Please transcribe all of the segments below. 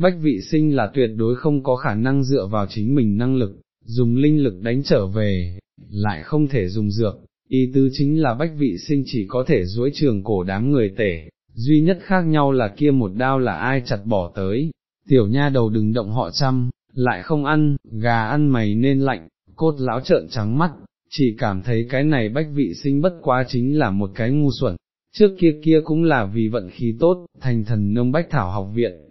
bách vị sinh là tuyệt đối không có khả năng dựa vào chính mình năng lực, dùng linh lực đánh trở về, lại không thể dùng dược, ý tứ chính là bách vị sinh chỉ có thể duỗi trường cổ đám người tể, duy nhất khác nhau là kia một đao là ai chặt bỏ tới, tiểu nha đầu đừng động họ chăm, lại không ăn, gà ăn mày nên lạnh, cốt lão trợn trắng mắt, chỉ cảm thấy cái này bách vị sinh bất quá chính là một cái ngu xuẩn, trước kia kia cũng là vì vận khí tốt, thành thần nông bách thảo học viện.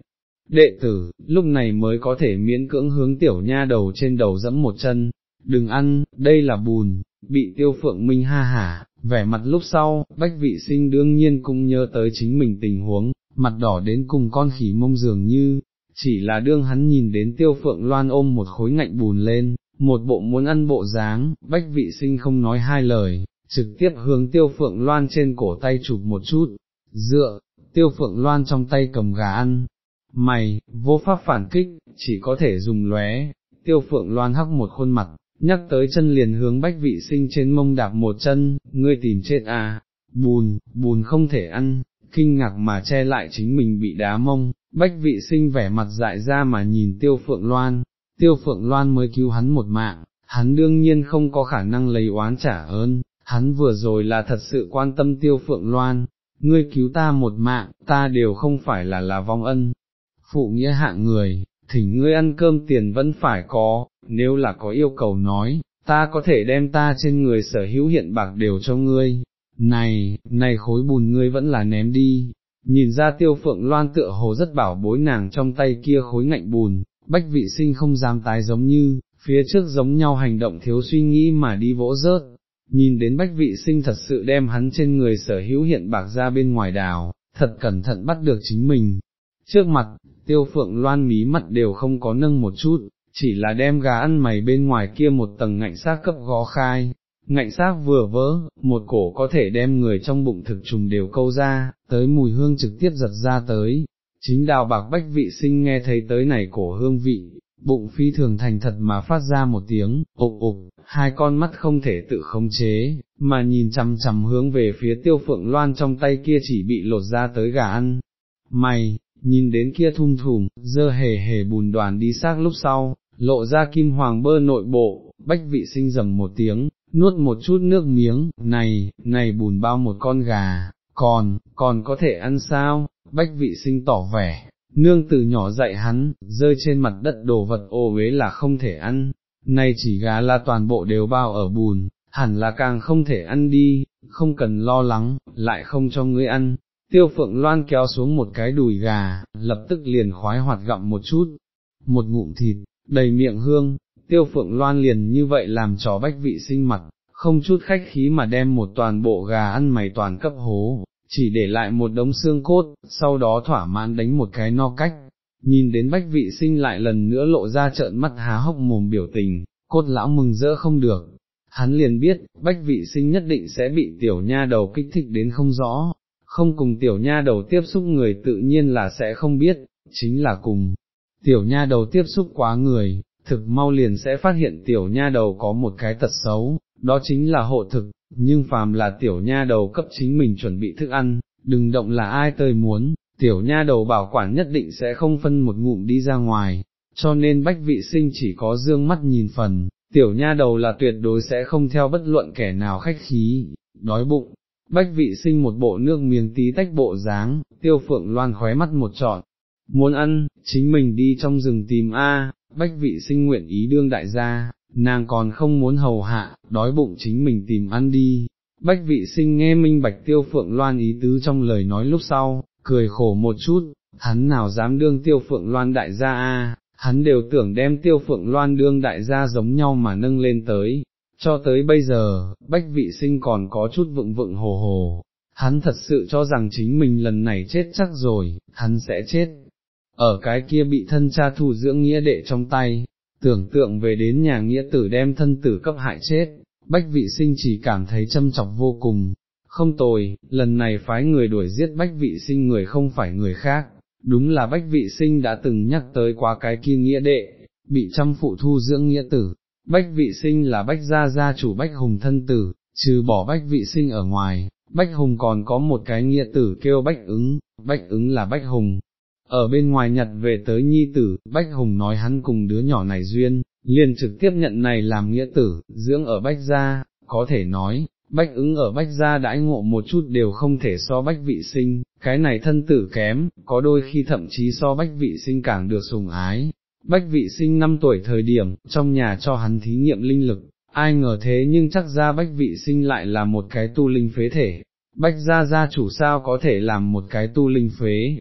Đệ tử, lúc này mới có thể miễn cưỡng hướng tiểu nha đầu trên đầu dẫm một chân, đừng ăn, đây là bùn, bị tiêu phượng minh ha hả, vẻ mặt lúc sau, bách vị sinh đương nhiên cũng nhớ tới chính mình tình huống, mặt đỏ đến cùng con khỉ mông dường như, chỉ là đương hắn nhìn đến tiêu phượng loan ôm một khối ngạnh bùn lên, một bộ muốn ăn bộ dáng, bách vị sinh không nói hai lời, trực tiếp hướng tiêu phượng loan trên cổ tay chụp một chút, dựa, tiêu phượng loan trong tay cầm gà ăn, mày, vô pháp phản kích, chỉ có thể dùng lóe, tiêu phượng loan hắc một khuôn mặt, nhắc tới chân liền hướng bách vị sinh trên mông đạp một chân, ngươi tìm chết à, bùn, bùn không thể ăn, kinh ngạc mà che lại chính mình bị đá mông, bách vị sinh vẻ mặt dại ra mà nhìn tiêu phượng loan, tiêu phượng loan mới cứu hắn một mạng, hắn đương nhiên không có khả năng lấy oán trả ơn, hắn vừa rồi là thật sự quan tâm tiêu phượng loan, ngươi cứu ta một mạng, ta đều không phải là là vong ân, phụ nghĩa hạng người, thỉnh ngươi ăn cơm tiền vẫn phải có, nếu là có yêu cầu nói, ta có thể đem ta trên người sở hữu hiện bạc đều cho ngươi, này, này khối bùn ngươi vẫn là ném đi, nhìn ra tiêu phượng loan tựa hồ rất bảo bối nàng trong tay kia khối ngạnh bùn, bách vị sinh không dám tái giống như, phía trước giống nhau hành động thiếu suy nghĩ mà đi vỗ rớt, nhìn đến bách vị sinh thật sự đem hắn trên người sở hữu hiện bạc ra bên ngoài đào, thật cẩn thận bắt được chính mình. Trước mặt, tiêu phượng loan mí mặt đều không có nâng một chút, chỉ là đem gà ăn mày bên ngoài kia một tầng ngạnh xác cấp gó khai, ngạnh xác vừa vỡ, một cổ có thể đem người trong bụng thực trùng đều câu ra, tới mùi hương trực tiếp giật ra tới. Chính đào bạc bách vị sinh nghe thấy tới này cổ hương vị, bụng phi thường thành thật mà phát ra một tiếng, ục ục, hai con mắt không thể tự khống chế, mà nhìn chằm chằm hướng về phía tiêu phượng loan trong tay kia chỉ bị lột ra tới gà ăn. Mày, nhìn đến kia thum thùm, dơ hề hề bùn đoàn đi xác lúc sau, lộ ra kim hoàng bơ nội bộ, bách vị sinh rầm một tiếng, nuốt một chút nước miếng, này, này bùn bao một con gà, còn, còn có thể ăn sao, bách vị sinh tỏ vẻ, nương từ nhỏ dạy hắn, rơi trên mặt đất đồ vật ô uế là không thể ăn, này chỉ gà là toàn bộ đều bao ở bùn, hẳn là càng không thể ăn đi, không cần lo lắng, lại không cho ngươi ăn. Tiêu phượng loan kéo xuống một cái đùi gà, lập tức liền khoái hoạt gặm một chút, một ngụm thịt, đầy miệng hương, tiêu phượng loan liền như vậy làm trò bách vị sinh mặt, không chút khách khí mà đem một toàn bộ gà ăn mày toàn cấp hố, chỉ để lại một đống xương cốt, sau đó thỏa mãn đánh một cái no cách, nhìn đến bách vị sinh lại lần nữa lộ ra trợn mắt há hốc mồm biểu tình, cốt lão mừng rỡ không được, hắn liền biết, bách vị sinh nhất định sẽ bị tiểu nha đầu kích thích đến không rõ, không cùng tiểu nha đầu tiếp xúc người tự nhiên là sẽ không biết, chính là cùng, tiểu nha đầu tiếp xúc quá người, thực mau liền sẽ phát hiện tiểu nha đầu có một cái tật xấu, đó chính là hộ thực, nhưng phàm là tiểu nha đầu cấp chính mình chuẩn bị thức ăn, đừng động là ai tơi muốn, tiểu nha đầu bảo quản nhất định sẽ không phân một ngụm đi ra ngoài, cho nên bách vị sinh chỉ có dương mắt nhìn phần, tiểu nha đầu là tuyệt đối sẽ không theo bất luận kẻ nào khách khí, đói bụng. Bách vị sinh một bộ nước miếng tí tách bộ dáng, tiêu phượng loan khóe mắt một trọn, muốn ăn, chính mình đi trong rừng tìm A, bách vị sinh nguyện ý đương đại gia, nàng còn không muốn hầu hạ, đói bụng chính mình tìm ăn đi. Bách vị sinh nghe minh bạch tiêu phượng loan ý tứ trong lời nói lúc sau, cười khổ một chút, hắn nào dám đương tiêu phượng loan đại gia a, hắn đều tưởng đem tiêu phượng loan đương đại gia giống nhau mà nâng lên tới, cho tới bây giờ, bách vị sinh còn có chút vựng vựng hồ hồ, hắn thật sự cho rằng chính mình lần này chết chắc rồi, hắn sẽ chết, ở cái kia bị thân cha thu dưỡng nghĩa đệ trong tay, tưởng tượng về đến nhà nghĩa tử đem thân tử cấp hại chết, bách vị sinh chỉ cảm thấy châm chọc vô cùng, không tồi, lần này phái người đuổi giết bách vị sinh người không phải người khác, đúng là bách vị sinh đã từng nhắc tới qua cái kia nghĩa đệ, bị trăm phụ thu dưỡng nghĩa tử, bách vị sinh là bách gia gia chủ bách hùng thân tử, trừ bỏ bách vị sinh ở ngoài, bách hùng còn có một cái nghĩa tử kêu bách ứng, bách ứng là bách hùng, ở bên ngoài nhặt về tới nhi tử, Bách Hùng nói hắn cùng đứa nhỏ này duyên, liền trực tiếp nhận này làm nghĩa tử, dưỡng ở Bách Gia, có thể nói, Bách ứng ở Bách Gia đãi ngộ một chút đều không thể so Bách vị sinh, cái này thân tử kém, có đôi khi thậm chí so Bách vị sinh càng được sùng ái. Bách vị sinh năm tuổi thời điểm, trong nhà cho hắn thí nghiệm linh lực, ai ngờ thế nhưng chắc ra Bách vị sinh lại là một cái tu linh phế thể, Bách gia gia chủ sao có thể làm một cái tu linh phế,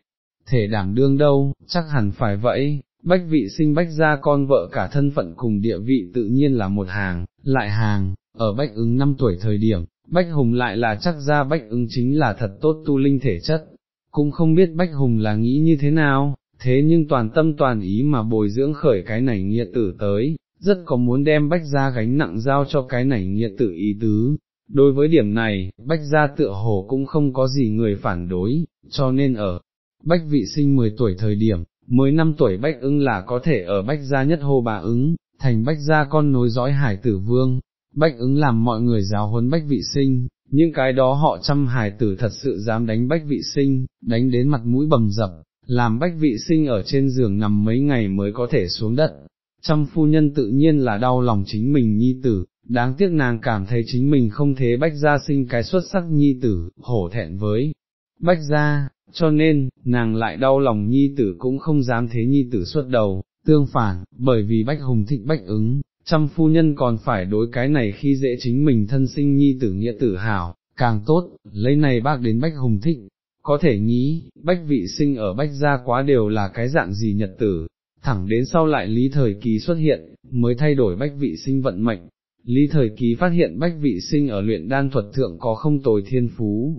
thể đảm đương đâu, chắc hẳn phải vậy, bách vị sinh bách gia con vợ cả thân phận cùng địa vị tự nhiên là một hàng, lại hàng, ở bách ứng năm tuổi thời điểm, bách hùng lại là chắc ra bách ứng chính là thật tốt tu linh thể chất, cũng không biết bách hùng là nghĩ như thế nào, thế nhưng toàn tâm toàn ý mà bồi dưỡng khởi cái này nghĩa tử tới, rất có muốn đem bách gia gánh nặng giao cho cái này nghĩa tử ý tứ. Đối với điểm này, bách gia tựa hồ cũng không có gì người phản đối, cho nên ở bách vị sinh 10 tuổi thời điểm, mới 5 tuổi bách ưng là có thể ở bách gia nhất hô bà ứng, thành bách gia con nối dõi hải tử vương, bách ứng làm mọi người giáo huấn bách vị sinh, những cái đó họ chăm hải tử thật sự dám đánh bách vị sinh, đánh đến mặt mũi bầm dập, làm bách vị sinh ở trên giường nằm mấy ngày mới có thể xuống đất. Trăm phu nhân tự nhiên là đau lòng chính mình nhi tử, đáng tiếc nàng cảm thấy chính mình không thế bách gia sinh cái xuất sắc nhi tử, hổ thẹn với bách gia, cho nên, nàng lại đau lòng nhi tử cũng không dám thế nhi tử xuất đầu, tương phản, bởi vì bách hùng thịnh bách ứng, trăm phu nhân còn phải đối cái này khi dễ chính mình thân sinh nhi tử nghĩa tử hào càng tốt, lấy này bác đến bách hùng thịnh có thể nghĩ, bách vị sinh ở bách gia quá đều là cái dạng gì nhật tử, thẳng đến sau lại lý thời kỳ xuất hiện, mới thay đổi bách vị sinh vận mệnh. Lý thời kỳ phát hiện bách vị sinh ở luyện đan thuật thượng có không tồi thiên phú,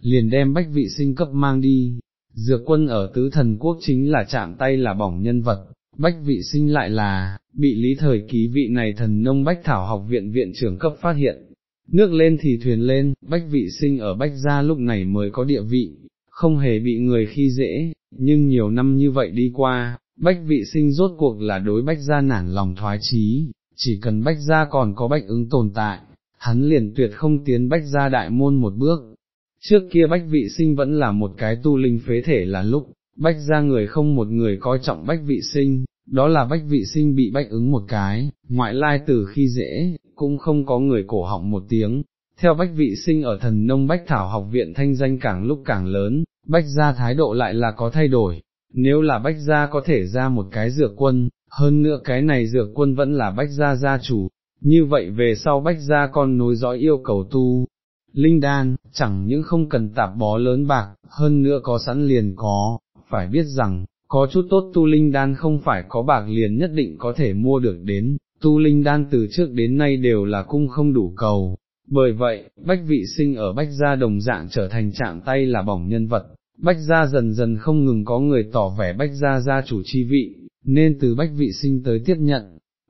liền đem bách vị sinh cấp mang đi. Dược quân ở tứ thần quốc chính là chạm tay là bỏng nhân vật, bách vị sinh lại là, bị lý thời ký vị này thần nông bách thảo học viện viện trưởng cấp phát hiện. Nước lên thì thuyền lên, bách vị sinh ở bách gia lúc này mới có địa vị, không hề bị người khi dễ, nhưng nhiều năm như vậy đi qua, bách vị sinh rốt cuộc là đối bách gia nản lòng thoái chí, chỉ cần bách gia còn có bách ứng tồn tại, hắn liền tuyệt không tiến bách gia đại môn một bước, Trước kia bách vị sinh vẫn là một cái tu linh phế thể là lúc, bách gia người không một người coi trọng bách vị sinh, đó là bách vị sinh bị bách ứng một cái, ngoại lai từ khi dễ, cũng không có người cổ họng một tiếng. Theo bách vị sinh ở thần nông bách thảo học viện thanh danh càng lúc càng lớn, bách gia thái độ lại là có thay đổi, nếu là bách gia có thể ra một cái dược quân, hơn nữa cái này dược quân vẫn là bách gia gia chủ, như vậy về sau bách gia con nối dõi yêu cầu tu, linh đan, chẳng những không cần tạp bó lớn bạc, hơn nữa có sẵn liền có, phải biết rằng, có chút tốt tu linh đan không phải có bạc liền nhất định có thể mua được đến, tu linh đan từ trước đến nay đều là cung không đủ cầu. Bởi vậy, bách vị sinh ở bách gia đồng dạng trở thành trạng tay là bỏng nhân vật, bách gia dần dần không ngừng có người tỏ vẻ bách gia gia chủ chi vị, nên từ bách vị sinh tới tiếp nhận,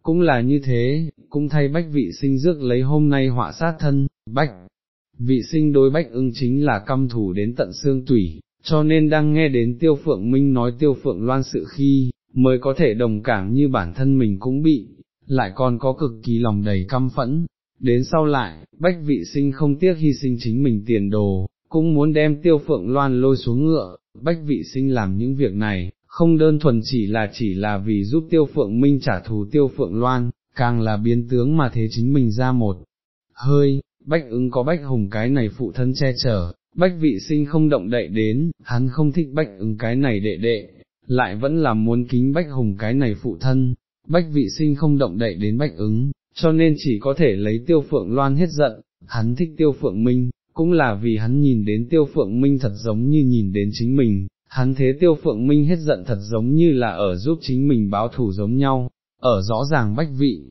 cũng là như thế, cũng thay bách vị sinh rước lấy hôm nay họa sát thân, bách vị sinh đối bách ưng chính là căm thủ đến tận xương tủy, cho nên đang nghe đến tiêu phượng minh nói tiêu phượng loan sự khi, mới có thể đồng cảm như bản thân mình cũng bị, lại còn có cực kỳ lòng đầy căm phẫn. Đến sau lại, bách vị sinh không tiếc hy sinh chính mình tiền đồ, cũng muốn đem tiêu phượng loan lôi xuống ngựa, bách vị sinh làm những việc này, không đơn thuần chỉ là chỉ là vì giúp tiêu phượng minh trả thù tiêu phượng loan, càng là biến tướng mà thế chính mình ra một. Hơi, bách ứng có bách hùng cái này phụ thân che chở, bách vị sinh không động đậy đến, hắn không thích bách ứng cái này đệ đệ, lại vẫn là muốn kính bách hùng cái này phụ thân, bách vị sinh không động đậy đến bách ứng, cho nên chỉ có thể lấy tiêu phượng loan hết giận, hắn thích tiêu phượng minh, cũng là vì hắn nhìn đến tiêu phượng minh thật giống như nhìn đến chính mình, hắn thế tiêu phượng minh hết giận thật giống như là ở giúp chính mình báo thù giống nhau, ở rõ ràng bách vị,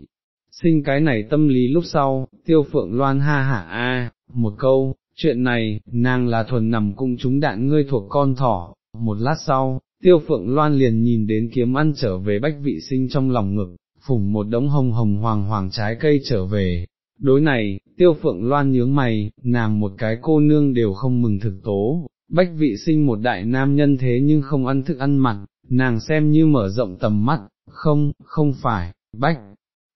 sinh cái này tâm lý lúc sau, tiêu phượng loan ha hả a, một câu, chuyện này, nàng là thuần nằm cung chúng đạn ngươi thuộc con thỏ, một lát sau, tiêu phượng loan liền nhìn đến kiếm ăn trở về bách vị sinh trong lòng ngực, phủng một đống hồng hồng hoàng hoàng trái cây trở về. Đối này, tiêu phượng loan nhướng mày, nàng một cái cô nương đều không mừng thực tố, bách vị sinh một đại nam nhân thế nhưng không ăn thức ăn mặn, nàng xem như mở rộng tầm mắt, không, không phải, bách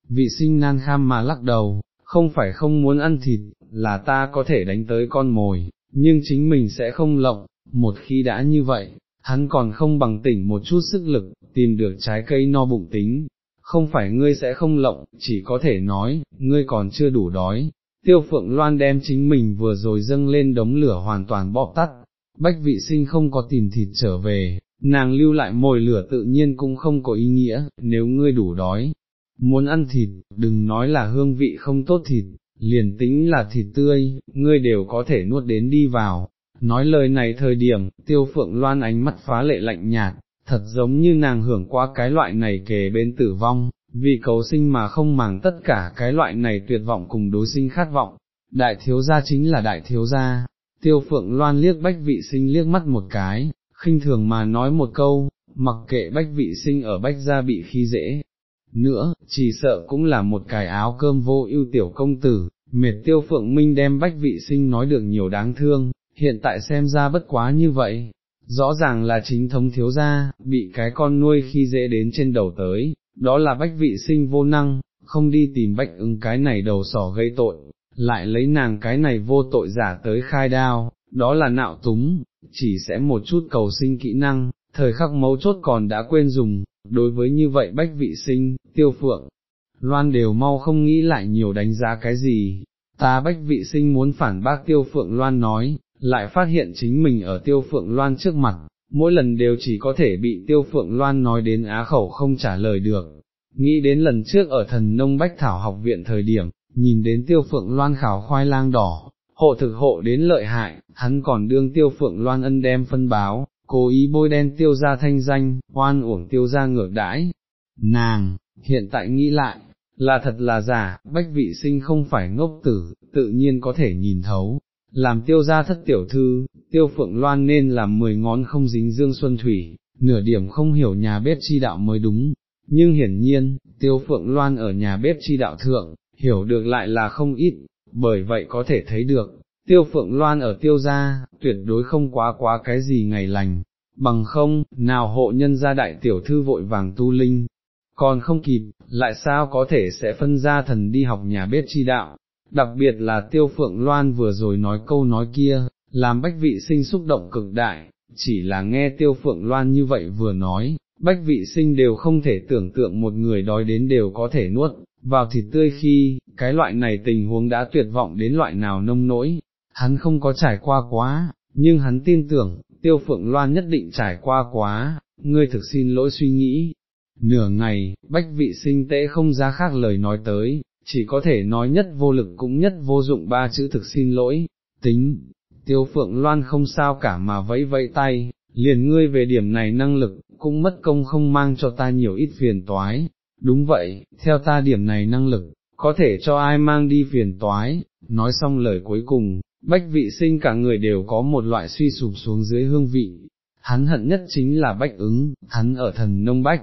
vị sinh nan kham mà lắc đầu, không phải không muốn ăn thịt, là ta có thể đánh tới con mồi, nhưng chính mình sẽ không lộng, một khi đã như vậy, hắn còn không bằng tỉnh một chút sức lực, tìm được trái cây no bụng tính, không phải ngươi sẽ không lộng, chỉ có thể nói, ngươi còn chưa đủ đói. Tiêu phượng loan đem chính mình vừa rồi dâng lên đống lửa hoàn toàn bọt tắt, bách vị sinh không có tìm thịt trở về, nàng lưu lại mồi lửa tự nhiên cũng không có ý nghĩa, nếu ngươi đủ đói, muốn ăn thịt, đừng nói là hương vị không tốt thịt, liền tính là thịt tươi, ngươi đều có thể nuốt đến đi vào. Nói lời này thời điểm, tiêu phượng loan ánh mắt phá lệ lạnh nhạt, thật giống như nàng hưởng qua cái loại này kề bên tử vong, vì cầu sinh mà không màng tất cả cái loại này tuyệt vọng cùng đối sinh khát vọng. Đại thiếu gia chính là đại thiếu gia, tiêu phượng loan liếc bách vị sinh liếc mắt một cái, khinh thường mà nói một câu, mặc kệ bách vị sinh ở bách gia bị khi dễ. Nữa, chỉ sợ cũng là một cái áo cơm vô ưu tiểu công tử, mệt tiêu phượng minh đem bách vị sinh nói được nhiều đáng thương, hiện tại xem ra bất quá như vậy, rõ ràng là chính thống thiếu gia, bị cái con nuôi khi dễ đến trên đầu tới, đó là bách vị sinh vô năng, không đi tìm bách ứng cái này đầu sỏ gây tội, lại lấy nàng cái này vô tội giả tới khai đao, đó là nạo túng, chỉ sẽ một chút cầu sinh kỹ năng, thời khắc mấu chốt còn đã quên dùng, đối với như vậy bách vị sinh, tiêu phượng, loan đều mau không nghĩ lại nhiều đánh giá cái gì, ta bách vị sinh muốn phản bác tiêu phượng loan nói, lại phát hiện chính mình ở tiêu phượng loan trước mặt, mỗi lần đều chỉ có thể bị tiêu phượng loan nói đến á khẩu không trả lời được. Nghĩ đến lần trước ở thần nông bách thảo học viện thời điểm, nhìn đến tiêu phượng loan khảo khoai lang đỏ, hộ thực hộ đến lợi hại, hắn còn đương tiêu phượng loan ân đem phân báo, cố ý bôi đen tiêu ra thanh danh, oan uổng tiêu ra ngược đãi. Nàng, hiện tại nghĩ lại, là thật là giả, bách vị sinh không phải ngốc tử, tự nhiên có thể nhìn thấu. Làm tiêu gia thất tiểu thư, tiêu phượng loan nên làm mười ngón không dính dương xuân thủy, nửa điểm không hiểu nhà bếp chi đạo mới đúng, nhưng hiển nhiên, tiêu phượng loan ở nhà bếp chi đạo thượng, hiểu được lại là không ít, bởi vậy có thể thấy được, tiêu phượng loan ở tiêu gia, tuyệt đối không quá quá cái gì ngày lành, bằng không, nào hộ nhân gia đại tiểu thư vội vàng tu linh, còn không kịp, lại sao có thể sẽ phân ra thần đi học nhà bếp chi đạo, đặc biệt là tiêu phượng loan vừa rồi nói câu nói kia, làm bách vị sinh xúc động cực đại, chỉ là nghe tiêu phượng loan như vậy vừa nói, bách vị sinh đều không thể tưởng tượng một người đói đến đều có thể nuốt, vào thịt tươi khi, cái loại này tình huống đã tuyệt vọng đến loại nào nông nỗi, hắn không có trải qua quá, nhưng hắn tin tưởng, tiêu phượng loan nhất định trải qua quá, ngươi thực xin lỗi suy nghĩ. Nửa ngày, bách vị sinh tễ không ra khác lời nói tới, chỉ có thể nói nhất vô lực cũng nhất vô dụng ba chữ thực xin lỗi, tính, tiêu phượng loan không sao cả mà vẫy vẫy tay, liền ngươi về điểm này năng lực, cũng mất công không mang cho ta nhiều ít phiền toái, đúng vậy, theo ta điểm này năng lực, có thể cho ai mang đi phiền toái, nói xong lời cuối cùng, bách vị sinh cả người đều có một loại suy sụp xuống dưới hương vị, hắn hận nhất chính là bách ứng, hắn ở thần nông bách,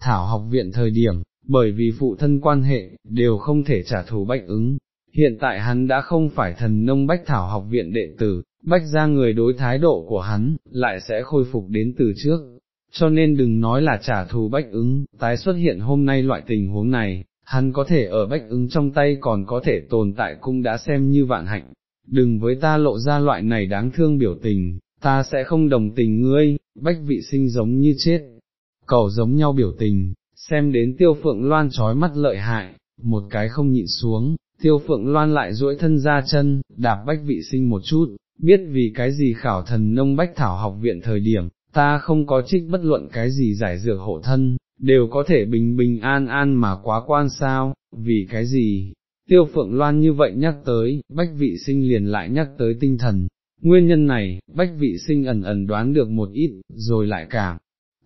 thảo học viện thời điểm, bởi vì phụ thân quan hệ, đều không thể trả thù bách ứng. Hiện tại hắn đã không phải thần nông bách thảo học viện đệ tử, bách ra người đối thái độ của hắn, lại sẽ khôi phục đến từ trước. Cho nên đừng nói là trả thù bách ứng, tái xuất hiện hôm nay loại tình huống này, hắn có thể ở bách ứng trong tay còn có thể tồn tại cũng đã xem như vạn hạnh. Đừng với ta lộ ra loại này đáng thương biểu tình, ta sẽ không đồng tình ngươi, bách vị sinh giống như chết. Cầu giống nhau biểu tình, xem đến tiêu phượng loan trói mắt lợi hại, một cái không nhịn xuống, tiêu phượng loan lại duỗi thân ra chân, đạp bách vị sinh một chút, biết vì cái gì khảo thần nông bách thảo học viện thời điểm, ta không có trích bất luận cái gì giải dược hộ thân, đều có thể bình bình an an mà quá quan sao, vì cái gì. Tiêu phượng loan như vậy nhắc tới, bách vị sinh liền lại nhắc tới tinh thần, nguyên nhân này, bách vị sinh ẩn ẩn đoán được một ít, rồi lại cảm,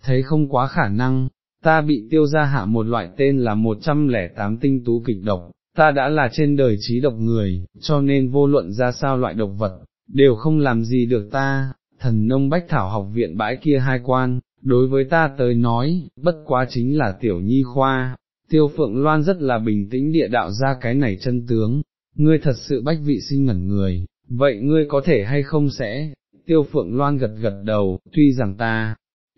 thấy không quá khả năng, ta bị tiêu ra hạ một loại tên là 108 tinh tú kịch độc, ta đã là trên đời trí độc người, cho nên vô luận ra sao loại độc vật, đều không làm gì được ta, thần nông bách thảo học viện bãi kia hai quan, đối với ta tới nói, bất quá chính là tiểu nhi khoa, tiêu phượng loan rất là bình tĩnh địa đạo ra cái này chân tướng, ngươi thật sự bách vị sinh ngẩn người, vậy ngươi có thể hay không sẽ, tiêu phượng loan gật gật đầu, tuy rằng ta,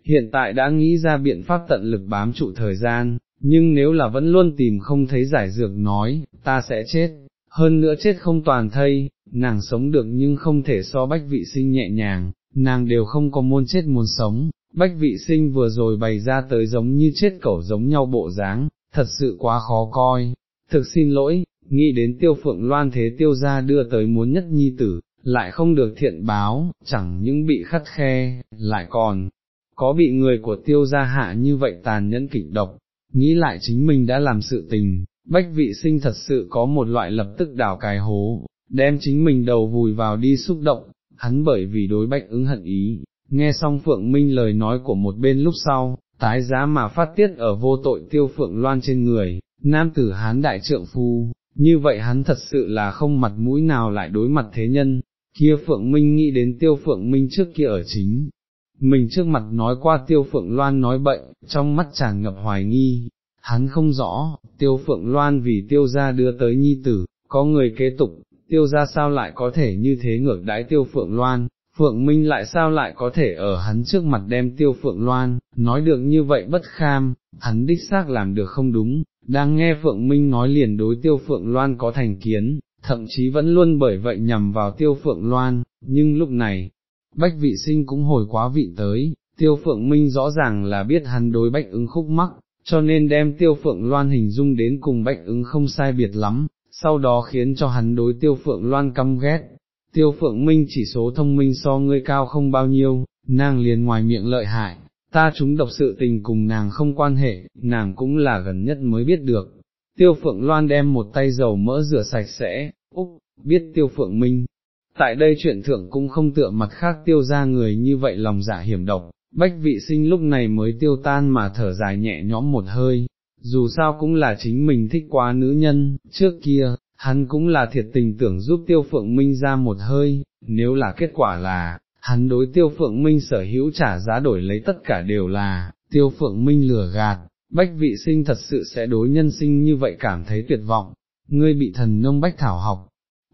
hiện tại đã nghĩ ra biện pháp tận lực bám trụ thời gian, nhưng nếu là vẫn luôn tìm không thấy giải dược nói, ta sẽ chết, hơn nữa chết không toàn thây, nàng sống được nhưng không thể so bách vị sinh nhẹ nhàng, nàng đều không có muốn chết muốn sống, bách vị sinh vừa rồi bày ra tới giống như chết cẩu giống nhau bộ dáng, thật sự quá khó coi, thực xin lỗi, nghĩ đến tiêu phượng loan thế tiêu ra đưa tới muốn nhất nhi tử, lại không được thiện báo, chẳng những bị khắt khe, lại còn có bị người của tiêu gia hạ như vậy tàn nhẫn kịch độc, nghĩ lại chính mình đã làm sự tình, bách vị sinh thật sự có một loại lập tức đảo cài hố, đem chính mình đầu vùi vào đi xúc động, hắn bởi vì đối bách ứng hận ý, nghe xong Phượng Minh lời nói của một bên lúc sau, tái giá mà phát tiết ở vô tội tiêu Phượng Loan trên người, nam tử hán đại trượng phu, như vậy hắn thật sự là không mặt mũi nào lại đối mặt thế nhân, kia Phượng Minh nghĩ đến tiêu Phượng Minh trước kia ở chính. Mình trước mặt nói qua tiêu Phượng Loan nói bệnh, trong mắt tràn ngập hoài nghi, hắn không rõ, tiêu Phượng Loan vì tiêu gia đưa tới nhi tử, có người kế tục, tiêu gia sao lại có thể như thế ngược đãi tiêu Phượng Loan, Phượng Minh lại sao lại có thể ở hắn trước mặt đem tiêu Phượng Loan, nói được như vậy bất kham, hắn đích xác làm được không đúng, đang nghe Phượng Minh nói liền đối tiêu Phượng Loan có thành kiến, thậm chí vẫn luôn bởi vậy nhằm vào tiêu Phượng Loan, nhưng lúc này, Bách Vị Sinh cũng hồi quá vị tới, tiêu Phượng Minh rõ ràng là biết hắn đối Bách ứng khúc mắc, cho nên đem tiêu Phượng Loan hình dung đến cùng Bách ứng không sai biệt lắm, sau đó khiến cho hắn đối tiêu Phượng Loan căm ghét. Tiêu Phượng Minh chỉ số thông minh so ngươi cao không bao nhiêu, nàng liền ngoài miệng lợi hại, ta chúng độc sự tình cùng nàng không quan hệ, nàng cũng là gần nhất mới biết được. Tiêu Phượng Loan đem một tay dầu mỡ rửa sạch sẽ, úc, biết Tiêu Phượng Minh. Tại đây chuyện thượng cũng không tựa mặt khác tiêu ra người như vậy lòng dạ hiểm độc, bách vị sinh lúc này mới tiêu tan mà thở dài nhẹ nhõm một hơi, dù sao cũng là chính mình thích quá nữ nhân, trước kia, hắn cũng là thiệt tình tưởng giúp tiêu phượng minh ra một hơi, nếu là kết quả là, hắn đối tiêu phượng minh sở hữu trả giá đổi lấy tất cả đều là, tiêu phượng minh lừa gạt, bách vị sinh thật sự sẽ đối nhân sinh như vậy cảm thấy tuyệt vọng, ngươi bị thần nông bách thảo học,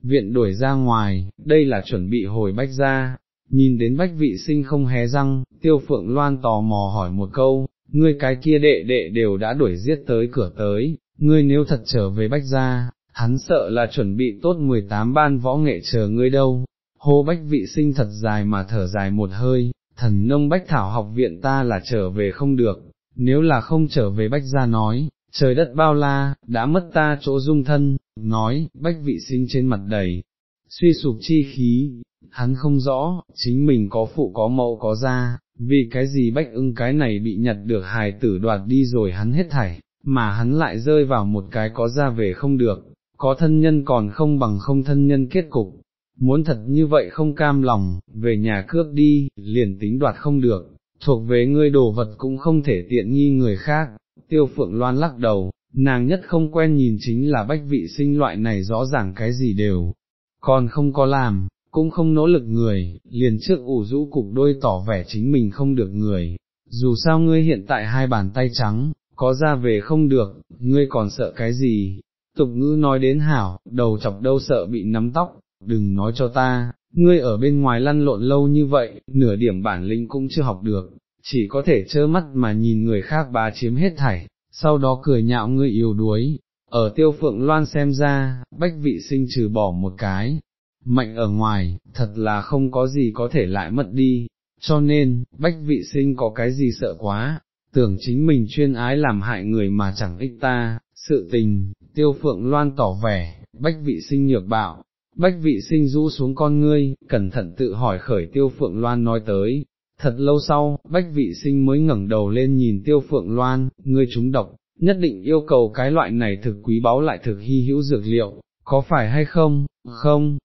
viện đuổi ra ngoài, đây là chuẩn bị hồi bách ra, nhìn đến bách vị sinh không hé răng, tiêu phượng loan tò mò hỏi một câu, ngươi cái kia đệ đệ đều đã đuổi giết tới cửa tới, ngươi nếu thật trở về bách ra, hắn sợ là chuẩn bị tốt 18 ban võ nghệ chờ ngươi đâu, hô bách vị sinh thật dài mà thở dài một hơi, thần nông bách thảo học viện ta là trở về không được, nếu là không trở về bách ra nói, trời đất bao la, đã mất ta chỗ dung thân, nói, bách vị sinh trên mặt đầy, suy sụp chi khí, hắn không rõ, chính mình có phụ có mẫu có gia vì cái gì bách ưng cái này bị nhặt được hài tử đoạt đi rồi hắn hết thảy, mà hắn lại rơi vào một cái có ra về không được, có thân nhân còn không bằng không thân nhân kết cục, muốn thật như vậy không cam lòng, về nhà cướp đi, liền tính đoạt không được, thuộc về ngươi đồ vật cũng không thể tiện nghi người khác, tiêu phượng loan lắc đầu, nàng nhất không quen nhìn chính là bách vị sinh loại này rõ ràng cái gì đều, còn không có làm, cũng không nỗ lực người, liền trước ủ rũ cục đôi tỏ vẻ chính mình không được người, dù sao ngươi hiện tại hai bàn tay trắng, có ra về không được, ngươi còn sợ cái gì, tục ngữ nói đến hảo, đầu chọc đâu sợ bị nắm tóc, đừng nói cho ta, ngươi ở bên ngoài lăn lộn lâu như vậy, nửa điểm bản lĩnh cũng chưa học được, chỉ có thể trơ mắt mà nhìn người khác bá chiếm hết thảy, sau đó cười nhạo ngươi yếu đuối. Ở tiêu phượng loan xem ra, bách vị sinh trừ bỏ một cái, mạnh ở ngoài, thật là không có gì có thể lại mất đi, cho nên, bách vị sinh có cái gì sợ quá, tưởng chính mình chuyên ái làm hại người mà chẳng ích ta, sự tình, tiêu phượng loan tỏ vẻ, bách vị sinh nhược bạo, bách vị sinh rũ xuống con ngươi, cẩn thận tự hỏi khởi tiêu phượng loan nói tới. Thật lâu sau, bách vị sinh mới ngẩng đầu lên nhìn tiêu phượng loan, ngươi trúng độc, nhất định yêu cầu cái loại này thực quý báu lại thực hy hữu dược liệu, có phải hay không, không,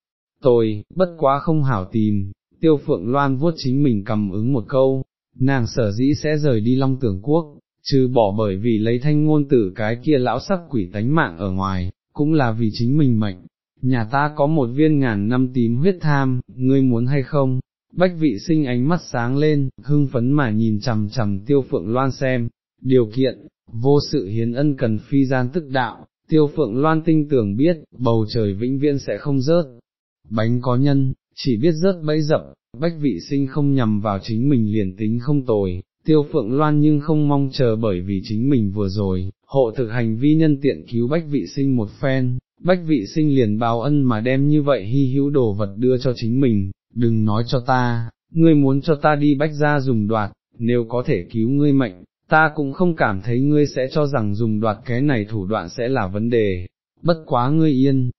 tồi bất quá không hảo tìm, tiêu phượng loan vuốt chính mình cầm ứng một câu, nàng sở dĩ sẽ rời đi long tưởng quốc, trừ bỏ bởi vì lấy thanh ngôn tử cái kia lão sắc quỷ tánh mạng ở ngoài, cũng là vì chính mình mệnh. Nhà ta có một viên ngàn năm tím huyết tham, ngươi muốn hay không? Bách vị sinh ánh mắt sáng lên, hưng phấn mà nhìn chằm chằm tiêu phượng loan xem, điều kiện, vô sự hiến ân cần phi gian tức đạo, tiêu phượng loan tinh tưởng biết, bầu trời vĩnh viễn sẽ không rớt, bánh có nhân, chỉ biết rớt bẫy dập, bách vị sinh không nhằm vào chính mình liền tính không tồi, tiêu phượng loan nhưng không mong chờ bởi vì chính mình vừa rồi, hộ thực hành vi nhân tiện cứu bách vị sinh một phen, bách vị sinh liền báo ân mà đem như vậy hy hữu đồ vật đưa cho chính mình, đừng nói cho ta, ngươi muốn cho ta đi bách ra dùng đoạt, nếu có thể cứu ngươi mệnh, ta cũng không cảm thấy ngươi sẽ cho rằng dùng đoạt cái này thủ đoạn sẽ là vấn đề, bất quá ngươi yên.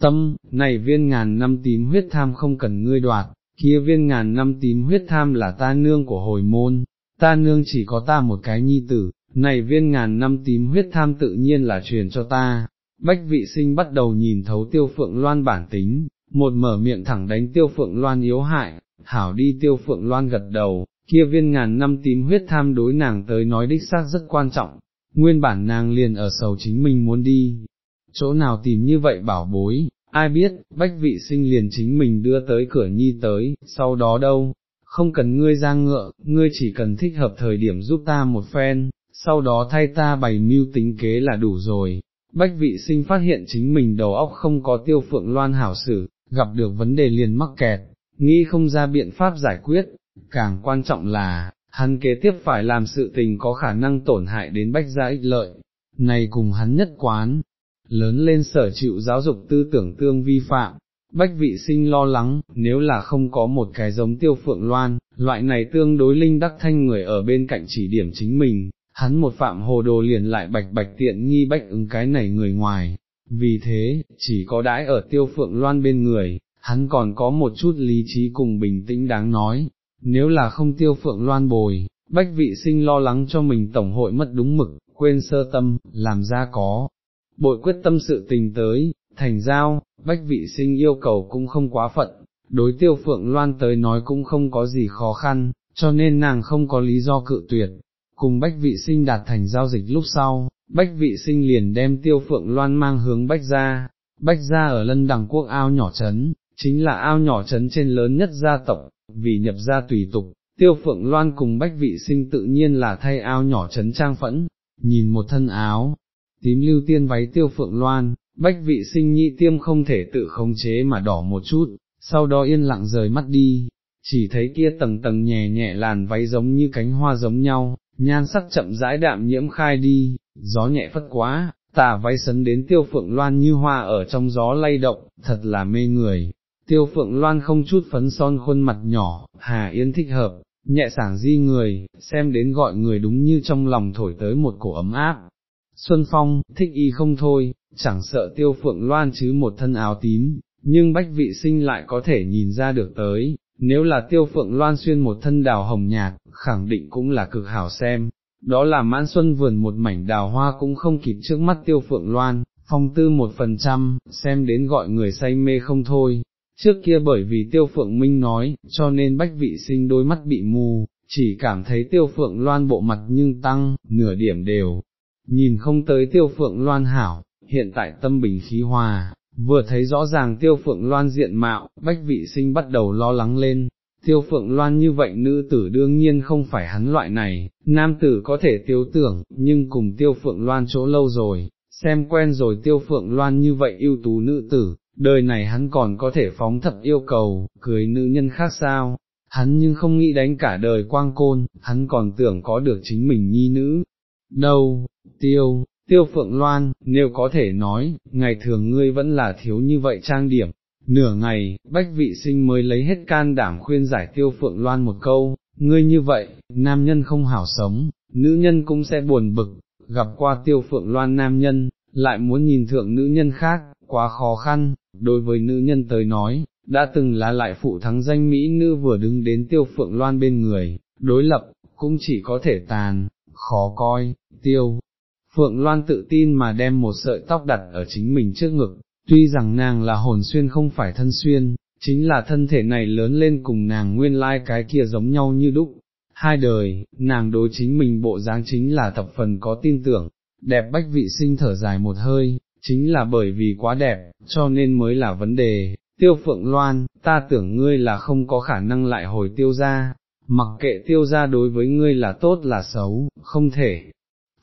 Tâm, này viên ngàn năm tím huyết tham không cần ngươi đoạt, kia viên ngàn năm tím huyết tham là ta nương của hồi môn, ta nương chỉ có ta một cái nhi tử, này viên ngàn năm tím huyết tham tự nhiên là truyền cho ta. Bách vị sinh bắt đầu nhìn thấu tiêu phượng loan bản tính, một mở miệng thẳng đánh tiêu phượng loan yếu hại, hảo đi tiêu phượng loan gật đầu, kia viên ngàn năm tím huyết tham đối nàng tới nói đích xác rất quan trọng, nguyên bản nàng liền ở sầu chính mình muốn đi, chỗ nào tìm như vậy bảo bối, ai biết, bách vị sinh liền chính mình đưa tới cửa nhi tới, sau đó đâu, không cần ngươi ra ngựa, ngươi chỉ cần thích hợp thời điểm giúp ta một phen, sau đó thay ta bày mưu tính kế là đủ rồi. Bách vị sinh phát hiện chính mình đầu óc không có tiêu phượng loan hảo xử, gặp được vấn đề liền mắc kẹt, nghĩ không ra biện pháp giải quyết, càng quan trọng là, hắn kế tiếp phải làm sự tình có khả năng tổn hại đến bách gia ích lợi, này cùng hắn nhất quán, lớn lên sở chịu giáo dục tư tưởng tương vi phạm, bách vị sinh lo lắng, nếu là không có một cái giống tiêu phượng loan, loại này tương đối linh đắc thanh người ở bên cạnh chỉ điểm chính mình, hắn một phạm hồ đồ liền lại bạch bạch tiện nghi bách ứng cái này người ngoài, vì thế, chỉ có đãi ở tiêu phượng loan bên người, hắn còn có một chút lý trí cùng bình tĩnh đáng nói, nếu là không tiêu phượng loan bồi, bách vị sinh lo lắng cho mình tổng hội mất đúng mực, quên sơ tâm, làm ra có, bội quyết tâm sự tình tới, thành giao, bách vị sinh yêu cầu cũng không quá phận, đối tiêu phượng loan tới nói cũng không có gì khó khăn, cho nên nàng không có lý do cự tuyệt, cùng bách vị sinh đạt thành giao dịch lúc sau, bách vị sinh liền đem tiêu phượng loan mang hướng bách ra, bách ra ở lân đằng quốc ao nhỏ trấn, chính là ao nhỏ trấn trên lớn nhất gia tộc, vì nhập gia tùy tục, tiêu phượng loan cùng bách vị sinh tự nhiên là thay ao nhỏ trấn trang phẫn, nhìn một thân áo, tím lưu tiên váy tiêu phượng loan, bách vị sinh nhị tiêm không thể tự khống chế mà đỏ một chút, sau đó yên lặng rời mắt đi, chỉ thấy kia tầng tầng nhẹ nhẹ làn váy giống như cánh hoa giống nhau, nhan sắc chậm rãi đạm nhiễm khai đi, gió nhẹ phất quá, tà váy sấn đến tiêu phượng loan như hoa ở trong gió lay động, thật là mê người. Tiêu phượng loan không chút phấn son khuôn mặt nhỏ, hà yên thích hợp, nhẹ sảng di người, xem đến gọi người đúng như trong lòng thổi tới một cổ ấm áp. Xuân Phong, thích y không thôi, chẳng sợ tiêu phượng loan chứ một thân áo tím, nhưng bách vị sinh lại có thể nhìn ra được tới, nếu là tiêu phượng loan xuyên một thân đào hồng nhạt, khẳng định cũng là cực hảo xem, đó là mãn xuân vườn một mảnh đào hoa cũng không kịp trước mắt tiêu phượng loan, phong tư một phần trăm, xem đến gọi người say mê không thôi. Trước kia bởi vì tiêu phượng minh nói, cho nên bách vị sinh đôi mắt bị mù, chỉ cảm thấy tiêu phượng loan bộ mặt nhưng tăng, nửa điểm đều, nhìn không tới tiêu phượng loan hảo, hiện tại tâm bình khí hòa, vừa thấy rõ ràng tiêu phượng loan diện mạo, bách vị sinh bắt đầu lo lắng lên, tiêu phượng loan như vậy nữ tử đương nhiên không phải hắn loại này, nam tử có thể tiêu tưởng, nhưng cùng tiêu phượng loan chỗ lâu rồi, xem quen rồi tiêu phượng loan như vậy ưu tú nữ tử, đời này hắn còn có thể phóng thật yêu cầu, cưới nữ nhân khác sao, hắn nhưng không nghĩ đánh cả đời quang côn, hắn còn tưởng có được chính mình nhi nữ. Đâu, tiêu, tiêu phượng loan, nếu có thể nói, ngày thường ngươi vẫn là thiếu như vậy trang điểm. Nửa ngày, bách vị sinh mới lấy hết can đảm khuyên giải tiêu phượng loan một câu, ngươi như vậy, nam nhân không hảo sống, nữ nhân cũng sẽ buồn bực, gặp qua tiêu phượng loan nam nhân, lại muốn nhìn thượng nữ nhân khác, quá khó khăn, đối với nữ nhân tới nói, đã từng là lại phụ thắng danh Mỹ nữ vừa đứng đến tiêu phượng loan bên người, đối lập, cũng chỉ có thể tàn, khó coi, tiêu. Phượng Loan tự tin mà đem một sợi tóc đặt ở chính mình trước ngực, tuy rằng nàng là hồn xuyên không phải thân xuyên, chính là thân thể này lớn lên cùng nàng nguyên lai cái kia giống nhau như đúc. Hai đời, nàng đối chính mình bộ dáng chính là thập phần có tin tưởng, đẹp bách vị sinh thở dài một hơi, chính là bởi vì quá đẹp, cho nên mới là vấn đề. Tiêu Phượng Loan, ta tưởng ngươi là không có khả năng lại hồi tiêu ra, mặc kệ tiêu ra đối với ngươi là tốt là xấu, không thể,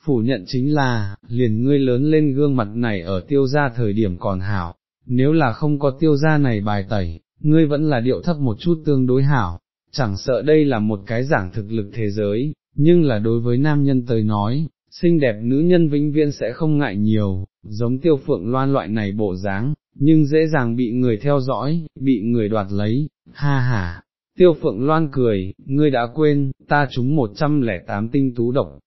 phủ nhận chính là, liền ngươi lớn lên gương mặt này ở tiêu gia thời điểm còn hảo, nếu là không có tiêu gia này bài tẩy, ngươi vẫn là điệu thấp một chút tương đối hảo, chẳng sợ đây là một cái giảng thực lực thế giới, nhưng là đối với nam nhân tới nói, xinh đẹp nữ nhân vĩnh viễn sẽ không ngại nhiều, giống tiêu phượng loan loại này bộ dáng, nhưng dễ dàng bị người theo dõi, bị người đoạt lấy, ha ha, Tiêu Phượng Loan cười, ngươi đã quên, ta trúng 108 tinh tú độc,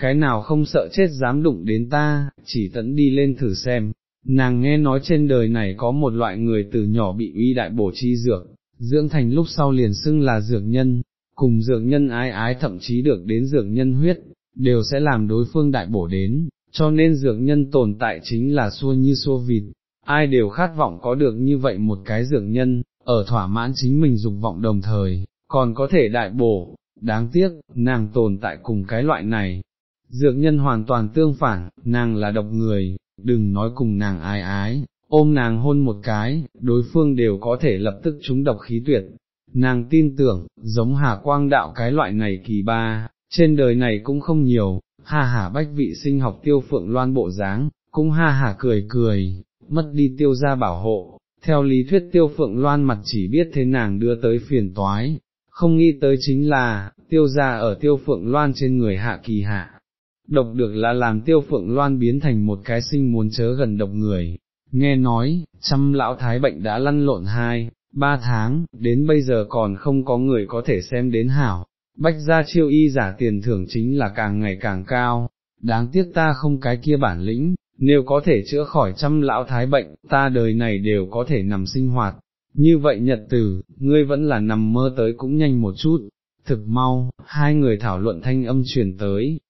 cái nào không sợ chết dám đụng đến ta, chỉ tận đi lên thử xem. Nàng nghe nói trên đời này có một loại người từ nhỏ bị uy đại bổ chi dược, dưỡng thành lúc sau liền xưng là dược nhân, cùng dược nhân ái ái thậm chí được đến dược nhân huyết, đều sẽ làm đối phương đại bổ đến, cho nên dược nhân tồn tại chính là xua như xua vịt, ai đều khát vọng có được như vậy một cái dược nhân, ở thỏa mãn chính mình dục vọng đồng thời, còn có thể đại bổ, đáng tiếc, nàng tồn tại cùng cái loại này. Dược nhân hoàn toàn tương phản, nàng là độc người, đừng nói cùng nàng ai ái, ôm nàng hôn một cái, đối phương đều có thể lập tức trúng độc khí tuyệt. Nàng tin tưởng, giống hà quang đạo cái loại này kỳ ba, trên đời này cũng không nhiều, ha hà bách vị sinh học tiêu phượng loan bộ dáng, cũng ha hà cười cười, mất đi tiêu gia bảo hộ, theo lý thuyết tiêu phượng loan mặt chỉ biết thế nàng đưa tới phiền toái, không nghĩ tới chính là, tiêu gia ở tiêu phượng loan trên người hạ kỳ hạ. Độc được là làm tiêu phượng loan biến thành một cái sinh muốn chớ gần độc người, nghe nói, trăm lão thái bệnh đã lăn lộn hai, ba tháng, đến bây giờ còn không có người có thể xem đến hảo, bách gia chiêu y giả tiền thưởng chính là càng ngày càng cao, đáng tiếc ta không cái kia bản lĩnh, nếu có thể chữa khỏi trăm lão thái bệnh, ta đời này đều có thể nằm sinh hoạt, như vậy nhật tử, ngươi vẫn là nằm mơ tới cũng nhanh một chút, thực mau, hai người thảo luận thanh âm truyền tới,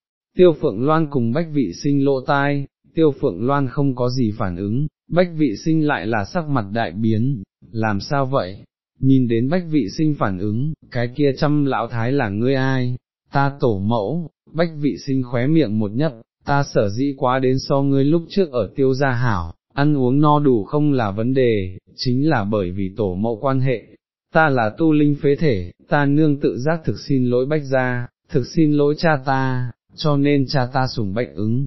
tiêu phượng loan cùng bách vị sinh lỗ tai, tiêu phượng loan không có gì phản ứng, bách vị sinh lại là sắc mặt đại biến, làm sao vậy? Nhìn đến bách vị sinh phản ứng, cái kia trăm lão thái là ngươi ai, ta tổ mẫu, bách vị sinh khóe miệng một nhấp, ta sở dĩ quá đến so ngươi lúc trước ở tiêu gia hảo, ăn uống no đủ không là vấn đề, chính là bởi vì tổ mẫu quan hệ, ta là tu linh phế thể, ta nương tự giác thực xin lỗi bách gia, thực xin lỗi cha ta, cho nên cha ta sủng bách ứng,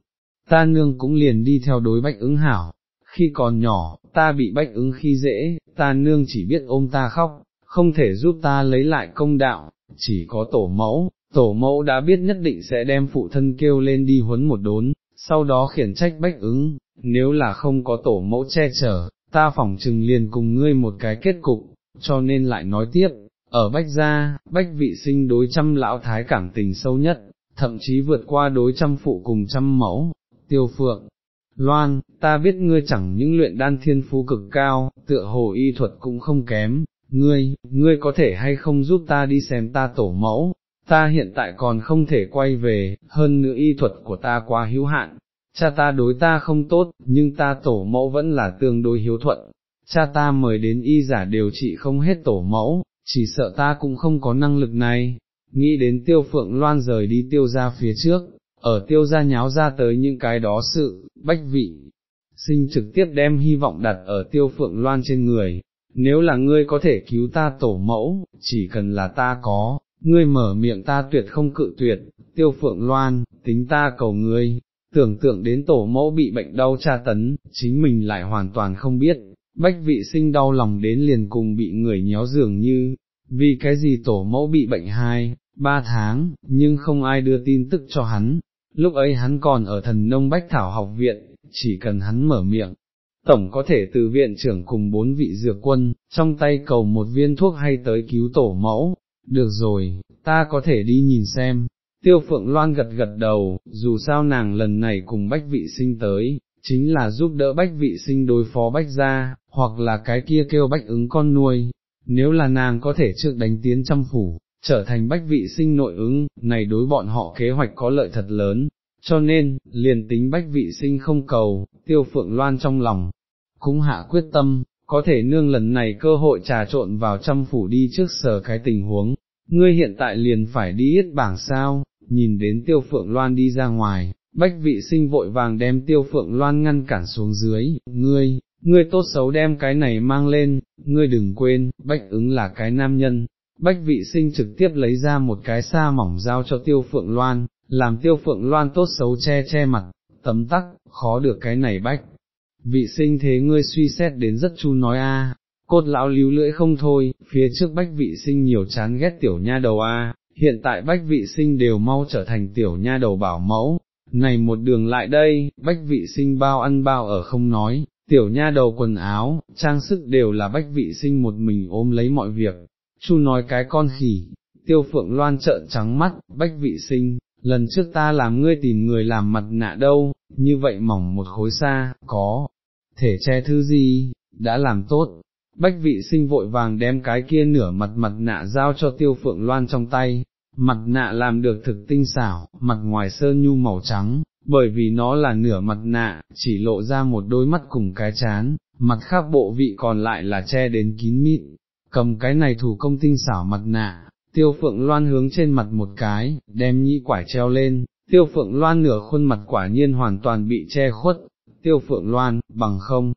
ta nương cũng liền đi theo đối bách ứng hảo, khi còn nhỏ, ta bị bách ứng khi dễ, ta nương chỉ biết ôm ta khóc, không thể giúp ta lấy lại công đạo, chỉ có tổ mẫu, tổ mẫu đã biết nhất định sẽ đem phụ thân kêu lên đi huấn một đốn, sau đó khiển trách bách ứng, nếu là không có tổ mẫu che chở, ta phỏng trừng liền cùng ngươi một cái kết cục, cho nên lại nói tiếp, ở bách gia, bách vị sinh đối trăm lão thái cảm tình sâu nhất, thậm chí vượt qua đối trăm phụ cùng trăm mẫu, tiêu phượng. Loan, ta biết ngươi chẳng những luyện đan thiên phú cực cao, tựa hồ y thuật cũng không kém, ngươi, ngươi có thể hay không giúp ta đi xem ta tổ mẫu, ta hiện tại còn không thể quay về, hơn nữa y thuật của ta quá hữu hạn, cha ta đối ta không tốt, nhưng ta tổ mẫu vẫn là tương đối hiếu thuận, cha ta mời đến y giả điều trị không hết tổ mẫu, chỉ sợ ta cũng không có năng lực này, nghĩ đến tiêu phượng loan rời đi tiêu ra phía trước, ở tiêu ra nháo ra tới những cái đó sự, bách vị, sinh trực tiếp đem hy vọng đặt ở tiêu phượng loan trên người, nếu là ngươi có thể cứu ta tổ mẫu, chỉ cần là ta có, ngươi mở miệng ta tuyệt không cự tuyệt, tiêu phượng loan, tính ta cầu ngươi, tưởng tượng đến tổ mẫu bị bệnh đau tra tấn, chính mình lại hoàn toàn không biết, bách vị sinh đau lòng đến liền cùng bị người nhéo dường như, vì cái gì tổ mẫu bị bệnh hai, ba tháng, nhưng không ai đưa tin tức cho hắn, lúc ấy hắn còn ở thần nông bách thảo học viện, chỉ cần hắn mở miệng. Tổng có thể từ viện trưởng cùng bốn vị dược quân, trong tay cầu một viên thuốc hay tới cứu tổ mẫu, được rồi, ta có thể đi nhìn xem, tiêu phượng loan gật gật đầu, dù sao nàng lần này cùng bách vị sinh tới, chính là giúp đỡ bách vị sinh đối phó bách gia, hoặc là cái kia kêu bách ứng con nuôi, nếu là nàng có thể trước đánh tiến trăm phủ, trở thành bách vị sinh nội ứng, này đối bọn họ kế hoạch có lợi thật lớn, cho nên, liền tính bách vị sinh không cầu, tiêu phượng loan trong lòng, cũng hạ quyết tâm, có thể nương lần này cơ hội trà trộn vào trăm phủ đi trước sở cái tình huống, ngươi hiện tại liền phải đi yết bảng sao, nhìn đến tiêu phượng loan đi ra ngoài, bách vị sinh vội vàng đem tiêu phượng loan ngăn cản xuống dưới, ngươi, ngươi tốt xấu đem cái này mang lên, ngươi đừng quên, bách ứng là cái nam nhân. Bách vị sinh trực tiếp lấy ra một cái sa mỏng giao cho tiêu phượng loan, làm tiêu phượng loan tốt xấu che che mặt, tấm tắc, khó được cái này bách. Vị sinh thế ngươi suy xét đến rất chu nói a, cốt lão líu lưỡi không thôi, phía trước bách vị sinh nhiều chán ghét tiểu nha đầu a, hiện tại bách vị sinh đều mau trở thành tiểu nha đầu bảo mẫu, này một đường lại đây, bách vị sinh bao ăn bao ở không nói, tiểu nha đầu quần áo, trang sức đều là bách vị sinh một mình ôm lấy mọi việc, chu nói cái con khỉ, tiêu phượng loan trợn trắng mắt, bách vị sinh, lần trước ta làm ngươi tìm người làm mặt nạ đâu, như vậy mỏng một khối xa, có, thể che thứ gì, đã làm tốt. Bách vị sinh vội vàng đem cái kia nửa mặt mặt nạ giao cho tiêu phượng loan trong tay, mặt nạ làm được thực tinh xảo, mặt ngoài sơn nhu màu trắng, bởi vì nó là nửa mặt nạ, chỉ lộ ra một đôi mắt cùng cái chán, mặt khác bộ vị còn lại là che đến kín mịn, cầm cái này thủ công tinh xảo mặt nạ, tiêu phượng loan hướng trên mặt một cái, đem nhĩ quải treo lên, tiêu phượng loan nửa khuôn mặt quả nhiên hoàn toàn bị che khuất, tiêu phượng loan, bằng không,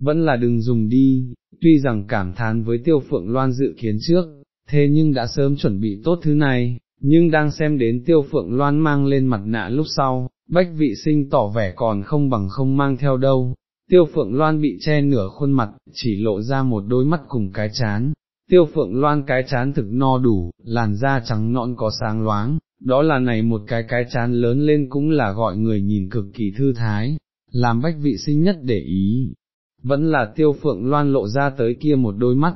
vẫn là đừng dùng đi, tuy rằng cảm thán với tiêu phượng loan dự kiến trước, thế nhưng đã sớm chuẩn bị tốt thứ này, nhưng đang xem đến tiêu phượng loan mang lên mặt nạ lúc sau, bách vị sinh tỏ vẻ còn không bằng không mang theo đâu. Tiêu phượng loan bị che nửa khuôn mặt, chỉ lộ ra một đôi mắt cùng cái chán, tiêu phượng loan cái chán thực no đủ, làn da trắng nõn có sáng loáng, đó là này một cái cái chán lớn lên cũng là gọi người nhìn cực kỳ thư thái, làm bách vị sinh nhất để ý. Vẫn là tiêu phượng loan lộ ra tới kia một đôi mắt,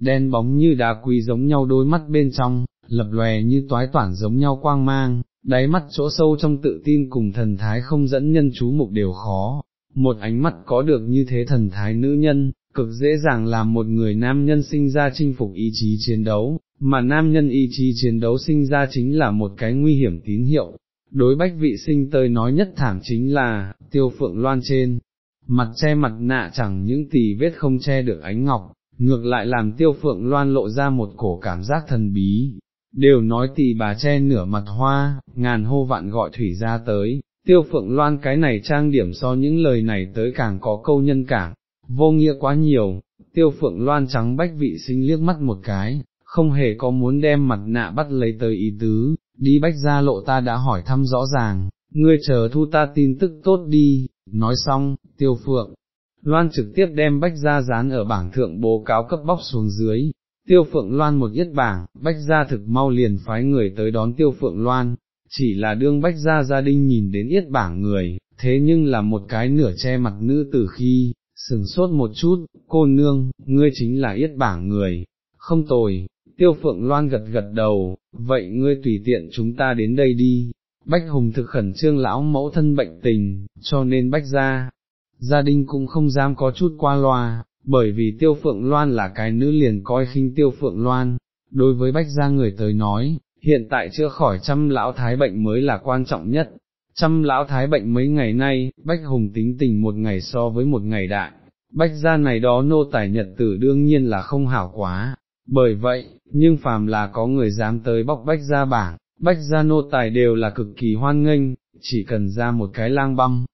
đen bóng như đá quý giống nhau đôi mắt bên trong, lập lòe như toái toản giống nhau quang mang, đáy mắt chỗ sâu trong tự tin cùng thần thái không dẫn nhân chú mục đều khó, một ánh mắt có được như thế thần thái nữ nhân, cực dễ dàng làm một người nam nhân sinh ra chinh phục ý chí chiến đấu, mà nam nhân ý chí chiến đấu sinh ra chính là một cái nguy hiểm tín hiệu. Đối bách vị sinh tơi nói nhất thảm chính là, tiêu phượng loan trên, mặt che mặt nạ chẳng những tỳ vết không che được ánh ngọc, ngược lại làm tiêu phượng loan lộ ra một cổ cảm giác thần bí, đều nói tỳ bà che nửa mặt hoa, ngàn hô vạn gọi thủy ra tới, tiêu phượng loan cái này trang điểm so những lời này tới càng có câu nhân cảm, vô nghĩa quá nhiều, tiêu phượng loan trắng bách vị sinh liếc mắt một cái, không hề có muốn đem mặt nạ bắt lấy tới ý tứ, đi bách ra lộ ta đã hỏi thăm rõ ràng, ngươi chờ thu ta tin tức tốt đi, nói xong, tiêu phượng. Loan trực tiếp đem bách ra dán ở bảng thượng bố cáo cấp bóc xuống dưới, tiêu phượng loan một yết bảng, bách gia thực mau liền phái người tới đón tiêu phượng loan, chỉ là đương bách gia gia đình nhìn đến yết bảng người, thế nhưng là một cái nửa che mặt nữ tử khi, sừng sốt một chút, cô nương, ngươi chính là yết bảng người, không tồi, tiêu phượng loan gật gật đầu, vậy ngươi tùy tiện chúng ta đến đây đi. Bách Hùng thực khẩn trương lão mẫu thân bệnh tình, cho nên bách gia, gia đình cũng không dám có chút qua loa, bởi vì tiêu phượng loan là cái nữ liền coi khinh tiêu phượng loan, đối với bách gia người tới nói, hiện tại chưa khỏi trăm lão thái bệnh mới là quan trọng nhất, trăm lão thái bệnh mấy ngày nay, bách hùng tính tình một ngày so với một ngày đại, bách gia này đó nô tài nhật tử đương nhiên là không hảo quá, bởi vậy, nhưng phàm là có người dám tới bóc bách gia bảng, bách gia nô tài đều là cực kỳ hoan nghênh, chỉ cần ra một cái lang băm,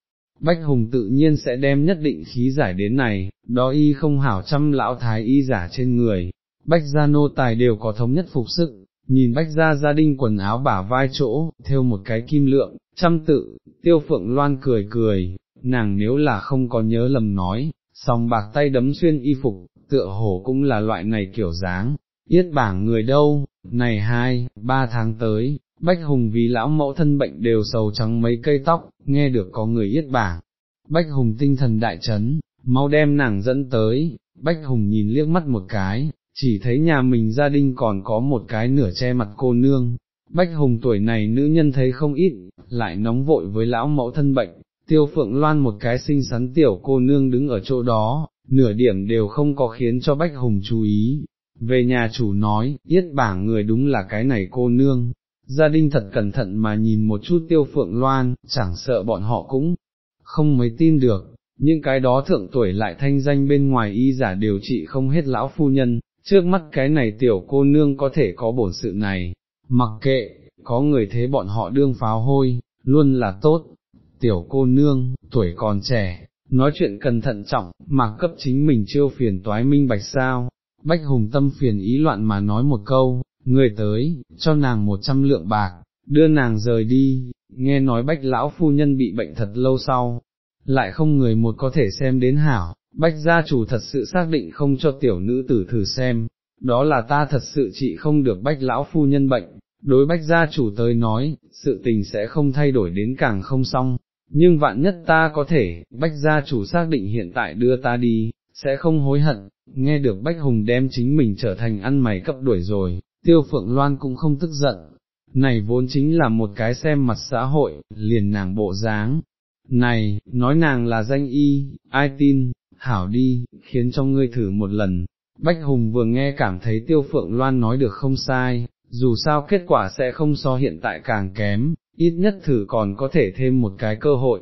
Bách Hùng tự nhiên sẽ đem nhất định khí giải đến này, đó y không hảo trăm lão thái y giả trên người, Bách gia nô tài đều có thống nhất phục sức, nhìn Bách gia gia đình quần áo bả vai chỗ, theo một cái kim lượng, trăm tự, tiêu phượng loan cười cười, nàng nếu là không có nhớ lầm nói, song bạc tay đấm xuyên y phục, tựa hổ cũng là loại này kiểu dáng, yết bảng người đâu, này hai, ba tháng tới, Bách Hùng vì lão mẫu thân bệnh đều sầu trắng mấy cây tóc, nghe được có người yết bảng. Bách Hùng tinh thần đại chấn, mau đem nàng dẫn tới, Bách Hùng nhìn liếc mắt một cái, chỉ thấy nhà mình gia đình còn có một cái nửa che mặt cô nương. Bách Hùng tuổi này nữ nhân thấy không ít, lại nóng vội với lão mẫu thân bệnh, tiêu phượng loan một cái xinh xắn tiểu cô nương đứng ở chỗ đó, nửa điểm đều không có khiến cho Bách Hùng chú ý. Về nhà chủ nói, yết bảng người đúng là cái này cô nương, gia đình thật cẩn thận mà nhìn một chút tiêu phượng loan, chẳng sợ bọn họ cũng không mấy tin được, những cái đó thượng tuổi lại thanh danh bên ngoài y giả điều trị không hết lão phu nhân, trước mắt cái này tiểu cô nương có thể có bổn sự này, mặc kệ, có người thế bọn họ đương pháo hôi, luôn là tốt, tiểu cô nương, tuổi còn trẻ, nói chuyện cẩn thận trọng, mặc cấp chính mình chiêu phiền toái minh bạch sao, bách hùng tâm phiền ý loạn mà nói một câu, người tới, cho nàng một trăm lượng bạc, đưa nàng rời đi, nghe nói bách lão phu nhân bị bệnh thật lâu sau, lại không người một có thể xem đến hảo, bách gia chủ thật sự xác định không cho tiểu nữ tử thử xem, đó là ta thật sự trị không được bách lão phu nhân bệnh, đối bách gia chủ tới nói, sự tình sẽ không thay đổi đến càng không xong, nhưng vạn nhất ta có thể, bách gia chủ xác định hiện tại đưa ta đi, sẽ không hối hận, nghe được Bách Hùng đem chính mình trở thành ăn mày cấp đuổi rồi, tiêu phượng loan cũng không tức giận, này vốn chính là một cái xem mặt xã hội, liền nàng bộ dáng. Này, nói nàng là danh y, ai tin, hảo đi, khiến cho ngươi thử một lần. Bách Hùng vừa nghe cảm thấy tiêu phượng loan nói được không sai, dù sao kết quả sẽ không so hiện tại càng kém, ít nhất thử còn có thể thêm một cái cơ hội.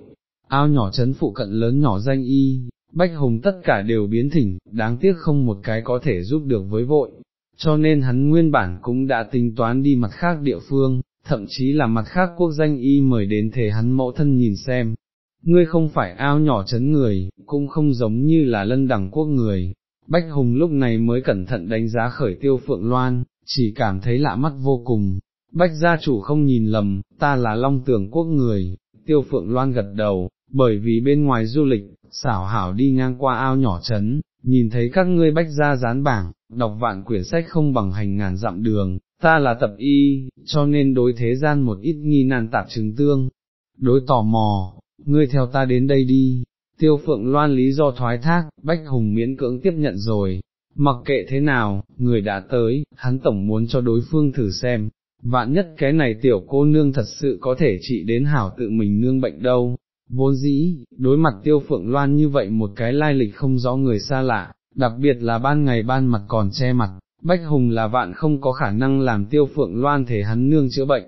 Ao nhỏ chấn phụ cận lớn nhỏ danh y, Bách Hùng tất cả đều biến thỉnh, đáng tiếc không một cái có thể giúp được với vội, cho nên hắn nguyên bản cũng đã tính toán đi mặt khác địa phương, thậm chí là mặt khác quốc danh y mời đến thể hắn mẫu thân nhìn xem. Ngươi không phải ao nhỏ chấn người, cũng không giống như là lân đẳng quốc người. Bách Hùng lúc này mới cẩn thận đánh giá khởi tiêu phượng loan, chỉ cảm thấy lạ mắt vô cùng. Bách gia chủ không nhìn lầm, ta là long tưởng quốc người, tiêu phượng loan gật đầu, bởi vì bên ngoài du lịch, xảo hảo đi ngang qua ao nhỏ trấn, nhìn thấy các ngươi bách gia dán bảng, đọc vạn quyển sách không bằng hành ngàn dặm đường, ta là tập y, cho nên đối thế gian một ít nghi nan tạp chứng tương, đối tò mò, ngươi theo ta đến đây đi, tiêu phượng loan lý do thoái thác, bách hùng miễn cưỡng tiếp nhận rồi, mặc kệ thế nào, người đã tới, hắn tổng muốn cho đối phương thử xem, vạn nhất cái này tiểu cô nương thật sự có thể trị đến hảo tự mình nương bệnh đâu. Vốn dĩ, đối mặt tiêu phượng loan như vậy một cái lai lịch không rõ người xa lạ, đặc biệt là ban ngày ban mặt còn che mặt, Bách Hùng là vạn không có khả năng làm tiêu phượng loan thể hắn nương chữa bệnh,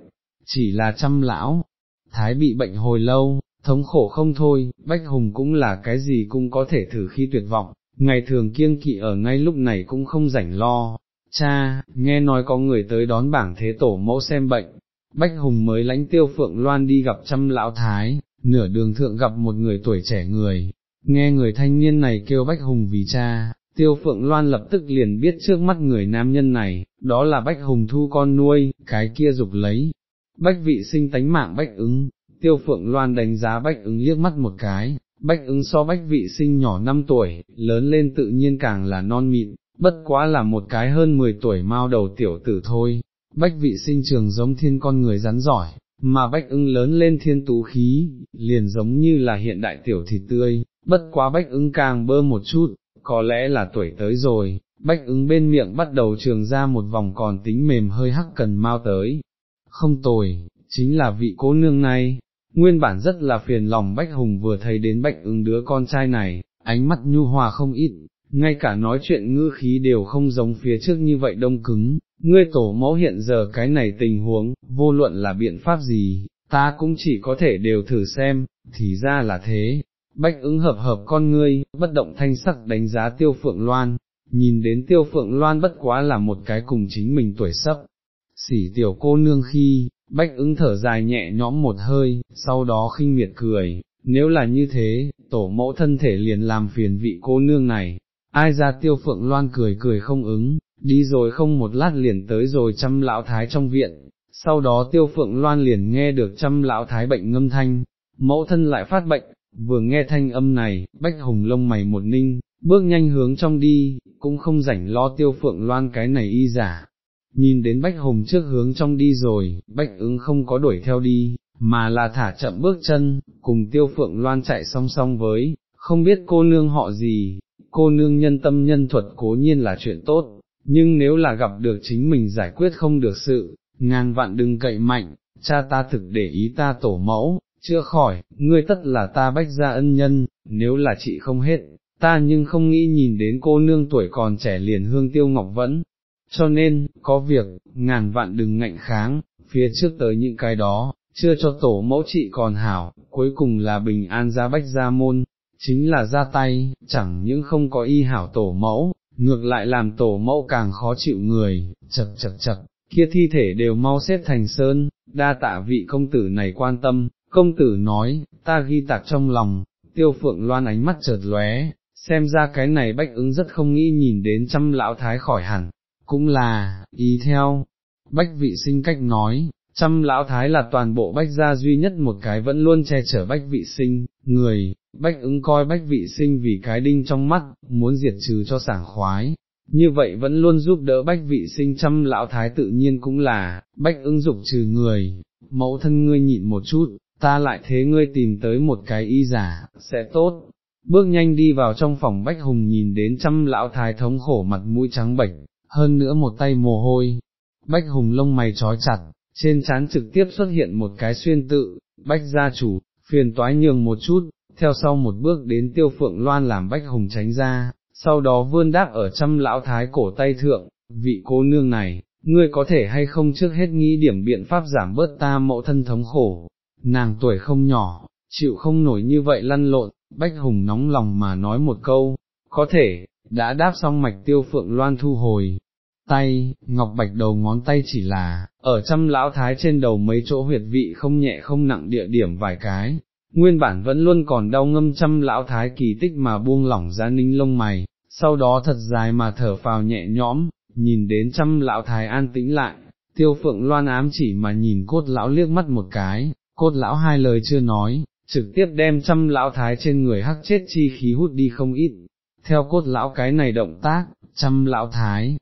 chỉ là chăm lão, thái bị bệnh hồi lâu, thống khổ không thôi, Bách Hùng cũng là cái gì cũng có thể thử khi tuyệt vọng, ngày thường kiêng kỵ ở ngay lúc này cũng không rảnh lo. Cha, nghe nói có người tới đón bảng thế tổ mẫu xem bệnh, Bách Hùng mới lãnh tiêu phượng loan đi gặp trăm lão thái, nửa đường thượng gặp một người tuổi trẻ người, nghe người thanh niên này kêu Bách Hùng vì cha, tiêu phượng loan lập tức liền biết trước mắt người nam nhân này, đó là Bách Hùng thu con nuôi, cái kia dục lấy. Bách vị sinh tánh mạng Bách ứng, tiêu phượng loan đánh giá Bách ứng liếc mắt một cái, Bách ứng so Bách vị sinh nhỏ 5 tuổi, lớn lên tự nhiên càng là non mịn, bất quá là một cái hơn 10 tuổi mao đầu tiểu tử thôi. Bách vị sinh trường giống thiên con người rắn giỏi, mà bách ưng lớn lên thiên tú khí, liền giống như là hiện đại tiểu thịt tươi, bất quá bách ưng càng bơ một chút, có lẽ là tuổi tới rồi, bách ứng bên miệng bắt đầu trường ra một vòng còn tính mềm hơi hắc cần mau tới. Không tồi, chính là vị cố nương này, nguyên bản rất là phiền lòng bách hùng vừa thấy đến bệnh ứng đứa con trai này, ánh mắt nhu hòa không ít, ngay cả nói chuyện ngư khí đều không giống phía trước như vậy đông cứng, ngươi tổ mẫu hiện giờ cái này tình huống, vô luận là biện pháp gì, ta cũng chỉ có thể đều thử xem, thì ra là thế. Bách ứng hợp hợp con ngươi, bất động thanh sắc đánh giá tiêu phượng loan, nhìn đến tiêu phượng loan bất quá là một cái cùng chính mình tuổi sấp, xỉ tiểu cô nương khi, bách ứng thở dài nhẹ nhõm một hơi, sau đó khinh miệt cười, nếu là như thế, tổ mẫu thân thể liền làm phiền vị cô nương này, ai ra tiêu phượng loan cười cười không ứng, đi rồi không một lát liền tới rồi chăm lão thái trong viện, sau đó tiêu phượng loan liền nghe được chăm lão thái bệnh ngâm thanh, mẫu thân lại phát bệnh, vừa nghe thanh âm này, bách hùng lông mày một ninh, bước nhanh hướng trong đi, cũng không rảnh lo tiêu phượng loan cái này y giả. Nhìn đến bách hùng trước hướng trong đi rồi, bách ứng không có đuổi theo đi, mà là thả chậm bước chân, cùng tiêu phượng loan chạy song song với, không biết cô nương họ gì, cô nương nhân tâm nhân thuật cố nhiên là chuyện tốt, nhưng nếu là gặp được chính mình giải quyết không được sự, ngàn vạn đừng cậy mạnh, cha ta thực để ý ta tổ mẫu, chưa khỏi, ngươi tất là ta bách gia ân nhân, nếu là chị không hết, ta nhưng không nghĩ nhìn đến cô nương tuổi còn trẻ liền hương tiêu ngọc vẫn, cho nên, có việc, ngàn vạn đừng ngạnh kháng, phía trước tới những cái đó, chưa cho tổ mẫu trị còn hảo, cuối cùng là bình an ra bách gia môn, chính là ra tay, chẳng những không có y hảo tổ mẫu, ngược lại làm tổ mẫu càng khó chịu người, chật chật chật, kia thi thể đều mau xếp thành sơn, đa tạ vị công tử này quan tâm, công tử nói, ta ghi tạc trong lòng, tiêu phượng loan ánh mắt chợt lóe, xem ra cái này bách ứng rất không nghĩ nhìn đến trăm lão thái khỏi hẳn, cũng là, ý theo, bách vị sinh cách nói, trăm lão thái là toàn bộ bách gia duy nhất một cái vẫn luôn che chở bách vị sinh, người, bách ứng coi bách vị sinh vì cái đinh trong mắt, muốn diệt trừ cho sảng khoái, như vậy vẫn luôn giúp đỡ bách vị sinh trăm lão thái tự nhiên cũng là, bách ứng dục trừ người, mẫu thân ngươi nhịn một chút, ta lại thế ngươi tìm tới một cái y giả, sẽ tốt, bước nhanh đi vào trong phòng Bách Hùng nhìn đến trăm lão thái thống khổ mặt mũi trắng bệch, hơn nữa một tay mồ hôi. Bách Hùng lông mày trói chặt, trên trán trực tiếp xuất hiện một cái xuyên tự, Bách gia chủ, phiền toái nhường một chút, theo sau một bước đến tiêu phượng loan làm Bách Hùng tránh ra, sau đó vươn đáp ở trăm lão thái cổ tay thượng, vị cô nương này, ngươi có thể hay không trước hết nghĩ điểm biện pháp giảm bớt ta mẫu thân thống khổ, nàng tuổi không nhỏ, chịu không nổi như vậy lăn lộn, Bách Hùng nóng lòng mà nói một câu, có thể, đã đáp xong mạch tiêu phượng loan thu hồi. Tay, ngọc bạch đầu ngón tay chỉ là, ở trăm lão thái trên đầu mấy chỗ huyệt vị không nhẹ không nặng địa điểm vài cái, nguyên bản vẫn luôn còn đau ngâm trăm lão thái kỳ tích mà buông lỏng ra ninh lông mày, sau đó thật dài mà thở phào nhẹ nhõm, nhìn đến trăm lão thái an tĩnh lại, tiêu phượng loan ám chỉ mà nhìn cốt lão liếc mắt một cái, cốt lão hai lời chưa nói, trực tiếp đem trăm lão thái trên người hắc chết chi khí hút đi không ít, theo cốt lão cái này động tác, chăm lão thái,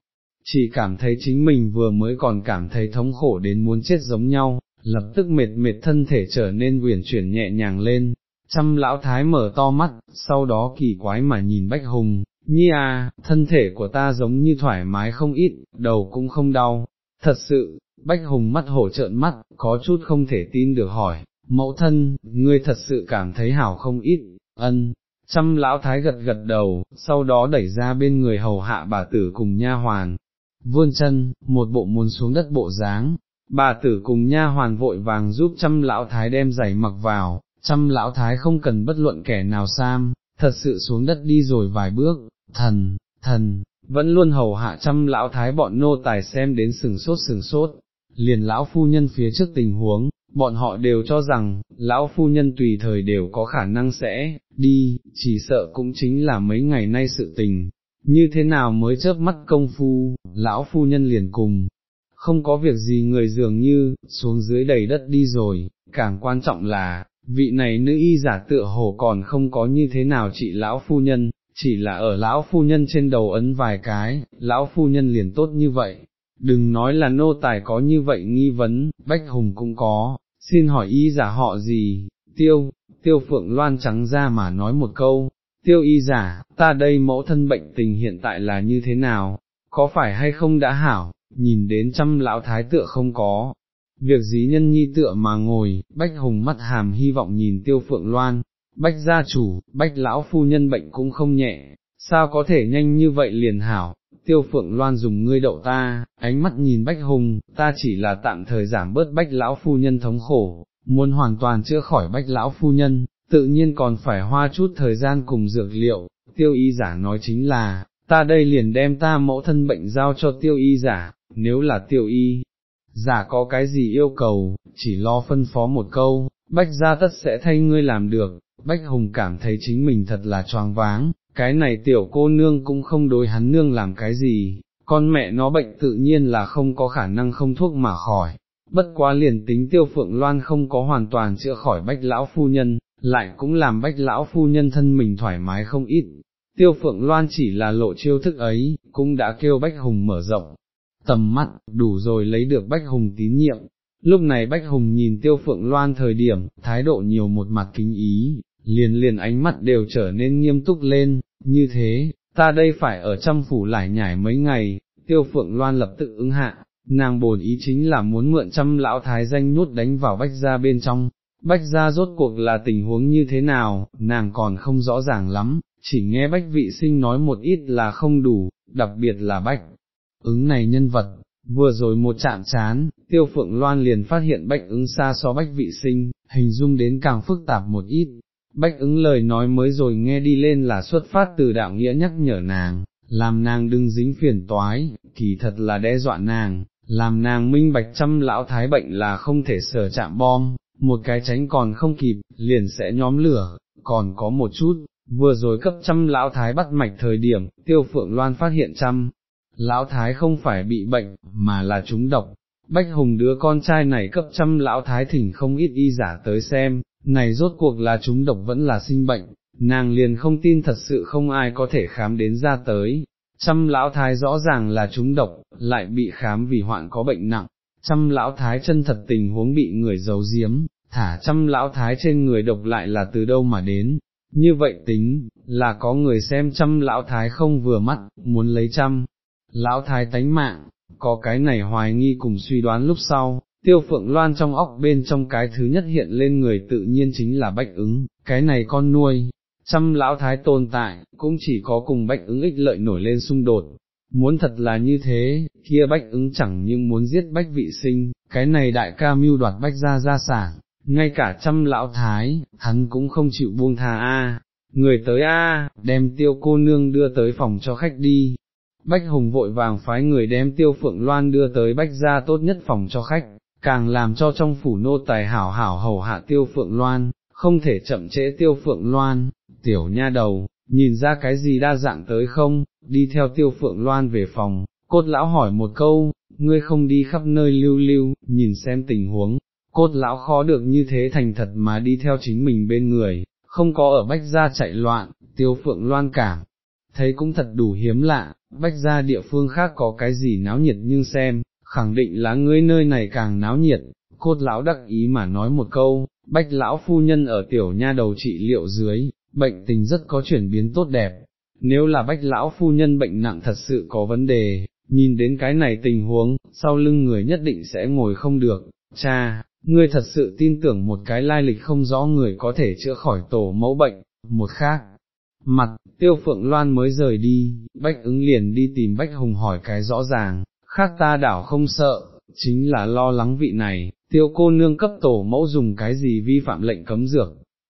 chỉ cảm thấy chính mình vừa mới còn cảm thấy thống khổ đến muốn chết giống nhau, lập tức mệt mệt thân thể trở nên uyển chuyển nhẹ nhàng lên, chăm lão thái mở to mắt, sau đó kỳ quái mà nhìn Bách Hùng, nhi à, thân thể của ta giống như thoải mái không ít, đầu cũng không đau, thật sự, Bách Hùng mắt hổ trợn mắt, có chút không thể tin được hỏi, mẫu thân, ngươi thật sự cảm thấy hảo không ít, ân. Trăm lão thái gật gật đầu, sau đó đẩy ra bên người hầu hạ bà tử cùng nha hoàn, vươn chân, một bộ muốn xuống đất bộ dáng, bà tử cùng nha hoàn vội vàng giúp trăm lão thái đem giày mặc vào, trăm lão thái không cần bất luận kẻ nào sam, thật sự xuống đất đi rồi vài bước, thần, thần, vẫn luôn hầu hạ trăm lão thái bọn nô tài xem đến sừng sốt sừng sốt, liền lão phu nhân phía trước tình huống, bọn họ đều cho rằng, lão phu nhân tùy thời đều có khả năng sẽ, đi, chỉ sợ cũng chính là mấy ngày nay sự tình, như thế nào mới chớp mắt công phu, lão phu nhân liền cùng, không có việc gì người dường như, xuống dưới đầy đất đi rồi, càng quan trọng là, vị này nữ y giả tựa hồ còn không có như thế nào chị lão phu nhân, chỉ là ở lão phu nhân trên đầu ấn vài cái, lão phu nhân liền tốt như vậy. Đừng nói là nô tài có như vậy nghi vấn, Bách Hùng cũng có, xin hỏi y giả họ gì, tiêu, tiêu phượng loan trắng ra mà nói một câu, tiêu y giả, ta đây mẫu thân bệnh tình hiện tại là như thế nào, có phải hay không đã hảo, nhìn đến trăm lão thái tựa không có, việc dí nhân nhi tựa mà ngồi, bách hùng mắt hàm hy vọng nhìn tiêu phượng loan, bách gia chủ, bách lão phu nhân bệnh cũng không nhẹ, sao có thể nhanh như vậy liền hảo, tiêu phượng loan dùng ngươi đậu ta, ánh mắt nhìn bách hùng, ta chỉ là tạm thời giảm bớt bách lão phu nhân thống khổ, muốn hoàn toàn chữa khỏi bách lão phu nhân, tự nhiên còn phải hoa chút thời gian cùng dược liệu, tiêu y giả nói chính là, ta đây liền đem ta mẫu thân bệnh giao cho tiêu y giả, nếu là tiêu y, giả có cái gì yêu cầu, chỉ lo phân phó một câu, bách gia tất sẽ thay ngươi làm được, bách hùng cảm thấy chính mình thật là choáng váng, cái này tiểu cô nương cũng không đối hắn nương làm cái gì, con mẹ nó bệnh tự nhiên là không có khả năng không thuốc mà khỏi, bất quá liền tính tiêu phượng loan không có hoàn toàn chữa khỏi bách lão phu nhân, lại cũng làm bách lão phu nhân thân mình thoải mái không ít. Tiêu phượng loan chỉ là lộ chiêu thức ấy, cũng đã kêu Bách Hùng mở rộng, tầm mắt, đủ rồi lấy được Bách Hùng tín nhiệm. Lúc này Bách Hùng nhìn tiêu phượng loan thời điểm, thái độ nhiều một mặt kính ý, liền liền ánh mắt đều trở nên nghiêm túc lên, như thế, ta đây phải ở trăm phủ lải nhải mấy ngày, tiêu phượng loan lập tự ứng hạ, nàng bồn ý chính là muốn mượn trăm lão thái danh nhút đánh vào bách ra bên trong, bách ra rốt cuộc là tình huống như thế nào, nàng còn không rõ ràng lắm, chỉ nghe bách vị sinh nói một ít là không đủ, đặc biệt là bách, ứng này nhân vật, vừa rồi một chạm chán, tiêu phượng loan liền phát hiện bách ứng xa so bách vị sinh, hình dung đến càng phức tạp một ít, bách ứng lời nói mới rồi nghe đi lên là xuất phát từ đạo nghĩa nhắc nhở nàng, làm nàng đừng dính phiền toái, kỳ thật là đe dọa nàng, làm nàng minh bạch trăm lão thái bệnh là không thể sở chạm bom, một cái tránh còn không kịp, liền sẽ nhóm lửa, còn có một chút, vừa rồi cấp trăm lão thái bắt mạch thời điểm, tiêu phượng loan phát hiện trăm, lão thái không phải bị bệnh, mà là trúng độc. Bách Hùng đứa con trai này cấp trăm lão thái thỉnh không ít y giả tới xem, này rốt cuộc là trúng độc vẫn là sinh bệnh, nàng liền không tin thật sự không ai có thể khám đến ra tới. Trăm lão thái rõ ràng là trúng độc, lại bị khám vì hoạn có bệnh nặng, trăm lão thái chân thật tình huống bị người giấu giếm, thả trăm lão thái trên người độc lại là từ đâu mà đến, như vậy tính, là có người xem trăm lão thái không vừa mắt, muốn lấy trăm, lão thái tánh mạng, có cái này hoài nghi cùng suy đoán lúc sau, tiêu phượng loan trong óc bên trong cái thứ nhất hiện lên người tự nhiên chính là bách ứng, cái này con nuôi, trăm lão thái tồn tại, cũng chỉ có cùng bách ứng ích lợi nổi lên xung đột. Muốn thật là như thế, kia bách ứng chẳng nhưng muốn giết bách vị sinh, cái này đại ca mưu đoạt bách ra ra sản, ngay cả trăm lão thái, hắn cũng không chịu buông tha a. Người tới a, đem tiêu cô nương đưa tới phòng cho khách đi, Bách Hùng vội vàng phái người đem tiêu phượng loan đưa tới bách gia tốt nhất phòng cho khách, càng làm cho trong phủ nô tài hảo hảo hầu hạ tiêu phượng loan, không thể chậm trễ tiêu phượng loan, tiểu nha đầu, nhìn ra cái gì đa dạng tới không, đi theo tiêu phượng loan về phòng, cốt lão hỏi một câu, ngươi không đi khắp nơi lưu lưu, nhìn xem tình huống, cốt lão khó được như thế thành thật mà đi theo chính mình bên người, không có ở bách gia chạy loạn, tiêu phượng loan cảm, thấy cũng thật đủ hiếm lạ, bách gia địa phương khác có cái gì náo nhiệt nhưng xem, khẳng định là ngươi nơi này càng náo nhiệt, cốt lão đắc ý mà nói một câu, bách lão phu nhân ở tiểu nha đầu trị liệu dưới, bệnh tình rất có chuyển biến tốt đẹp, nếu là bách lão phu nhân bệnh nặng thật sự có vấn đề, nhìn đến cái này tình huống, sau lưng người nhất định sẽ ngồi không được, cha, ngươi thật sự tin tưởng một cái lai lịch không rõ người có thể chữa khỏi tổ mẫu bệnh, một khác. Mặt, tiêu phượng loan mới rời đi, bách ứng liền đi tìm bách hùng hỏi cái rõ ràng, khác ta đảo không sợ, chính là lo lắng vị này, tiêu cô nương cấp tổ mẫu dùng cái gì vi phạm lệnh cấm dược,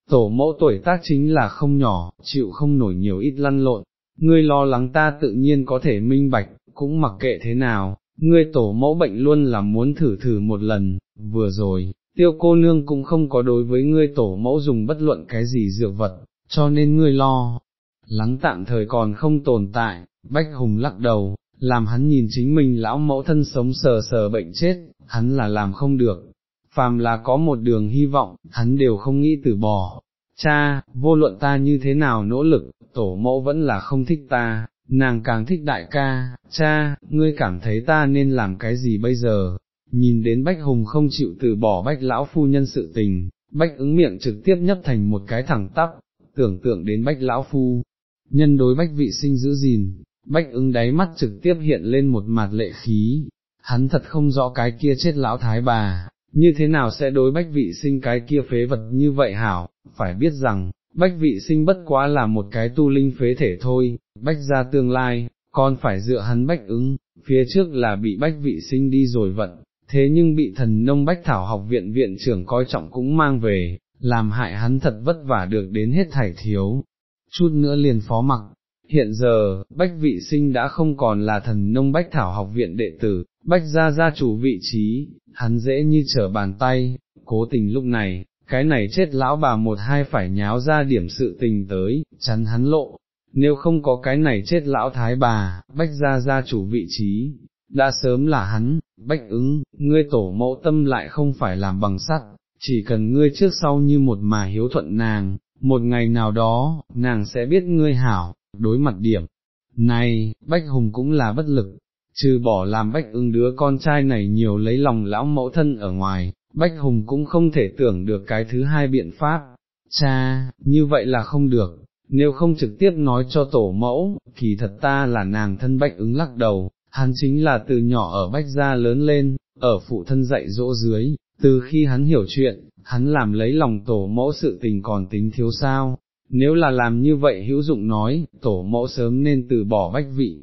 tổ mẫu tuổi tác chính là không nhỏ, chịu không nổi nhiều ít lăn lộn, ngươi lo lắng ta tự nhiên có thể minh bạch, cũng mặc kệ thế nào, ngươi tổ mẫu bệnh luôn là muốn thử thử một lần, vừa rồi, tiêu cô nương cũng không có đối với ngươi tổ mẫu dùng bất luận cái gì dược vật, cho nên ngươi lo, lắng tạm thời còn không tồn tại, Bách Hùng lắc đầu, làm hắn nhìn chính mình lão mẫu thân sống sờ sờ bệnh chết, hắn là làm không được, phàm là có một đường hy vọng, hắn đều không nghĩ từ bỏ. Cha, vô luận ta như thế nào nỗ lực, tổ mẫu vẫn là không thích ta, nàng càng thích đại ca, cha, ngươi cảm thấy ta nên làm cái gì bây giờ, nhìn đến Bách Hùng không chịu từ bỏ Bách Lão Phu Nhân sự tình, Bách ứng miệng trực tiếp nhấp thành một cái thẳng tắp, tưởng tượng đến Bách Lão Phu, nhân đối Bách vị sinh giữ gìn, Bách ứng đáy mắt trực tiếp hiện lên một mặt lệ khí, hắn thật không rõ cái kia chết lão thái bà, như thế nào sẽ đối bách vị sinh cái kia phế vật như vậy hảo, phải biết rằng, bách vị sinh bất quá là một cái tu linh phế thể thôi, bách ra tương lai, còn phải dựa hắn bách ứng, phía trước là bị bách vị sinh đi rồi vận, thế nhưng bị thần nông bách thảo học viện viện trưởng coi trọng cũng mang về, làm hại hắn thật vất vả được đến hết thảy thiếu, chút nữa liền phó mặc. Hiện giờ, Bách Vị Sinh đã không còn là thần nông Bách Thảo học viện đệ tử, Bách gia gia chủ vị trí, hắn dễ như trở bàn tay, cố tình lúc này, cái này chết lão bà một hai phải nháo ra điểm sự tình tới, chắn hắn lộ, nếu không có cái này chết lão thái bà, bách gia gia chủ vị trí, đã sớm là hắn, bách ứng, ngươi tổ mẫu tâm lại không phải làm bằng sắt, chỉ cần ngươi trước sau như một mà hiếu thuận nàng, một ngày nào đó, nàng sẽ biết ngươi hảo, đối mặt điểm. Này, Bách Hùng cũng là bất lực, trừ bỏ làm bách ưng đứa con trai này nhiều lấy lòng lão mẫu thân ở ngoài, bách hùng cũng không thể tưởng được cái thứ hai biện pháp, cha, như vậy là không được, nếu không trực tiếp nói cho tổ mẫu, kỳ thật ta là nàng thân bách ứng lắc đầu, hắn chính là từ nhỏ ở bách gia lớn lên, ở phụ thân dạy dỗ dưới, từ khi hắn hiểu chuyện, hắn làm lấy lòng tổ mẫu sự tình còn tính thiếu sao, nếu là làm như vậy hữu dụng nói, tổ mẫu sớm nên từ bỏ bách vị,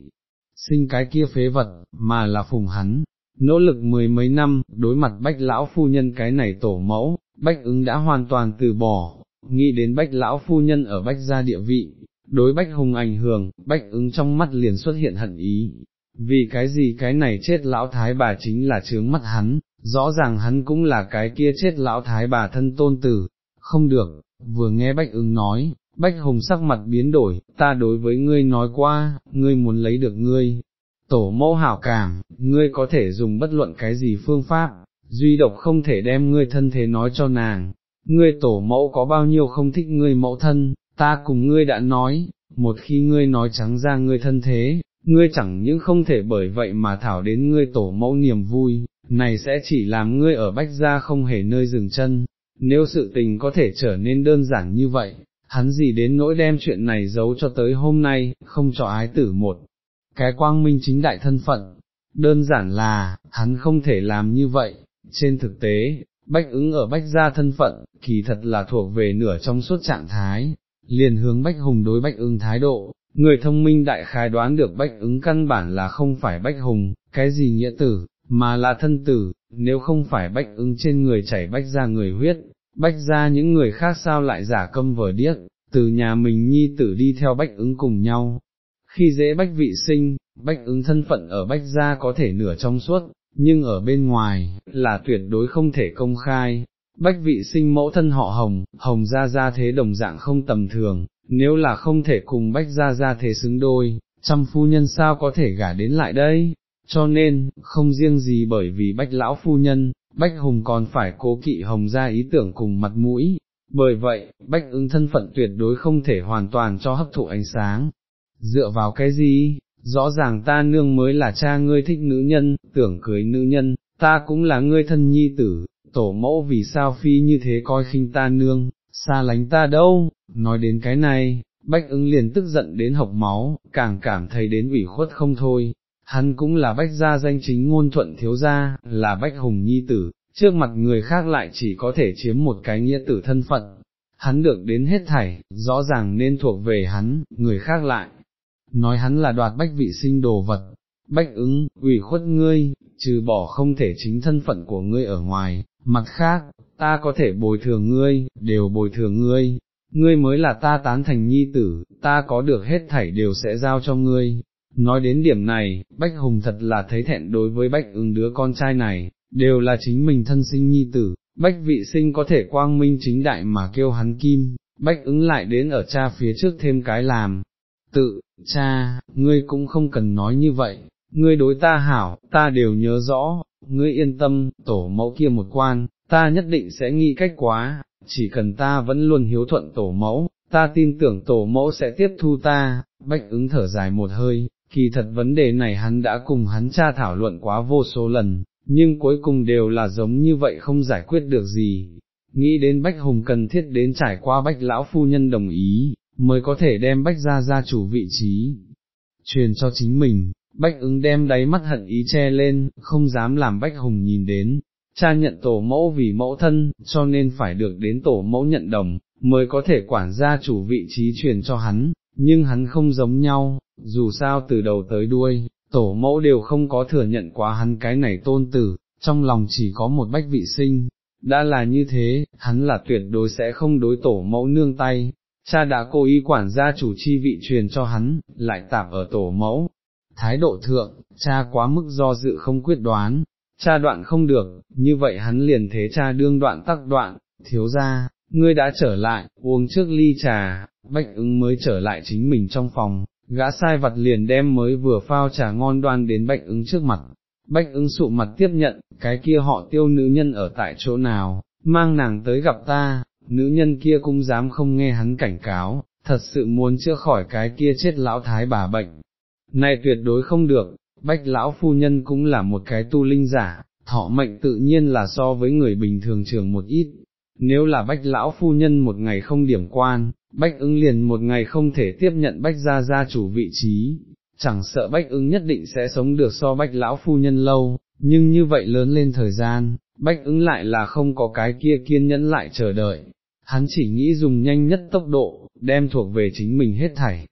sinh cái kia phế vật, mà là phùng hắn, nỗ lực mười mấy năm, đối mặt bách lão phu nhân cái này tổ mẫu, bách ứng đã hoàn toàn từ bỏ, nghĩ đến bách lão phu nhân ở bách gia địa vị, đối bách hùng ảnh hưởng, bách ứng trong mắt liền xuất hiện hận ý, vì cái gì cái này chết lão thái bà chính là chướng mắt hắn, rõ ràng hắn cũng là cái kia chết lão thái bà thân tôn tử, không được, vừa nghe bách ứng nói, Bách Hùng sắc mặt biến đổi, ta đối với ngươi nói qua, ngươi muốn lấy được ngươi, tổ mẫu hảo cảm, ngươi có thể dùng bất luận cái gì phương pháp, duy độc không thể đem ngươi thân thế nói cho nàng, ngươi tổ mẫu có bao nhiêu không thích ngươi mẫu thân, ta cùng ngươi đã nói, một khi ngươi nói trắng ra ngươi thân thế, ngươi chẳng những không thể bởi vậy mà thảo đến ngươi tổ mẫu niềm vui, này sẽ chỉ làm ngươi ở bách gia không hề nơi dừng chân, nếu sự tình có thể trở nên đơn giản như vậy, hắn gì đến nỗi đem chuyện này giấu cho tới hôm nay, không cho ái tử một. Cái quang minh chính đại thân phận, đơn giản là, hắn không thể làm như vậy, trên thực tế, bách ứng ở bách gia thân phận, kỳ thật là thuộc về nửa trong suốt trạng thái, liền hướng bách hùng đối bách ứng thái độ, người thông minh đại khái đoán được bách ứng căn bản là không phải bách hùng, cái gì nghĩa tử, mà là thân tử, nếu không phải bách ứng trên người chảy bách ra người huyết, bách ra những người khác sao lại giả câm vờ điếc, từ nhà mình nhi tử đi theo bách ứng cùng nhau. Khi dễ bách vị sinh, bách ứng thân phận ở bách gia có thể nửa trong suốt, nhưng ở bên ngoài, là tuyệt đối không thể công khai. Bách vị sinh mẫu thân họ hồng, hồng ra ra thế đồng dạng không tầm thường, nếu là không thể cùng bách ra ra thế xứng đôi, trăm phu nhân sao có thể gả đến lại đây, cho nên, không riêng gì bởi vì bách lão phu nhân, bách hùng còn phải cố kỵ hồng ra ý tưởng cùng mặt mũi, bởi vậy, bách ứng thân phận tuyệt đối không thể hoàn toàn cho hấp thụ ánh sáng. Dựa vào cái gì, rõ ràng ta nương mới là cha ngươi thích nữ nhân, tưởng cưới nữ nhân, ta cũng là ngươi thân nhi tử, tổ mẫu vì sao phi như thế coi khinh ta nương, xa lánh ta đâu, nói đến cái này, bách ứng liền tức giận đến hộc máu, càng cảm thấy đến ủy khuất không thôi, hắn cũng là bách gia danh chính ngôn thuận thiếu gia, là bách hùng nhi tử, trước mặt người khác lại chỉ có thể chiếm một cái nghĩa tử thân phận, hắn được đến hết thảy, rõ ràng nên thuộc về hắn, người khác lại, nói hắn là đoạt bách vị sinh đồ vật, bách ứng, ủy khuất ngươi, trừ bỏ không thể chính thân phận của ngươi ở ngoài, mặt khác, ta có thể bồi thường ngươi, đều bồi thường ngươi, ngươi mới là ta tán thành nhi tử, ta có được hết thảy đều sẽ giao cho ngươi. Nói đến điểm này, Bách Hùng thật là thấy thẹn đối với Bách ứng đứa con trai này, đều là chính mình thân sinh nhi tử, Bách vị sinh có thể quang minh chính đại mà kêu hắn kim, Bách ứng lại đến ở cha phía trước thêm cái làm. Tự, cha, ngươi cũng không cần nói như vậy, ngươi đối ta hảo, ta đều nhớ rõ, ngươi yên tâm, tổ mẫu kia một quan, ta nhất định sẽ nghĩ cách quá, chỉ cần ta vẫn luôn hiếu thuận tổ mẫu, ta tin tưởng tổ mẫu sẽ tiếp thu ta, bách ứng thở dài một hơi, kỳ thật vấn đề này hắn đã cùng hắn cha thảo luận quá vô số lần, nhưng cuối cùng đều là giống như vậy không giải quyết được gì. Nghĩ đến Bách Hùng cần thiết đến trải qua Bách Lão Phu Nhân đồng ý, mới có thể đem Bách ra ra chủ vị trí, truyền cho chính mình, Bách ứng đem đáy mắt hận ý che lên, không dám làm Bách Hùng nhìn đến, cha nhận tổ mẫu vì mẫu thân, cho nên phải được đến tổ mẫu nhận đồng, mới có thể quản gia chủ vị trí truyền cho hắn, nhưng hắn không giống nhau, dù sao từ đầu tới đuôi, tổ mẫu đều không có thừa nhận quá hắn cái này tôn tử, trong lòng chỉ có một bách vị sinh, đã là như thế, hắn là tuyệt đối sẽ không đối tổ mẫu nương tay, cha đã cố ý quản gia chủ chi vị truyền cho hắn, lại tạp ở tổ mẫu. Thái độ thượng, cha quá mức do dự không quyết đoán, cha đoạn không được, như vậy hắn liền thế cha đương đoạn tắc đoạn, thiếu ra, ngươi đã trở lại, uống trước ly trà, bách ứng mới trở lại chính mình trong phòng, gã sai vặt liền đem mới vừa phao trà ngon đoan đến bách ứng trước mặt, bách ứng sụ mặt tiếp nhận, cái kia họ tiêu nữ nhân ở tại chỗ nào, mang nàng tới gặp ta, nữ nhân kia cũng dám không nghe hắn cảnh cáo, thật sự muốn chữa khỏi cái kia chết lão thái bà bệnh. Này tuyệt đối không được, bách lão phu nhân cũng là một cái tu linh giả, thọ mệnh tự nhiên là so với người bình thường trường một ít, nếu là bách lão phu nhân một ngày không điểm quan, bách ứng liền một ngày không thể tiếp nhận bách gia gia chủ vị trí, chẳng sợ bách ứng nhất định sẽ sống được so bách lão phu nhân lâu, nhưng như vậy lớn lên thời gian, bách ứng lại là không có cái kia kiên nhẫn lại chờ đợi, hắn chỉ nghĩ dùng nhanh nhất tốc độ, đem thuộc về chính mình hết thảy,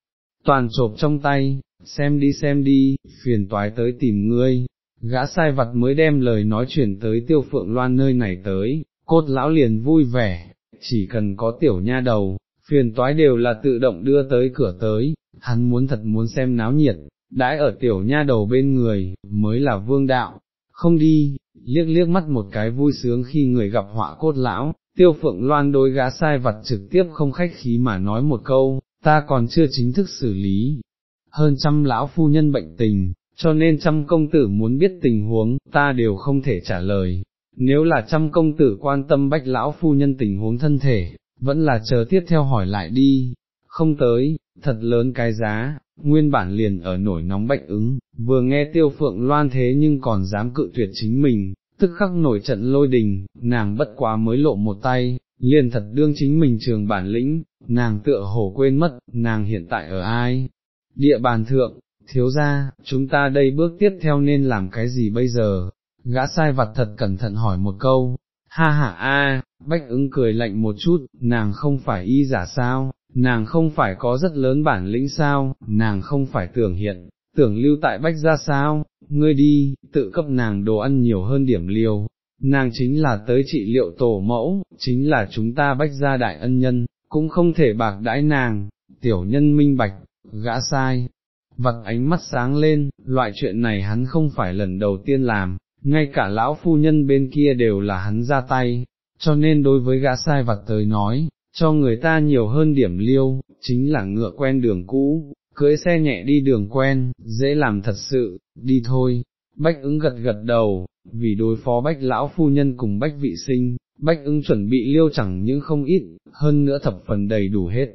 toàn chộp trong tay, xem đi xem đi, phiền toái tới tìm ngươi, gã sai vặt mới đem lời nói chuyển tới tiêu phượng loan nơi này tới, cốt lão liền vui vẻ, chỉ cần có tiểu nha đầu, phiền toái đều là tự động đưa tới cửa tới, hắn muốn thật muốn xem náo nhiệt, đãi ở tiểu nha đầu bên người, mới là vương đạo, không đi, liếc liếc mắt một cái vui sướng khi người gặp họa cốt lão, tiêu phượng loan đối gã sai vặt trực tiếp không khách khí mà nói một câu, ta còn chưa chính thức xử lý, hơn trăm lão phu nhân bệnh tình, cho nên trăm công tử muốn biết tình huống, ta đều không thể trả lời. Nếu là trăm công tử quan tâm bách lão phu nhân tình huống thân thể, vẫn là chờ tiếp theo hỏi lại đi, không tới, thật lớn cái giá, nguyên bản liền ở nổi nóng bệnh ứng, vừa nghe tiêu phượng loan thế nhưng còn dám cự tuyệt chính mình, tức khắc nổi trận lôi đình, nàng bất quá mới lộ một tay, liền thật đương chính mình trường bản lĩnh, nàng tựa hồ quên mất, nàng hiện tại ở ai? Địa bàn thượng, thiếu ra, chúng ta đây bước tiếp theo nên làm cái gì bây giờ? Gã sai vặt thật cẩn thận hỏi một câu, ha ha a, bách ứng cười lạnh một chút, nàng không phải y giả sao, nàng không phải có rất lớn bản lĩnh sao, nàng không phải tưởng hiện, tưởng lưu tại bách ra sao, ngươi đi, tự cấp nàng đồ ăn nhiều hơn điểm liều, nàng chính là tới trị liệu tổ mẫu, chính là chúng ta bách ra đại ân nhân, cũng không thể bạc đãi nàng, tiểu nhân minh bạch, gã sai, vật ánh mắt sáng lên, loại chuyện này hắn không phải lần đầu tiên làm, ngay cả lão phu nhân bên kia đều là hắn ra tay, cho nên đối với gã sai vặt tới nói, cho người ta nhiều hơn điểm liêu, chính là ngựa quen đường cũ, cưỡi xe nhẹ đi đường quen, dễ làm thật sự, đi thôi. Bách ứng gật gật đầu, vì đối phó bách lão phu nhân cùng bách vị sinh, bách ứng chuẩn bị liêu chẳng những không ít, hơn nữa thập phần đầy đủ hết.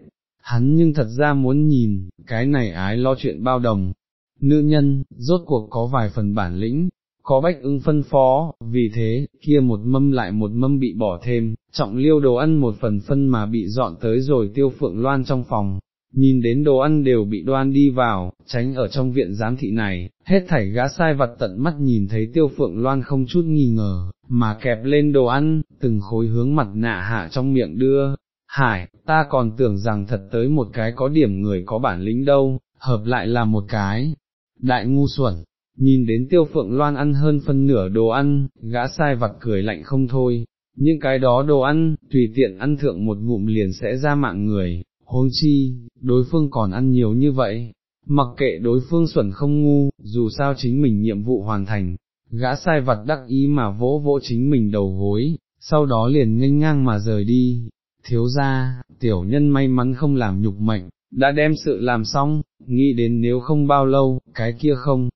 Hắn nhưng thật ra muốn nhìn, cái này ái lo chuyện bao đồng. Nữ nhân, rốt cuộc có vài phần bản lĩnh, có bách ứng phân phó, vì thế, kia một mâm lại một mâm bị bỏ thêm, trọng liêu đồ ăn một phần phân mà bị dọn tới rồi tiêu phượng loan trong phòng, nhìn đến đồ ăn đều bị đoan đi vào, tránh ở trong viện giám thị này, hết thảy gã sai vật tận mắt nhìn thấy tiêu phượng loan không chút nghi ngờ, mà kẹp lên đồ ăn, từng khối hướng mặt nạ hạ trong miệng đưa, hải, ta còn tưởng rằng thật tới một cái có điểm người có bản lĩnh đâu, hợp lại là một cái, đại ngu xuẩn. Nhìn đến tiêu phượng loan ăn hơn phân nửa đồ ăn, gã sai vặt cười lạnh không thôi, những cái đó đồ ăn, tùy tiện ăn thượng một ngụm liền sẽ ra mạng người, huống chi, đối phương còn ăn nhiều như vậy, mặc kệ đối phương xuẩn không ngu, dù sao chính mình nhiệm vụ hoàn thành, gã sai vặt đắc ý mà vỗ vỗ chính mình đầu gối, sau đó liền nghênh ngang mà rời đi, thiếu ra, tiểu nhân may mắn không làm nhục mệnh, đã đem sự làm xong, nghĩ đến nếu không bao lâu, cái kia không,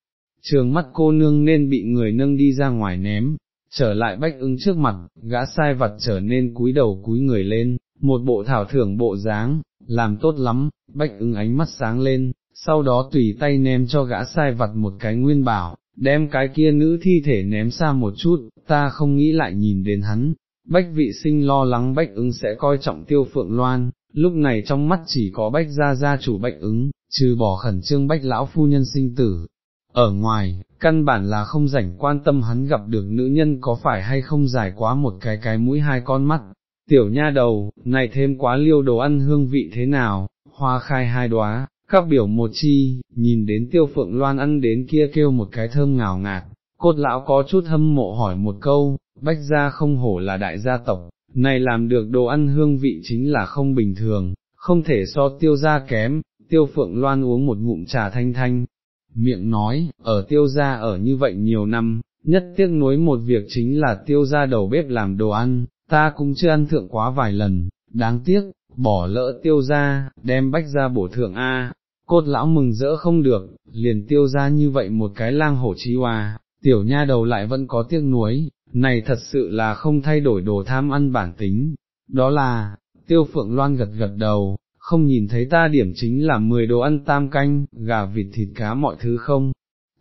trường mắt cô nương nên bị người nâng đi ra ngoài ném, trở lại bách ứng trước mặt, gã sai vặt trở nên cúi đầu cúi người lên, một bộ thảo thưởng bộ dáng, làm tốt lắm, bách ứng ánh mắt sáng lên, sau đó tùy tay ném cho gã sai vặt một cái nguyên bảo, đem cái kia nữ thi thể ném xa một chút, ta không nghĩ lại nhìn đến hắn. Bách vị sinh lo lắng bách ứng sẽ coi trọng tiêu phượng loan, lúc này trong mắt chỉ có bách gia gia chủ bách ứng, trừ bỏ khẩn trương bách lão phu nhân sinh tử. Ở ngoài, căn bản là không rảnh quan tâm hắn gặp được nữ nhân có phải hay không dài quá một cái cái mũi hai con mắt, tiểu nha đầu, này thêm quá liêu đồ ăn hương vị thế nào, hoa khai hai đóa, các biểu một chi, nhìn đến tiêu phượng loan ăn đến kia kêu một cái thơm ngào ngạt, cốt lão có chút hâm mộ hỏi một câu, bách gia không hổ là đại gia tộc, này làm được đồ ăn hương vị chính là không bình thường, không thể so tiêu gia kém, tiêu phượng loan uống một ngụm trà thanh thanh, miệng nói, ở tiêu gia ở như vậy nhiều năm, nhất tiếc nuối một việc chính là tiêu gia đầu bếp làm đồ ăn, ta cũng chưa ăn thượng quá vài lần, đáng tiếc, bỏ lỡ tiêu gia đem bách ra bổ thượng A, cốt lão mừng rỡ không được, liền tiêu ra như vậy một cái lang hổ chi hoa, tiểu nha đầu lại vẫn có tiếc nuối, này thật sự là không thay đổi đồ tham ăn bản tính, đó là, tiêu phượng loan gật gật đầu, không nhìn thấy ta điểm chính là 10 đồ ăn tam canh, gà vịt thịt cá mọi thứ không,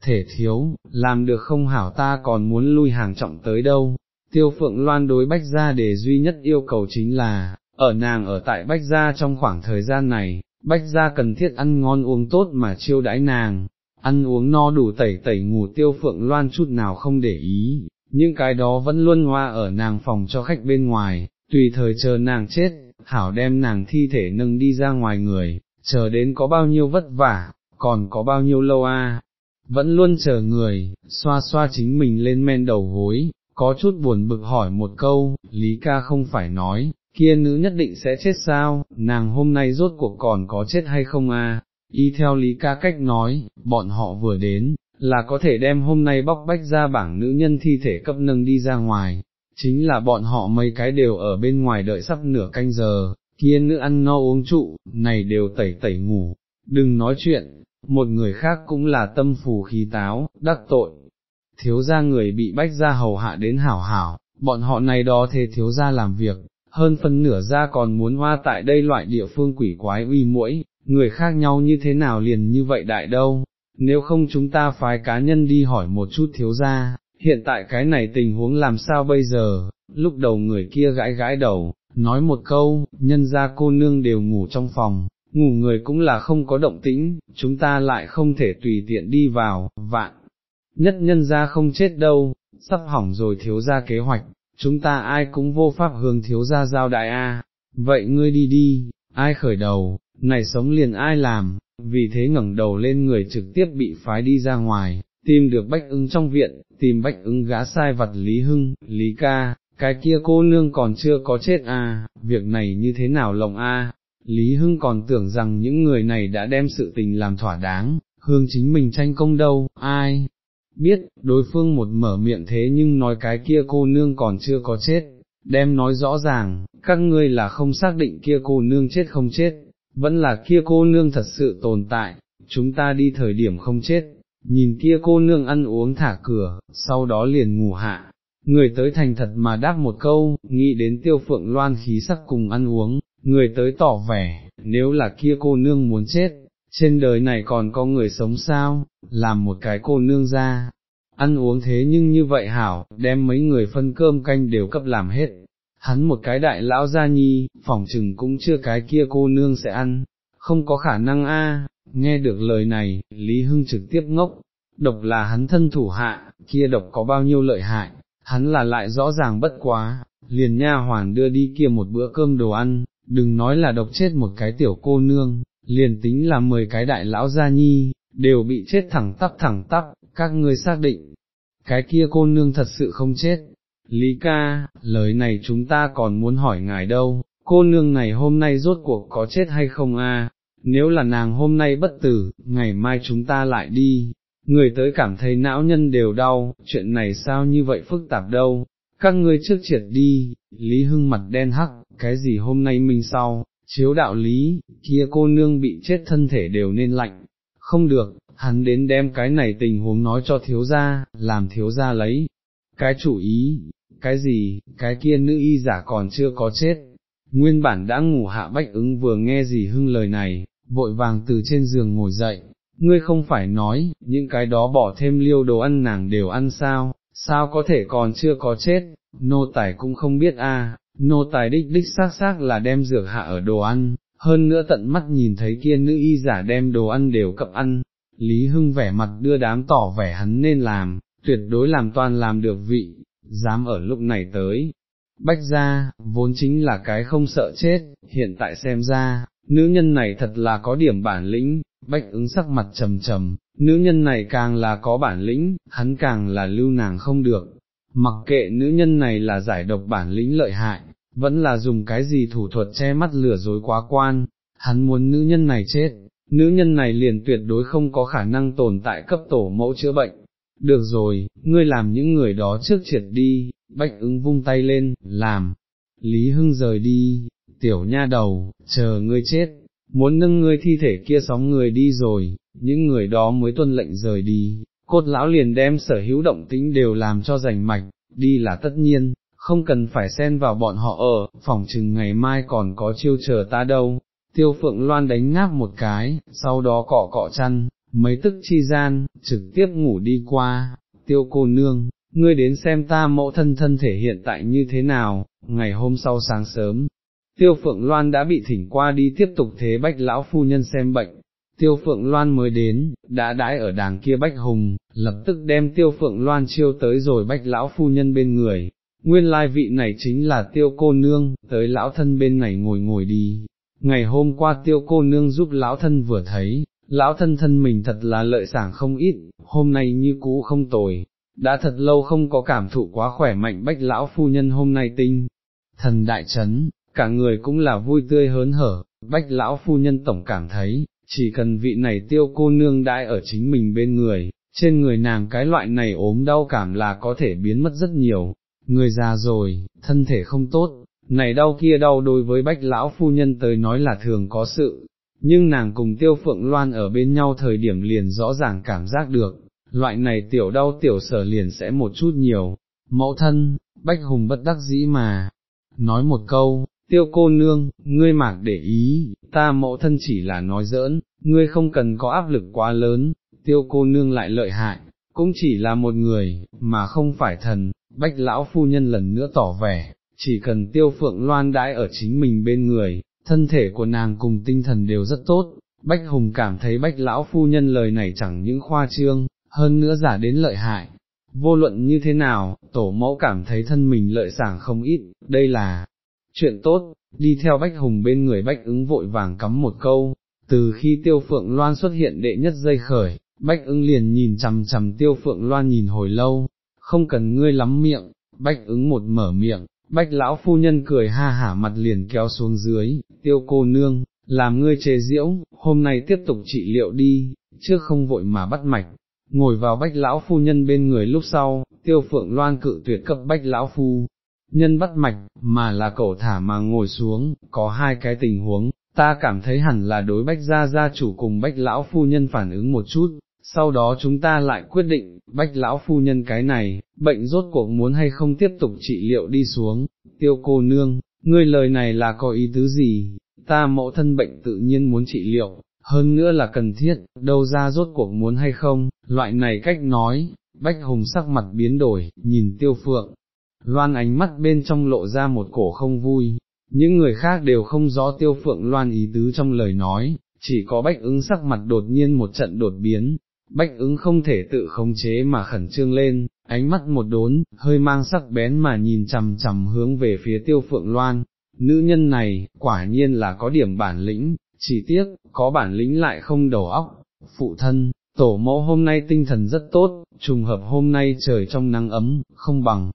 thể thiếu, làm được không hảo ta còn muốn lui hàng trọng tới đâu, tiêu phượng loan đối bách gia để duy nhất yêu cầu chính là, ở nàng ở tại bách gia trong khoảng thời gian này, bách gia cần thiết ăn ngon uống tốt mà chiêu đãi nàng, ăn uống no đủ tẩy tẩy ngủ tiêu phượng loan chút nào không để ý, những cái đó vẫn luôn hoa ở nàng phòng cho khách bên ngoài, tùy thời chờ nàng chết, hảo đem nàng thi thể nâng đi ra ngoài người, chờ đến có bao nhiêu vất vả, còn có bao nhiêu lâu a vẫn luôn chờ người, xoa xoa chính mình lên men đầu gối, có chút buồn bực hỏi một câu, Lý ca không phải nói, kia nữ nhất định sẽ chết sao, nàng hôm nay rốt cuộc còn có chết hay không a? Y theo Lý ca cách nói, bọn họ vừa đến, là có thể đem hôm nay bóc bách ra bảng nữ nhân thi thể cấp nâng đi ra ngoài, chính là bọn họ mấy cái đều ở bên ngoài đợi sắp nửa canh giờ, kia nữ ăn no uống trụ, này đều tẩy tẩy ngủ, đừng nói chuyện, một người khác cũng là tâm phù khí táo, đắc tội, thiếu gia người bị bách ra hầu hạ đến hảo hảo, bọn họ này đó thế thiếu gia làm việc, hơn phân nửa ra còn muốn hoa tại đây loại địa phương quỷ quái uy mũi, người khác nhau như thế nào liền như vậy đại đâu, nếu không chúng ta phái cá nhân đi hỏi một chút thiếu gia, hiện tại cái này tình huống làm sao bây giờ, lúc đầu người kia gãi gãi đầu, nói một câu, nhân ra cô nương đều ngủ trong phòng, ngủ người cũng là không có động tĩnh, chúng ta lại không thể tùy tiện đi vào, vạn, nhất nhân ra không chết đâu, sắp hỏng rồi thiếu ra kế hoạch, chúng ta ai cũng vô pháp hướng thiếu ra giao đại A, vậy ngươi đi đi, ai khởi đầu, này sống liền ai làm, vì thế ngẩng đầu lên người trực tiếp bị phái đi ra ngoài, tìm được bách ứng trong viện, tìm bách ứng gá sai vặt Lý Hưng, Lý Ca, cái kia cô nương còn chưa có chết à, việc này như thế nào lộng a? Lý Hưng còn tưởng rằng những người này đã đem sự tình làm thỏa đáng, hương chính mình tranh công đâu, ai, biết, đối phương một mở miệng thế nhưng nói cái kia cô nương còn chưa có chết, đem nói rõ ràng, các ngươi là không xác định kia cô nương chết không chết, vẫn là kia cô nương thật sự tồn tại, chúng ta đi thời điểm không chết, nhìn kia cô nương ăn uống thả cửa, sau đó liền ngủ hạ. Người tới thành thật mà đáp một câu, nghĩ đến tiêu phượng loan khí sắc cùng ăn uống, người tới tỏ vẻ, nếu là kia cô nương muốn chết, trên đời này còn có người sống sao, làm một cái cô nương ra, ăn uống thế nhưng như vậy hảo, đem mấy người phân cơm canh đều cấp làm hết, hắn một cái đại lão gia nhi, phỏng chừng cũng chưa cái kia cô nương sẽ ăn, không có khả năng a nghe được lời này, Lý Hưng trực tiếp ngốc, độc là hắn thân thủ hạ, kia độc có bao nhiêu lợi hại, hắn là lại rõ ràng bất quá, liền nha hoàn đưa đi kia một bữa cơm đồ ăn, đừng nói là độc chết một cái tiểu cô nương, liền tính là mười cái đại lão gia nhi, đều bị chết thẳng tắp thẳng tắp, các ngươi xác định, cái kia cô nương thật sự không chết. Lý ca, lời này chúng ta còn muốn hỏi ngài đâu, cô nương này hôm nay rốt cuộc có chết hay không a? Nếu là nàng hôm nay bất tử, ngày mai chúng ta lại đi, người tới cảm thấy não nhân đều đau, chuyện này sao như vậy phức tạp đâu, các ngươi trước triệt đi, Lý Hưng mặt đen hắc, cái gì hôm nay mình sau, chiếu đạo lý, kia cô nương bị chết thân thể đều nên lạnh, không được, hắn đến đem cái này tình huống nói cho thiếu gia, làm thiếu gia lấy, cái chủ ý, cái gì, cái kia nữ y giả còn chưa có chết, nguyên bản đã ngủ hạ bách ứng vừa nghe gì hưng lời này, vội vàng từ trên giường ngồi dậy, ngươi không phải nói, những cái đó bỏ thêm liêu đồ ăn nàng đều ăn sao, sao có thể còn chưa có chết, nô tài cũng không biết a, nô tài đích đích xác xác là đem dược hạ ở đồ ăn, hơn nữa tận mắt nhìn thấy kia nữ y giả đem đồ ăn đều cập ăn, Lý Hưng vẻ mặt đưa đám tỏ vẻ hắn nên làm, tuyệt đối làm toàn làm được vị, dám ở lúc này tới. Bách ra, vốn chính là cái không sợ chết, hiện tại xem ra, nữ nhân này thật là có điểm bản lĩnh, bách ứng sắc mặt trầm trầm, nữ nhân này càng là có bản lĩnh, hắn càng là lưu nàng không được, mặc kệ nữ nhân này là giải độc bản lĩnh lợi hại, vẫn là dùng cái gì thủ thuật che mắt lửa dối quá quan, hắn muốn nữ nhân này chết, nữ nhân này liền tuyệt đối không có khả năng tồn tại cấp tổ mẫu chữa bệnh. Được rồi, ngươi làm những người đó trước triệt đi, bách ứng vung tay lên, làm. Lý Hưng rời đi, tiểu nha đầu, chờ ngươi chết, muốn nâng ngươi thi thể kia sóng người đi rồi, những người đó mới tuân lệnh rời đi, cốt lão liền đem sở hữu động tính đều làm cho rành mạch, đi là tất nhiên, không cần phải xen vào bọn họ ở, phòng chừng ngày mai còn có chiêu chờ ta đâu. Tiêu phượng loan đánh ngáp một cái, sau đó cọ cọ chăn, mấy tức chi gian, trực tiếp ngủ đi qua, tiêu cô nương, ngươi đến xem ta mẫu thân thân thể hiện tại như thế nào, ngày hôm sau sáng sớm, tiêu phượng loan đã bị thỉnh qua đi tiếp tục thế bách lão phu nhân xem bệnh, tiêu phượng loan mới đến, đã đãi ở đàng kia bách hùng, lập tức đem tiêu phượng loan chiêu tới rồi bách lão phu nhân bên người, nguyên lai vị này chính là tiêu cô nương, tới lão thân bên này ngồi ngồi đi. Ngày hôm qua tiêu cô nương giúp lão thân vừa thấy, lão thân thân mình thật là lợi sảng không ít, hôm nay như cũ không tồi, đã thật lâu không có cảm thụ quá khỏe mạnh bách lão phu nhân hôm nay tinh. Thần đại chấn, cả người cũng là vui tươi hớn hở, bách lão phu nhân tổng cảm thấy, chỉ cần vị này tiêu cô nương đãi ở chính mình bên người, trên người nàng cái loại này ốm đau cảm là có thể biến mất rất nhiều, người già rồi, thân thể không tốt, này đau kia đau đối với bách lão phu nhân tới nói là thường có sự, nhưng nàng cùng tiêu phượng loan ở bên nhau thời điểm liền rõ ràng cảm giác được, loại này tiểu đau tiểu sở liền sẽ một chút nhiều, mẫu thân, bách hùng bất đắc dĩ mà, nói một câu, tiêu cô nương, ngươi mạc để ý, ta mẫu thân chỉ là nói giỡn, ngươi không cần có áp lực quá lớn, tiêu cô nương lại lợi hại, cũng chỉ là một người, mà không phải thần, bách lão phu nhân lần nữa tỏ vẻ, chỉ cần tiêu phượng loan đãi ở chính mình bên người, thân thể của nàng cùng tinh thần đều rất tốt, Bách Hùng cảm thấy Bách Lão Phu Nhân lời này chẳng những khoa trương, hơn nữa giả đến lợi hại. Vô luận như thế nào, tổ mẫu cảm thấy thân mình lợi sảng không ít, đây là chuyện tốt, đi theo Bách Hùng bên người Bách ứng vội vàng cắm một câu, từ khi Tiêu Phượng Loan xuất hiện đệ nhất dây khởi, Bách ứng liền nhìn chằm chằm Tiêu Phượng Loan nhìn hồi lâu, không cần ngươi lắm miệng, Bách ứng một mở miệng, Bách lão phu nhân cười ha hả mặt liền kéo xuống dưới, tiêu cô nương, làm ngươi chế diễu, hôm nay tiếp tục trị liệu đi, trước không vội mà bắt mạch, ngồi vào bách lão phu nhân bên người lúc sau, tiêu phượng loan cự tuyệt cấp bách lão phu, nhân bắt mạch, mà là cậu thả mà ngồi xuống, có hai cái tình huống, ta cảm thấy hẳn là đối bách gia gia chủ cùng bách lão phu nhân phản ứng một chút, sau đó chúng ta lại quyết định, bách lão phu nhân cái này, bệnh rốt cuộc muốn hay không tiếp tục trị liệu đi xuống, tiêu cô nương, ngươi lời này là có ý tứ gì, ta mẫu thân bệnh tự nhiên muốn trị liệu, hơn nữa là cần thiết, đâu ra rốt cuộc muốn hay không, loại này cách nói, bách hùng sắc mặt biến đổi, nhìn tiêu phượng, loan ánh mắt bên trong lộ ra một cổ không vui, những người khác đều không rõ tiêu phượng loan ý tứ trong lời nói, chỉ có bách ứng sắc mặt đột nhiên một trận đột biến, bách ứng không thể tự khống chế mà khẩn trương lên, ánh mắt một đốn, hơi mang sắc bén mà nhìn chằm chằm hướng về phía tiêu phượng loan, nữ nhân này, quả nhiên là có điểm bản lĩnh, chỉ tiếc, có bản lĩnh lại không đầu óc, phụ thân, tổ mẫu hôm nay tinh thần rất tốt, trùng hợp hôm nay trời trong nắng ấm, không bằng,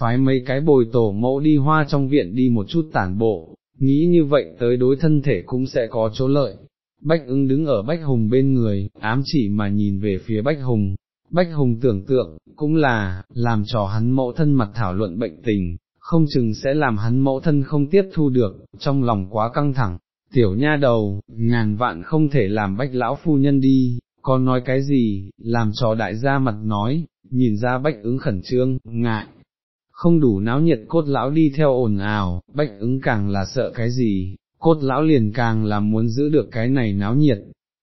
phái mấy cái bồi tổ mẫu đi hoa trong viện đi một chút tản bộ, nghĩ như vậy tới đối thân thể cũng sẽ có chỗ lợi. Bách ứng đứng ở Bách Hùng bên người, ám chỉ mà nhìn về phía Bách Hùng, Bách Hùng tưởng tượng, cũng là, làm trò hắn mẫu thân mặt thảo luận bệnh tình, không chừng sẽ làm hắn mẫu thân không tiếp thu được, trong lòng quá căng thẳng, tiểu nha đầu, ngàn vạn không thể làm bách lão phu nhân đi, còn nói cái gì, làm trò đại gia mặt nói, nhìn ra bách ứng khẩn trương, ngại, không đủ náo nhiệt cốt lão đi theo ồn ào, bách ứng càng là sợ cái gì, cốt lão liền càng là muốn giữ được cái này náo nhiệt,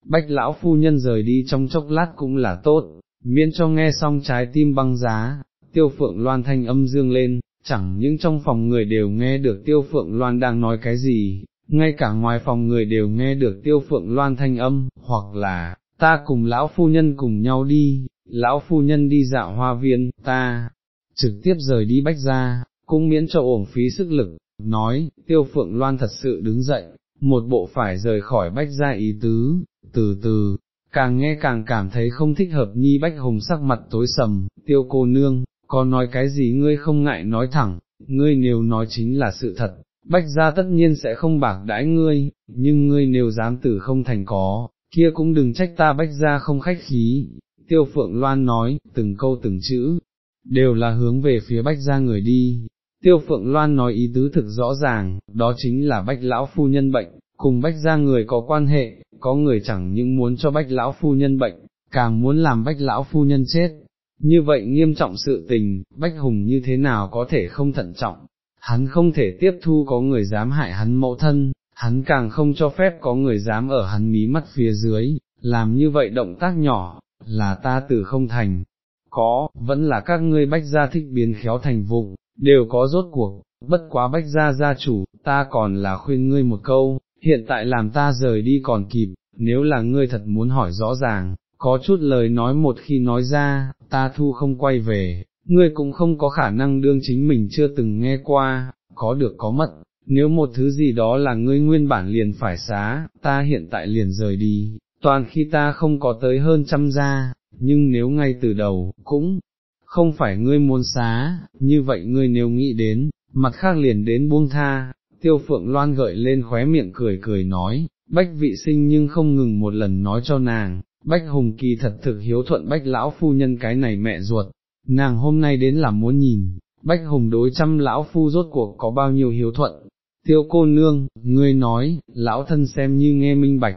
bách lão phu nhân rời đi trong chốc lát cũng là tốt, miễn cho nghe xong trái tim băng giá, tiêu phượng loan thanh âm dương lên, chẳng những trong phòng người đều nghe được tiêu phượng loan đang nói cái gì, ngay cả ngoài phòng người đều nghe được tiêu phượng loan thanh âm, hoặc là, ta cùng lão phu nhân cùng nhau đi, lão phu nhân đi dạo hoa viên, ta, trực tiếp rời đi bách ra, cũng miễn cho uổng phí sức lực, nói, tiêu phượng loan thật sự đứng dậy, một bộ phải rời khỏi bách ra ý tứ, từ từ, càng nghe càng cảm thấy không thích hợp nhi bách hùng sắc mặt tối sầm, tiêu cô nương, có nói cái gì ngươi không ngại nói thẳng, ngươi nếu nói chính là sự thật, bách gia tất nhiên sẽ không bạc đãi ngươi, nhưng ngươi nếu dám tử không thành có, kia cũng đừng trách ta bách gia không khách khí, tiêu phượng loan nói, từng câu từng chữ, đều là hướng về phía bách gia người đi. Tiêu Phượng Loan nói ý tứ thực rõ ràng, đó chính là bách lão phu nhân bệnh, cùng bách gia người có quan hệ, có người chẳng những muốn cho bách lão phu nhân bệnh, càng muốn làm bách lão phu nhân chết, như vậy nghiêm trọng sự tình, Bách Hùng như thế nào có thể không thận trọng, hắn không thể tiếp thu có người dám hại hắn mẫu thân, hắn càng không cho phép có người dám ở hắn mí mắt phía dưới, làm như vậy động tác nhỏ, là ta từ không thành, có, vẫn là các ngươi bách gia thích biến khéo thành vụng, đều có rốt cuộc, bất quá bách gia gia chủ, ta còn là khuyên ngươi một câu, hiện tại làm ta rời đi còn kịp, nếu là ngươi thật muốn hỏi rõ ràng, có chút lời nói một khi nói ra, ta thu không quay về, ngươi cũng không có khả năng đương chính mình chưa từng nghe qua, có được có mất, nếu một thứ gì đó là ngươi nguyên bản liền phải xá, ta hiện tại liền rời đi, toàn khi ta không có tới hơn trăm gia, nhưng nếu ngay từ đầu, cũng không phải ngươi muốn xá, như vậy ngươi nếu nghĩ đến, mặt khác liền đến buông tha, tiêu phượng loan gợi lên khóe miệng cười cười nói, bách vị sinh nhưng không ngừng một lần nói cho nàng, Bách Hùng kỳ thật thực hiếu thuận Bách Lão Phu nhân cái này mẹ ruột, nàng hôm nay đến là muốn nhìn, Bách Hùng đối chăm Lão Phu rốt cuộc có bao nhiêu hiếu thuận. Tiêu cô nương, ngươi nói, lão thân xem như nghe minh bạch,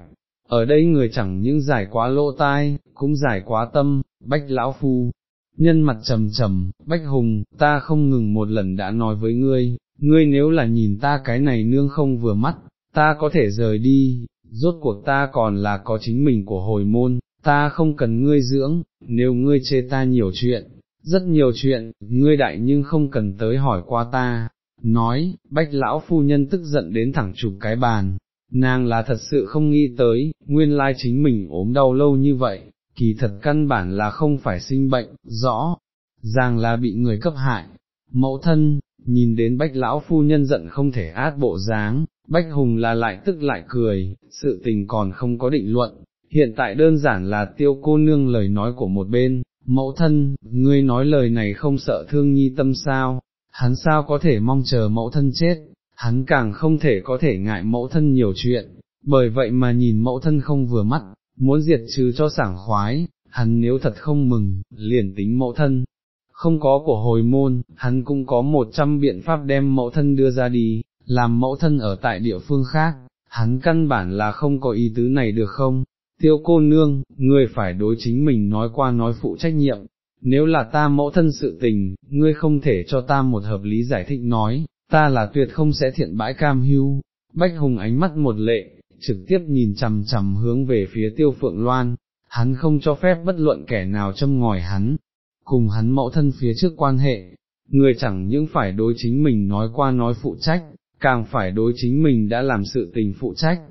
ở đây người chẳng những giải quá lỗ tai, cũng giải quá tâm, Bách Lão Phu. Nhân mặt trầm trầm, Bách Hùng, ta không ngừng một lần đã nói với ngươi, ngươi nếu là nhìn ta cái này nương không vừa mắt, ta có thể rời đi, rốt cuộc ta còn là có chính mình của hồi môn, ta không cần ngươi dưỡng, nếu ngươi chê ta nhiều chuyện, rất nhiều chuyện, ngươi đại nhưng không cần tới hỏi qua ta, nói, bách lão phu nhân tức giận đến thẳng chụp cái bàn, nàng là thật sự không nghĩ tới, nguyên lai chính mình ốm đau lâu như vậy, kỳ thật căn bản là không phải sinh bệnh, rõ, ràng là bị người cấp hại. Mẫu thân, nhìn đến bách lão phu nhân giận không thể át bộ dáng, bách hùng là lại tức lại cười, sự tình còn không có định luận, hiện tại đơn giản là tiêu cô nương lời nói của một bên, mẫu thân, ngươi nói lời này không sợ thương nhi tâm sao, hắn sao có thể mong chờ mẫu thân chết, hắn càng không thể có thể ngại mẫu thân nhiều chuyện, bởi vậy mà nhìn mẫu thân không vừa mắt, muốn diệt trừ cho sảng khoái, hắn nếu thật không mừng, liền tính mẫu thân. Không có của hồi môn, hắn cũng có một trăm biện pháp đem mẫu thân đưa ra đi, làm mẫu thân ở tại địa phương khác, hắn căn bản là không có ý tứ này được không? Tiêu cô nương, ngươi phải đối chính mình nói qua nói phụ trách nhiệm, nếu là ta mẫu thân sự tình, ngươi không thể cho ta một hợp lý giải thích nói, ta là tuyệt không sẽ thiện bãi cam hưu. Bách Hùng ánh mắt một lệ, trực tiếp nhìn chằm chằm hướng về phía tiêu phượng loan, hắn không cho phép bất luận kẻ nào châm ngòi hắn, cùng hắn mẫu thân phía trước quan hệ, người chẳng những phải đối chính mình nói qua nói phụ trách, càng phải đối chính mình đã làm sự tình phụ trách.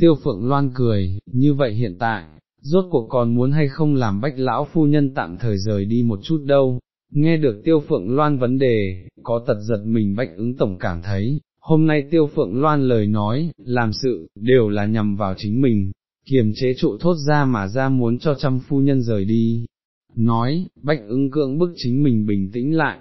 Tiêu phượng loan cười, như vậy hiện tại, rốt cuộc còn muốn hay không làm bách lão phu nhân tạm thời rời đi một chút đâu. Nghe được tiêu phượng loan vấn đề, có tật giật mình bách ứng tổng cảm thấy, hôm nay tiêu phượng loan lời nói, làm sự, đều là nhằm vào chính mình, kiềm chế trụ thốt ra mà ra muốn cho trăm phu nhân rời đi. Nói, bách ứng cưỡng bức chính mình bình tĩnh lại,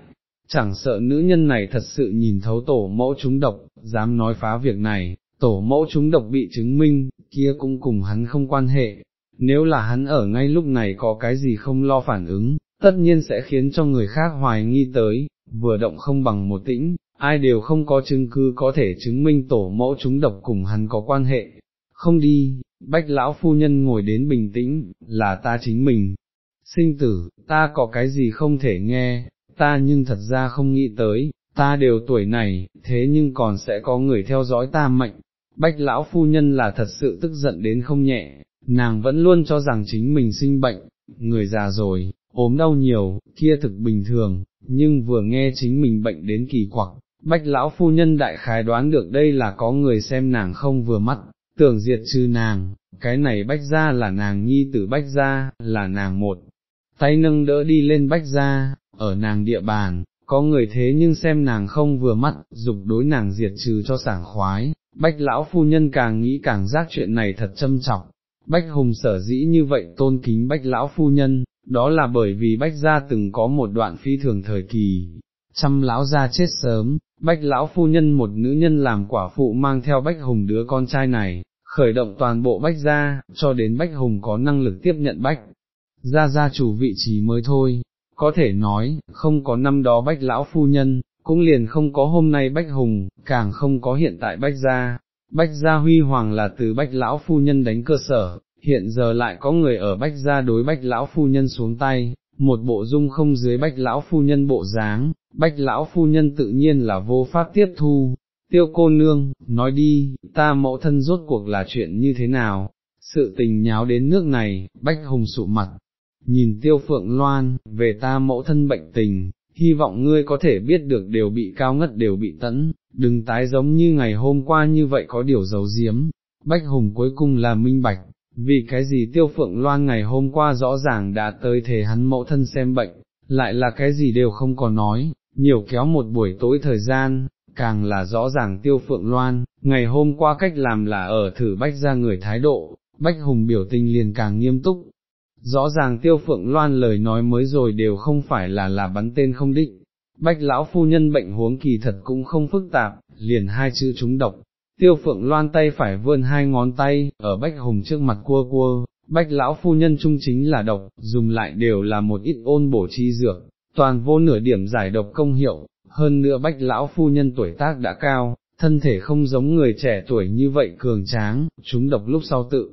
chẳng sợ nữ nhân này thật sự nhìn thấu tổ mẫu chúng độc, dám nói phá việc này, tổ mẫu chúng độc bị chứng minh, kia cũng cùng hắn không quan hệ, nếu là hắn ở ngay lúc này có cái gì không lo phản ứng, tất nhiên sẽ khiến cho người khác hoài nghi tới, vừa động không bằng một tĩnh, ai đều không có chứng cứ có thể chứng minh tổ mẫu chúng độc cùng hắn có quan hệ. Không đi, bách lão phu nhân ngồi đến bình tĩnh, là ta chính mình. Sinh tử, ta có cái gì không thể nghe, ta nhưng thật ra không nghĩ tới, ta đều tuổi này, thế nhưng còn sẽ có người theo dõi ta mệnh. Bách lão phu nhân là thật sự tức giận đến không nhẹ, nàng vẫn luôn cho rằng chính mình sinh bệnh, người già rồi, ốm đau nhiều, kia thực bình thường, nhưng vừa nghe chính mình bệnh đến kỳ quặc, bách lão phu nhân đại khái đoán được đây là có người xem nàng không vừa mắt, tưởng diệt trừ nàng, cái này bách ra là nàng nhi tử bách ra, là nàng một, tay nâng đỡ đi lên bách ra, ở nàng địa bàn, có người thế nhưng xem nàng không vừa mắt, dục đối nàng diệt trừ cho sảng khoái, bách lão phu nhân càng nghĩ càng giác chuyện này thật châm trọng, bách hùng sở dĩ như vậy tôn kính bách lão phu nhân, đó là bởi vì bách gia từng có một đoạn phi thường thời kỳ, trăm lão gia chết sớm, bách lão phu nhân một nữ nhân làm quả phụ mang theo bách hùng đứa con trai này, khởi động toàn bộ bách gia, cho đến bách hùng có năng lực tiếp nhận bách, gia gia chủ vị trí mới thôi, có thể nói, không có năm đó bách lão phu nhân, cũng liền không có hôm nay bách hùng, càng không có hiện tại bách gia. Bách gia huy hoàng là từ bách lão phu nhân đánh cơ sở, hiện giờ lại có người ở bách gia đối bách lão phu nhân xuống tay, một bộ dung không dưới bách lão phu nhân bộ dáng, bách lão phu nhân tự nhiên là vô pháp tiếp thu. Tiêu cô nương, nói đi, ta mẫu thân rốt cuộc là chuyện như thế nào, sự tình nháo đến nước này, bách hùng sụ mặt, nhìn tiêu phượng loan, về ta mẫu thân bệnh tình, hy vọng ngươi có thể biết được đều bị cao ngất đều bị tẫn, đừng tái giống như ngày hôm qua như vậy có điều giấu giếm. Bách Hùng cuối cùng là minh bạch, vì cái gì tiêu phượng loan ngày hôm qua rõ ràng đã tới thể hắn mẫu thân xem bệnh, lại là cái gì đều không có nói, nhiều kéo một buổi tối thời gian, càng là rõ ràng tiêu phượng loan, ngày hôm qua cách làm là ở thử bách ra người thái độ, bách hùng biểu tình liền càng nghiêm túc. Rõ ràng tiêu phượng loan lời nói mới rồi đều không phải là là bắn tên không định, bách lão phu nhân bệnh huống kỳ thật cũng không phức tạp, liền hai chữ chúng độc, tiêu phượng loan tay phải vươn hai ngón tay, ở bách hùng trước mặt cua cua, bách lão phu nhân trung chính là độc, dùng lại đều là một ít ôn bổ chi dược, toàn vô nửa điểm giải độc công hiệu, hơn nữa bách lão phu nhân tuổi tác đã cao, thân thể không giống người trẻ tuổi như vậy cường tráng, chúng độc lúc sau tự,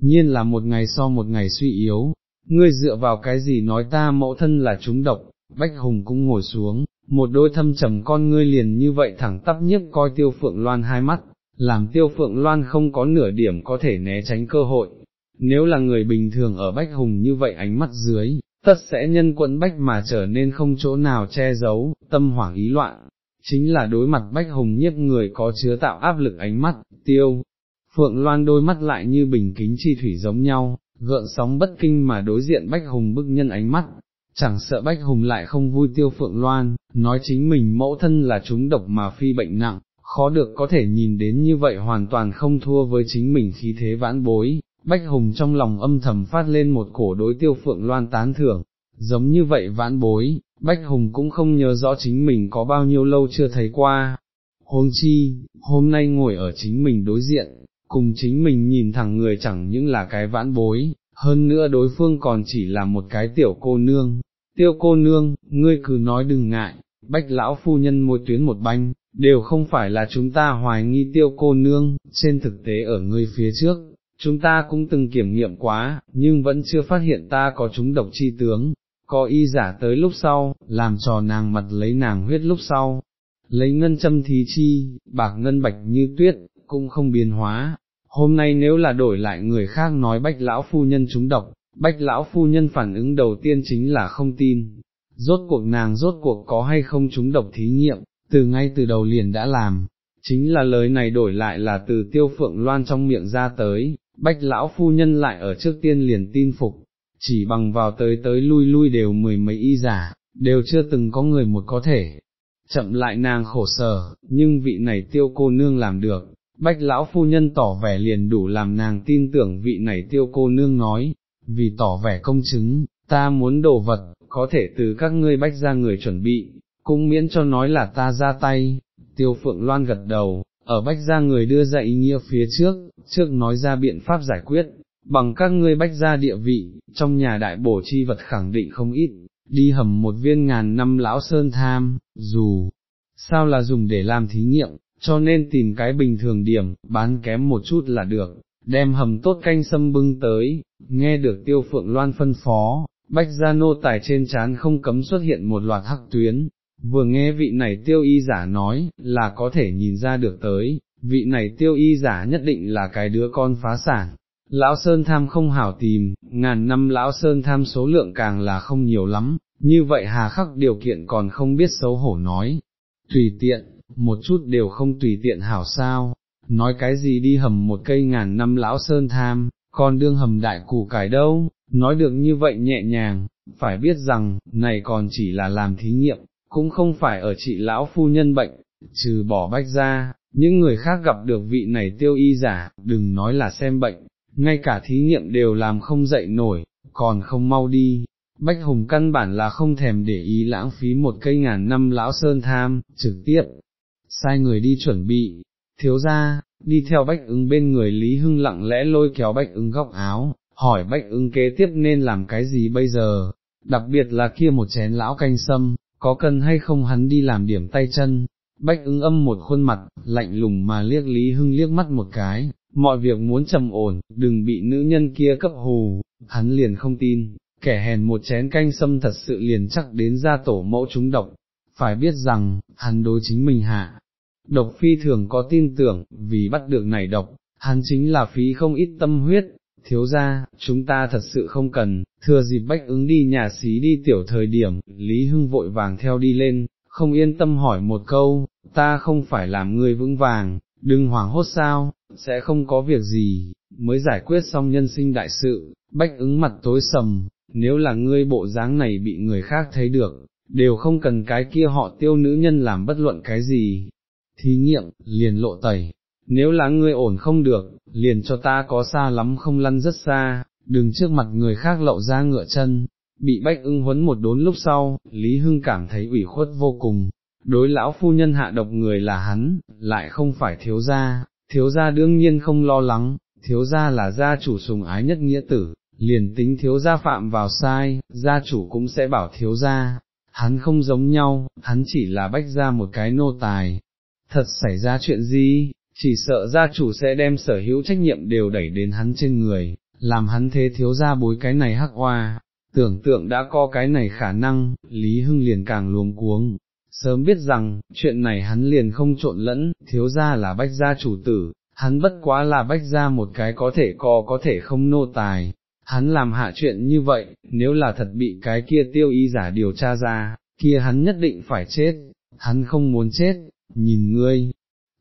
nhiên là một ngày so một ngày suy yếu, ngươi dựa vào cái gì nói ta mẫu thân là chúng độc, bách hùng cũng ngồi xuống, một đôi thâm trầm con ngươi liền như vậy thẳng tắp nhất coi tiêu phượng loan hai mắt, làm tiêu phượng loan không có nửa điểm có thể né tránh cơ hội. Nếu là người bình thường ở Bách Hùng như vậy ánh mắt dưới, tất sẽ nhân quận bách mà trở nên không chỗ nào che giấu, tâm hoảng ý loạn. chính là đối mặt bách hùng nhiếp người có chứa tạo áp lực ánh mắt, tiêu. Phượng Loan đôi mắt lại như bình kính chi thủy giống nhau, gợn sóng bất kinh mà đối diện Bách Hùng bức nhân ánh mắt, chẳng sợ Bách Hùng lại không vui tiêu Phượng Loan, nói chính mình mẫu thân là chúng độc mà phi bệnh nặng, khó được có thể nhìn đến như vậy hoàn toàn không thua với chính mình khí thế vãn bối, Bách Hùng trong lòng âm thầm phát lên một cổ đối tiêu Phượng Loan tán thưởng, giống như vậy vãn bối, Bách Hùng cũng không nhớ rõ chính mình có bao nhiêu lâu chưa thấy qua. Hôm chi, hôm nay ngồi ở chính mình đối diện, cùng chính mình nhìn thẳng người chẳng những là cái vãn bối, hơn nữa đối phương còn chỉ là một cái tiểu cô nương. Tiêu cô nương, ngươi cứ nói đừng ngại, bách lão phu nhân môi tuyến một banh, đều không phải là chúng ta hoài nghi tiêu cô nương, trên thực tế ở ngươi phía trước, chúng ta cũng từng kiểm nghiệm quá, nhưng vẫn chưa phát hiện ta có chúng độc chi tướng, có y giả tới lúc sau, làm trò nàng mặt lấy nàng huyết lúc sau, lấy ngân châm thí chi, bạc ngân bạch như tuyết, cũng không biến hóa. Hôm nay nếu là đổi lại người khác nói bách lão phu nhân chúng độc, bách lão phu nhân phản ứng đầu tiên chính là không tin, rốt cuộc nàng rốt cuộc có hay không chúng độc thí nghiệm, từ ngay từ đầu liền đã làm, chính là lời này đổi lại là từ tiêu phượng loan trong miệng ra tới, bách lão phu nhân lại ở trước tiên liền tin phục, chỉ bằng vào tới tới lui lui đều mười mấy y giả, đều chưa từng có người một có thể, chậm lại nàng khổ sở, nhưng vị này tiêu cô nương làm được, bách lão phu nhân tỏ vẻ liền đủ làm nàng tin tưởng vị này tiêu cô nương nói, vì tỏ vẻ công chứng, ta muốn đồ vật, có thể từ các ngươi bách ra người chuẩn bị, cũng miễn cho nói là ta ra tay, tiêu phượng loan gật đầu, ở bách gia người đưa ra ý nghĩa phía trước, trước nói ra biện pháp giải quyết, bằng các ngươi bách gia địa vị, trong nhà đại bổ chi vật khẳng định không ít, đi hầm một viên ngàn năm lão sơn tham, dù, sao là dùng để làm thí nghiệm, cho nên tìm cái bình thường điểm, bán kém một chút là được, đem hầm tốt canh sâm bưng tới, nghe được tiêu phượng loan phân phó, bách gia nô tài trên chán không cấm xuất hiện một loạt hắc tuyến, vừa nghe vị này tiêu y giả nói, là có thể nhìn ra được tới, vị này tiêu y giả nhất định là cái đứa con phá sản. Lão Sơn Tham không hảo tìm, ngàn năm Lão Sơn Tham số lượng càng là không nhiều lắm, như vậy hà khắc điều kiện còn không biết xấu hổ nói. Tùy tiện, một chút đều không tùy tiện hảo sao, nói cái gì đi hầm một cây ngàn năm Lão Sơn Tham, còn đương hầm đại củ cải đâu, nói được như vậy nhẹ nhàng, phải biết rằng, này còn chỉ là làm thí nghiệm, cũng không phải ở chị lão phu nhân bệnh, trừ bỏ bách ra, những người khác gặp được vị này tiêu y giả, đừng nói là xem bệnh, ngay cả thí nghiệm đều làm không dậy nổi, còn không mau đi. Bách Hùng căn bản là không thèm để ý lãng phí một cây ngàn năm lão sơn tham, trực tiếp, sai người đi chuẩn bị, thiếu ra, đi theo bách ứng bên người Lý Hưng lặng lẽ lôi kéo bách ứng góc áo, hỏi bách ứng kế tiếp nên làm cái gì bây giờ, đặc biệt là kia một chén lão canh sâm, có cần hay không hắn đi làm điểm tay chân, bách ứng âm một khuôn mặt, lạnh lùng mà liếc Lý Hưng liếc mắt một cái, mọi việc muốn trầm ổn, đừng bị nữ nhân kia cấp hù, hắn liền không tin, kẻ hèn một chén canh sâm thật sự liền chắc đến ra tổ mẫu chúng độc, phải biết rằng, hắn đối chính mình hạ. Độc phi thường có tin tưởng, vì bắt được này độc, hắn chính là phí không ít tâm huyết, thiếu ra, chúng ta thật sự không cần, thừa dịp bách ứng đi nhà xí đi tiểu thời điểm, Lý Hưng vội vàng theo đi lên, không yên tâm hỏi một câu, ta không phải làm người vững vàng, đừng hoảng hốt sao, sẽ không có việc gì, mới giải quyết xong nhân sinh đại sự, bách ứng mặt tối sầm, nếu là ngươi bộ dáng này bị người khác thấy được, đều không cần cái kia họ tiêu nữ nhân làm bất luận cái gì. Thí nghiệm, liền lộ tẩy, nếu là ngươi ổn không được, liền cho ta có xa lắm không lăn rất xa, đừng trước mặt người khác lậu ra ngựa chân. Bị bách ưng huấn một đốn lúc sau, Lý Hưng cảm thấy ủy khuất vô cùng, đối lão phu nhân hạ độc người là hắn, lại không phải thiếu gia, thiếu gia đương nhiên không lo lắng, thiếu gia là gia chủ sùng ái nhất nghĩa tử, liền tính thiếu gia phạm vào sai, gia chủ cũng sẽ bảo thiếu gia, hắn không giống nhau, hắn chỉ là bách ra một cái nô tài. Thật xảy ra chuyện gì, chỉ sợ gia chủ sẽ đem sở hữu trách nhiệm đều đẩy đến hắn trên người, làm hắn thế thiếu ra bối cái này hắc hoa, tưởng tượng đã có cái này khả năng, Lý Hưng liền càng luống cuống, sớm biết rằng, chuyện này hắn liền không trộn lẫn, thiếu ra là bách gia chủ tử, hắn bất quá là bách gia một cái có thể co có thể không nô tài, hắn làm hạ chuyện như vậy, nếu là thật bị cái kia tiêu y giả điều tra ra, kia hắn nhất định phải chết, hắn không muốn chết, nhìn ngươi,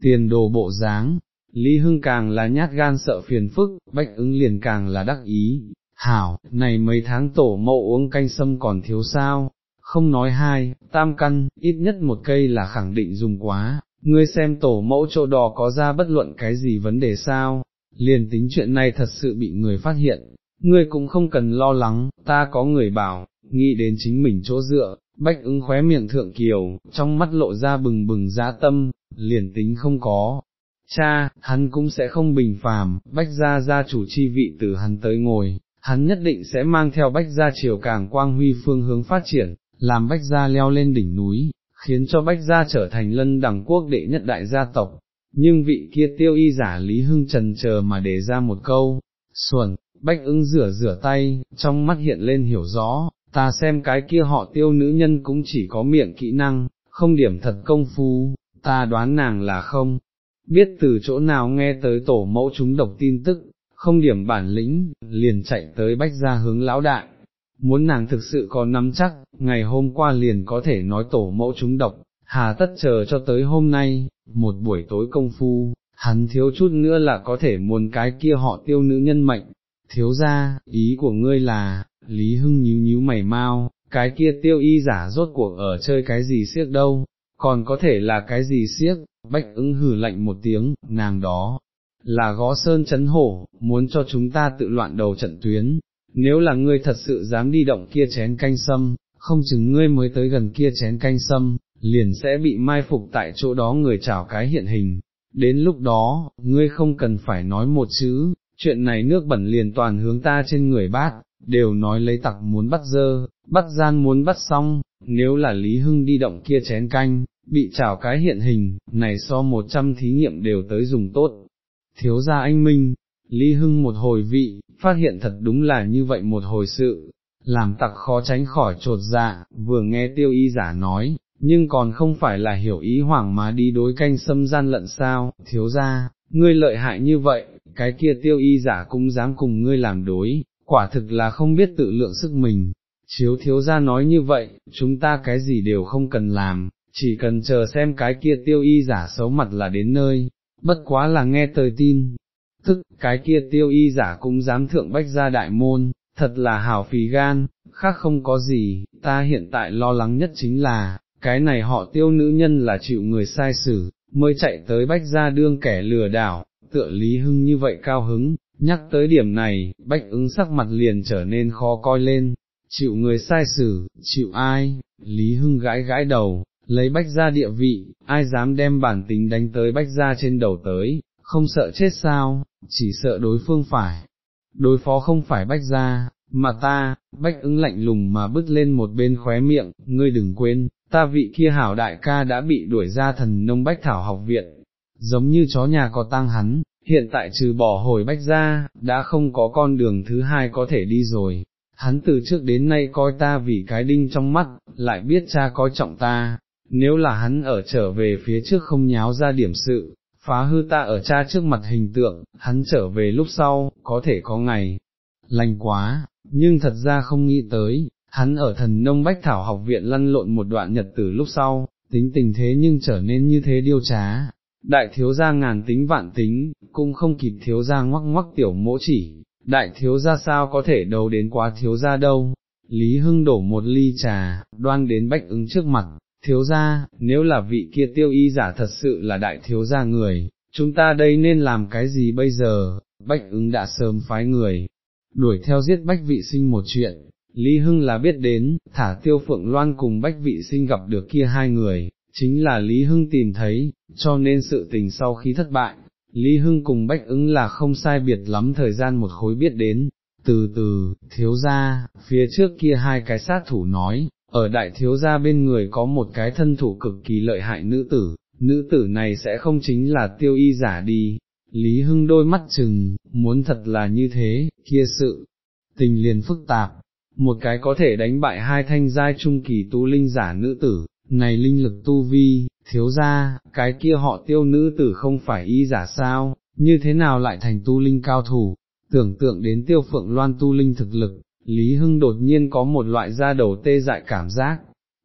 tiền đồ bộ dáng, Lý Hưng càng là nhát gan sợ phiền phức, bách ứng liền càng là đắc ý, hảo, này mấy tháng tổ mẫu uống canh sâm còn thiếu sao, không nói hai, tam căn, ít nhất một cây là khẳng định dùng quá, ngươi xem tổ mẫu chỗ đò có ra bất luận cái gì vấn đề sao, liền tính chuyện này thật sự bị người phát hiện, ngươi cũng không cần lo lắng, ta có người bảo, nghĩ đến chính mình chỗ dựa, bách ứng khóe miệng thượng kiều, trong mắt lộ ra bừng bừng giá tâm, liền tính không có. Cha, hắn cũng sẽ không bình phàm, bách gia gia chủ chi vị từ hắn tới ngồi, hắn nhất định sẽ mang theo bách gia chiều càng quang huy phương hướng phát triển, làm bách gia leo lên đỉnh núi, khiến cho bách gia trở thành lân đẳng quốc đệ nhất đại gia tộc. Nhưng vị kia tiêu y giả Lý Hưng trần chờ mà để ra một câu, xuẩn, bách ứng rửa rửa tay, trong mắt hiện lên hiểu rõ, ta xem cái kia họ tiêu nữ nhân cũng chỉ có miệng kỹ năng, không điểm thật công phu, ta đoán nàng là không, biết từ chỗ nào nghe tới tổ mẫu chúng độc tin tức, không điểm bản lĩnh, liền chạy tới bách ra hướng lão đại. Muốn nàng thực sự có nắm chắc, ngày hôm qua liền có thể nói tổ mẫu chúng độc, hà tất chờ cho tới hôm nay, một buổi tối công phu, hắn thiếu chút nữa là có thể muốn cái kia họ tiêu nữ nhân mệnh, thiếu ra, ý của ngươi là, Lý Hưng nhíu nhíu mày mau, cái kia tiêu y giả rốt cuộc ở chơi cái gì siếc đâu, còn có thể là cái gì siếc, bách ứng hử lạnh một tiếng, nàng đó, là gó sơn chấn hổ, muốn cho chúng ta tự loạn đầu trận tuyến, nếu là ngươi thật sự dám đi động kia chén canh sâm, không chừng ngươi mới tới gần kia chén canh sâm, liền sẽ bị mai phục tại chỗ đó người chảo cái hiện hình, đến lúc đó, ngươi không cần phải nói một chữ, chuyện này nước bẩn liền toàn hướng ta trên người bát, đều nói lấy tặc muốn bắt dơ, bắt gian muốn bắt xong, nếu là Lý Hưng đi động kia chén canh, bị chảo cái hiện hình, này so một trăm thí nghiệm đều tới dùng tốt. Thiếu gia anh Minh, Lý Hưng một hồi vị, phát hiện thật đúng là như vậy một hồi sự, làm tặc khó tránh khỏi trột dạ, vừa nghe tiêu y giả nói, nhưng còn không phải là hiểu ý hoàng mà đi đối canh xâm gian lận sao, thiếu gia, ngươi lợi hại như vậy, cái kia tiêu y giả cũng dám cùng ngươi làm đối, quả thực là không biết tự lượng sức mình. Chiếu thiếu gia nói như vậy, chúng ta cái gì đều không cần làm, chỉ cần chờ xem cái kia tiêu y giả xấu mặt là đến nơi, bất quá là nghe tời tin, tức cái kia tiêu y giả cũng dám thượng bách ra đại môn, thật là hảo phì gan, khác không có gì, ta hiện tại lo lắng nhất chính là, cái này họ tiêu nữ nhân là chịu người sai xử, mới chạy tới bách ra đương kẻ lừa đảo, tựa Lý Hưng như vậy cao hứng, nhắc tới điểm này, bách ứng sắc mặt liền trở nên khó coi lên, chịu người sai xử, chịu ai, Lý Hưng gãi gãi đầu, lấy bách ra địa vị, ai dám đem bản tính đánh tới bách ra trên đầu tới, không sợ chết sao, chỉ sợ đối phương phải, đối phó không phải bách ra, mà ta, bách ứng lạnh lùng mà bước lên một bên khóe miệng, ngươi đừng quên, ta vị kia hảo đại ca đã bị đuổi ra thần nông bách thảo học viện, giống như chó nhà có tang hắn, hiện tại trừ bỏ hồi bách ra, đã không có con đường thứ hai có thể đi rồi. Hắn từ trước đến nay coi ta vì cái đinh trong mắt, lại biết cha coi trọng ta, nếu là hắn ở trở về phía trước không nháo ra điểm sự, phá hư ta ở cha trước mặt hình tượng, hắn trở về lúc sau, có thể có ngày, lành quá, nhưng thật ra không nghĩ tới, hắn ở thần nông bách thảo học viện lăn lộn một đoạn nhật từ lúc sau, tính tình thế nhưng trở nên như thế điêu trá. Đại thiếu gia ngàn tính vạn tính, cũng không kịp thiếu gia ngoắc ngoắc tiểu mỗ chỉ, đại thiếu gia sao có thể đầu đến quá thiếu gia đâu. Lý Hưng đổ một ly trà, đoan đến bách ứng trước mặt, thiếu gia, nếu là vị kia tiêu y giả thật sự là đại thiếu gia người, chúng ta đây nên làm cái gì bây giờ, bách ứng đã sớm phái người, đuổi theo giết bách vị sinh một chuyện, Lý Hưng là biết đến, thả tiêu phượng loan cùng bách vị sinh gặp được kia hai người, chính là Lý Hưng tìm thấy, cho nên sự tình sau khi thất bại, Lý Hưng cùng bách ứng là không sai biệt lắm thời gian một khối biết đến, từ từ, thiếu gia, phía trước kia hai cái sát thủ nói, ở đại thiếu gia bên người có một cái thân thủ cực kỳ lợi hại nữ tử, nữ tử này sẽ không chính là tiêu y giả đi. Lý Hưng đôi mắt chừng, muốn thật là như thế, kia sự, tình liền phức tạp, một cái có thể đánh bại hai thanh giai trung kỳ tu linh giả nữ tử, này linh lực tu vi, thiếu ra, cái kia họ tiêu nữ tử không phải y giả sao, như thế nào lại thành tu linh cao thủ, tưởng tượng đến tiêu phượng loan tu linh thực lực, Lý Hưng đột nhiên có một loại da đầu tê dại cảm giác,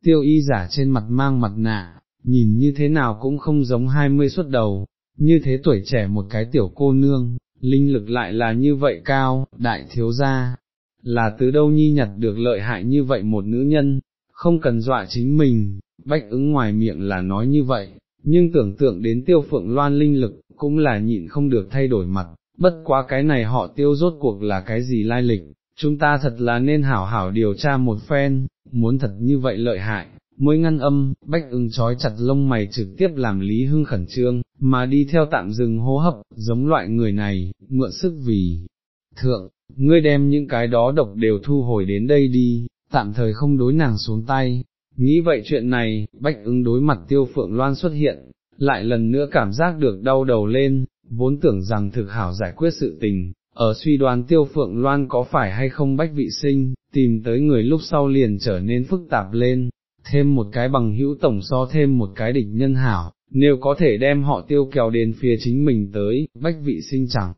tiêu y giả trên mặt mang mặt nạ, nhìn như thế nào cũng không giống hai mươi xuất đầu, như thế tuổi trẻ một cái tiểu cô nương, linh lực lại là như vậy cao, đại thiếu gia, là từ đâu nhi nhặt được lợi hại như vậy một nữ nhân, không cần dọa chính mình, bách ứng ngoài miệng là nói như vậy, nhưng tưởng tượng đến tiêu phượng loan linh lực, cũng là nhịn không được thay đổi mặt, bất quá cái này họ tiêu rốt cuộc là cái gì lai lịch, chúng ta thật là nên hảo hảo điều tra một phen, muốn thật như vậy lợi hại, mới ngăn âm, bách ứng trói chặt lông mày trực tiếp làm Lý Hưng khẩn trương, mà đi theo tạm dừng hô hấp, giống loại người này, mượn sức vì. Thượng, ngươi đem những cái đó độc đều thu hồi đến đây đi, tạm thời không đối nàng xuống tay. Nghĩ vậy chuyện này, bách ứng đối mặt tiêu phượng loan xuất hiện, lại lần nữa cảm giác được đau đầu lên, vốn tưởng rằng thực hảo giải quyết sự tình, ở suy đoán tiêu phượng loan có phải hay không bách vị sinh, tìm tới người lúc sau liền trở nên phức tạp lên, thêm một cái bằng hữu tổng so thêm một cái địch nhân hảo, nếu có thể đem họ tiêu kéo đến phía chính mình tới, bách vị sinh chẳng,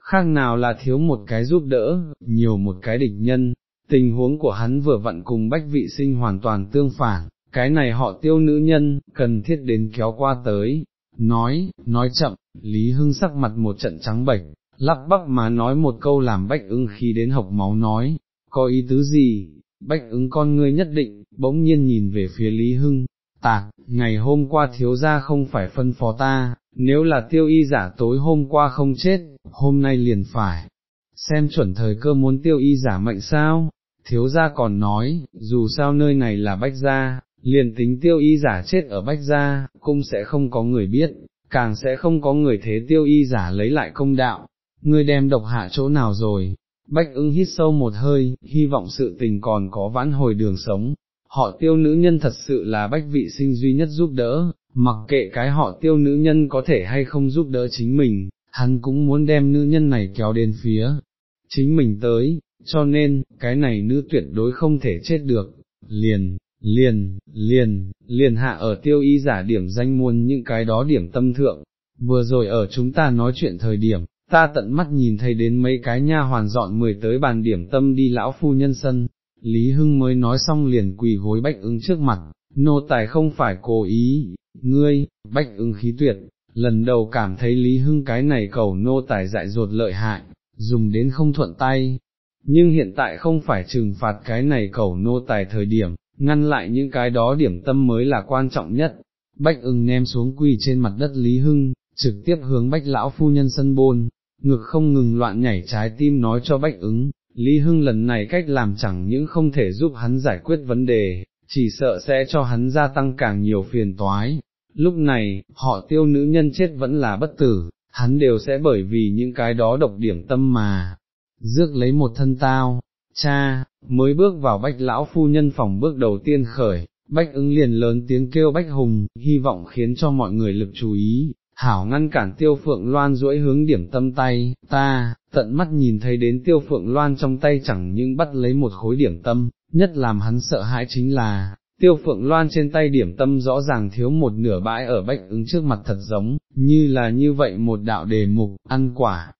khác nào là thiếu một cái giúp đỡ, nhiều một cái địch nhân, tình huống của hắn vừa vặn cùng bách vị sinh hoàn toàn tương phản, cái này họ tiêu nữ nhân, cần thiết đến kéo qua tới, nói, nói chậm, Lý Hưng sắc mặt một trận trắng bệch, lắp bắp mà nói một câu làm bách ứng khi đến hộc máu nói, có ý tứ gì, bách ứng con ngươi nhất định, bỗng nhiên nhìn về phía Lý Hưng, tạc, ngày hôm qua thiếu gia không phải phân phó ta, nếu là tiêu y giả tối hôm qua không chết, hôm nay liền phải, xem chuẩn thời cơ muốn tiêu y giả mệnh sao, thiếu gia còn nói, dù sao nơi này là bách gia, liền tính tiêu y giả chết ở bách gia, cũng sẽ không có người biết, càng sẽ không có người thế tiêu y giả lấy lại công đạo, ngươi đem độc hạ chỗ nào rồi, bách ưng hít sâu một hơi, hy vọng sự tình còn có vãn hồi đường sống, họ tiêu nữ nhân thật sự là bách vị sinh duy nhất giúp đỡ, mặc kệ cái họ tiêu nữ nhân có thể hay không giúp đỡ chính mình, hắn cũng muốn đem nữ nhân này kéo đến phía chính mình tới, cho nên, cái này nữ tuyệt đối không thể chết được, liền, liền, liền, liền hạ ở tiêu y giả điểm danh muôn những cái đó điểm tâm thượng, vừa rồi ở chúng ta nói chuyện thời điểm, ta tận mắt nhìn thấy đến mấy cái nha hoàn dọn mười tới bàn điểm tâm đi lão phu nhân sân, Lý Hưng mới nói xong liền quỳ gối bách ứng trước mặt, nô tài không phải cố ý, ngươi, bách ứng khí tuyệt, lần đầu cảm thấy Lý Hưng cái này cầu nô tài dại dột lợi hại, dùng đến không thuận tay, nhưng hiện tại không phải trừng phạt cái này cầu nô tài thời điểm, ngăn lại những cái đó điểm tâm mới là quan trọng nhất. Bách ưng ném xuống quỳ trên mặt đất Lý Hưng, trực tiếp hướng bách lão phu nhân sân bôn, ngực không ngừng loạn nhảy trái tim nói cho bách ứng, Lý Hưng lần này cách làm chẳng những không thể giúp hắn giải quyết vấn đề, chỉ sợ sẽ cho hắn gia tăng càng nhiều phiền toái. Lúc này, họ tiêu nữ nhân chết vẫn là bất tử, hắn đều sẽ bởi vì những cái đó độc điểm tâm mà, rước lấy một thân tao, cha, mới bước vào bách lão phu nhân phòng bước đầu tiên khởi, bách ứng liền lớn tiếng kêu bách hùng, hy vọng khiến cho mọi người lực chú ý, hảo ngăn cản tiêu phượng loan duỗi hướng điểm tâm tay, ta, tận mắt nhìn thấy đến tiêu phượng loan trong tay chẳng những bắt lấy một khối điểm tâm, nhất làm hắn sợ hãi chính là, tiêu phượng loan trên tay điểm tâm rõ ràng thiếu một nửa bãi ở bách ứng trước mặt thật giống, như là như vậy một đạo đề mục, ăn quả.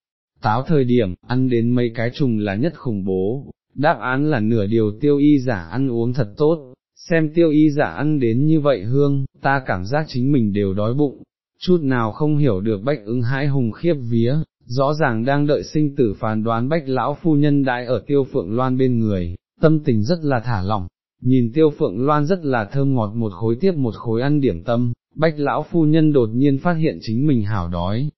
Táo thời điểm, ăn đến mấy cái trùng là nhất khủng bố, đáp án là nửa điều tiêu y giả ăn uống thật tốt, xem tiêu y giả ăn đến như vậy hương, ta cảm giác chính mình đều đói bụng, chút nào không hiểu được bách ứng hãi hùng khiếp vía, rõ ràng đang đợi sinh tử phán đoán bách lão phu nhân đại ở tiêu phượng loan bên người, tâm tình rất là thả lỏng, nhìn tiêu phượng loan rất là thơm ngọt một khối tiếp một khối ăn điểm tâm, bách lão phu nhân đột nhiên phát hiện chính mình hảo đói,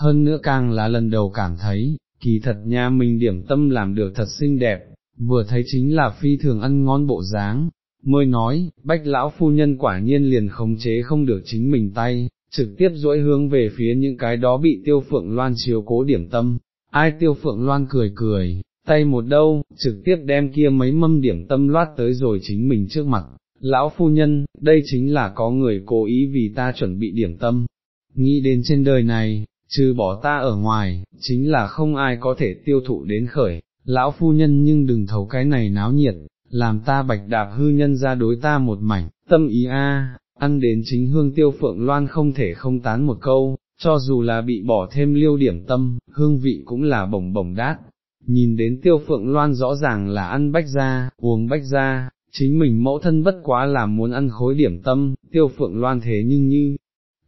hơn nữa càng là lần đầu cảm thấy, kỳ thật nha mình điểm tâm làm được thật xinh đẹp, vừa thấy chính là phi thường ăn ngon bộ dáng, mới nói, bách lão phu nhân quả nhiên liền khống chế không được chính mình tay, trực tiếp duỗi hướng về phía những cái đó bị tiêu phượng loan chiếu cố điểm tâm, ai tiêu phượng loan cười cười, tay một đâu, trực tiếp đem kia mấy mâm điểm tâm loát tới rồi chính mình trước mặt, lão phu nhân, đây chính là có người cố ý vì ta chuẩn bị điểm tâm, nghĩ đến trên đời này, trừ bỏ ta ở ngoài, chính là không ai có thể tiêu thụ đến khởi, lão phu nhân nhưng đừng thấu cái này náo nhiệt, làm ta bạch đạp hư nhân ra đối ta một mảnh, tâm ý a, ăn đến chính hương tiêu phượng loan không thể không tán một câu, cho dù là bị bỏ thêm liêu điểm tâm, hương vị cũng là bổng bổng đát. Nhìn đến tiêu phượng loan rõ ràng là ăn bách ra, uống bách ra, chính mình mẫu thân bất quá là muốn ăn khối điểm tâm, tiêu phượng loan thế nhưng như,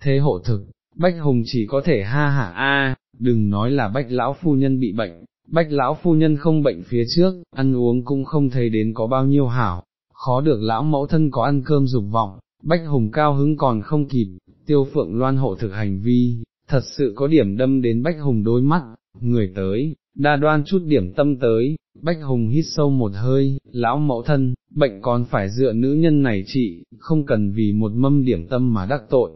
thế hộ thực, Bách Hùng chỉ có thể ha hả a, đừng nói là Bách Lão Phu Nhân bị bệnh, Bách Lão Phu Nhân không bệnh phía trước, ăn uống cũng không thấy đến có bao nhiêu hảo, khó được Lão Mẫu Thân có ăn cơm dục vọng, Bách Hùng cao hứng còn không kịp, tiêu phượng loan hộ thực hành vi, thật sự có điểm đâm đến Bách Hùng đôi mắt, người tới, đa đoan chút điểm tâm tới, Bách Hùng hít sâu một hơi, lão mẫu thân, bệnh còn phải dựa nữ nhân này trị, không cần vì một mâm điểm tâm mà đắc tội.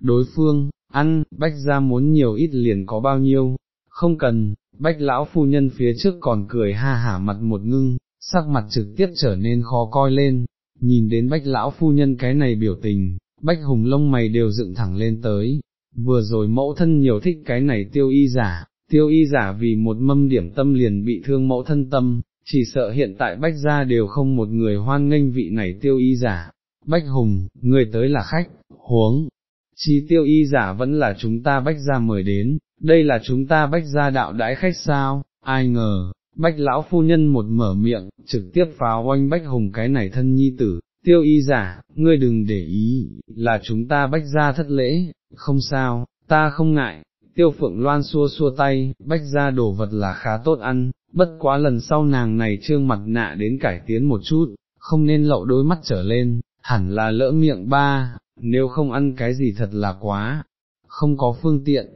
Đối phương, ăn, Bách ra muốn nhiều ít liền có bao nhiêu, không cần, Bách lão phu nhân phía trước còn cười ha hả mặt một ngưng, sắc mặt trực tiếp trở nên khó coi lên, nhìn đến Bách lão phu nhân cái này biểu tình, Bách Hùng lông mày đều dựng thẳng lên tới, vừa rồi mẫu thân nhiều thích cái này tiêu y giả, tiêu y giả vì một mâm điểm tâm liền bị thương mẫu thân tâm, chỉ sợ hiện tại bách gia đều không một người hoan nghênh vị này tiêu y giả. Bách Hùng, người tới là khách, huống, chi tiêu y giả vẫn là chúng ta bách gia mời đến, đây là chúng ta bách gia đạo đãi khách sao, ai ngờ, bách lão phu nhân một mở miệng, trực tiếp pháo oanh bách hùng cái này thân nhi tử, tiêu y giả, ngươi đừng để ý, là chúng ta bách gia thất lễ, không sao, ta không ngại, tiêu phượng loan xua xua tay, bách ra đồ vật là khá tốt ăn, bất quá lần sau nàng này trương mặt nạ đến cải tiến một chút, không nên lậu đôi mắt trở lên, hẳn là lỡ miệng ba, nếu không ăn cái gì thật là quá, không có phương tiện.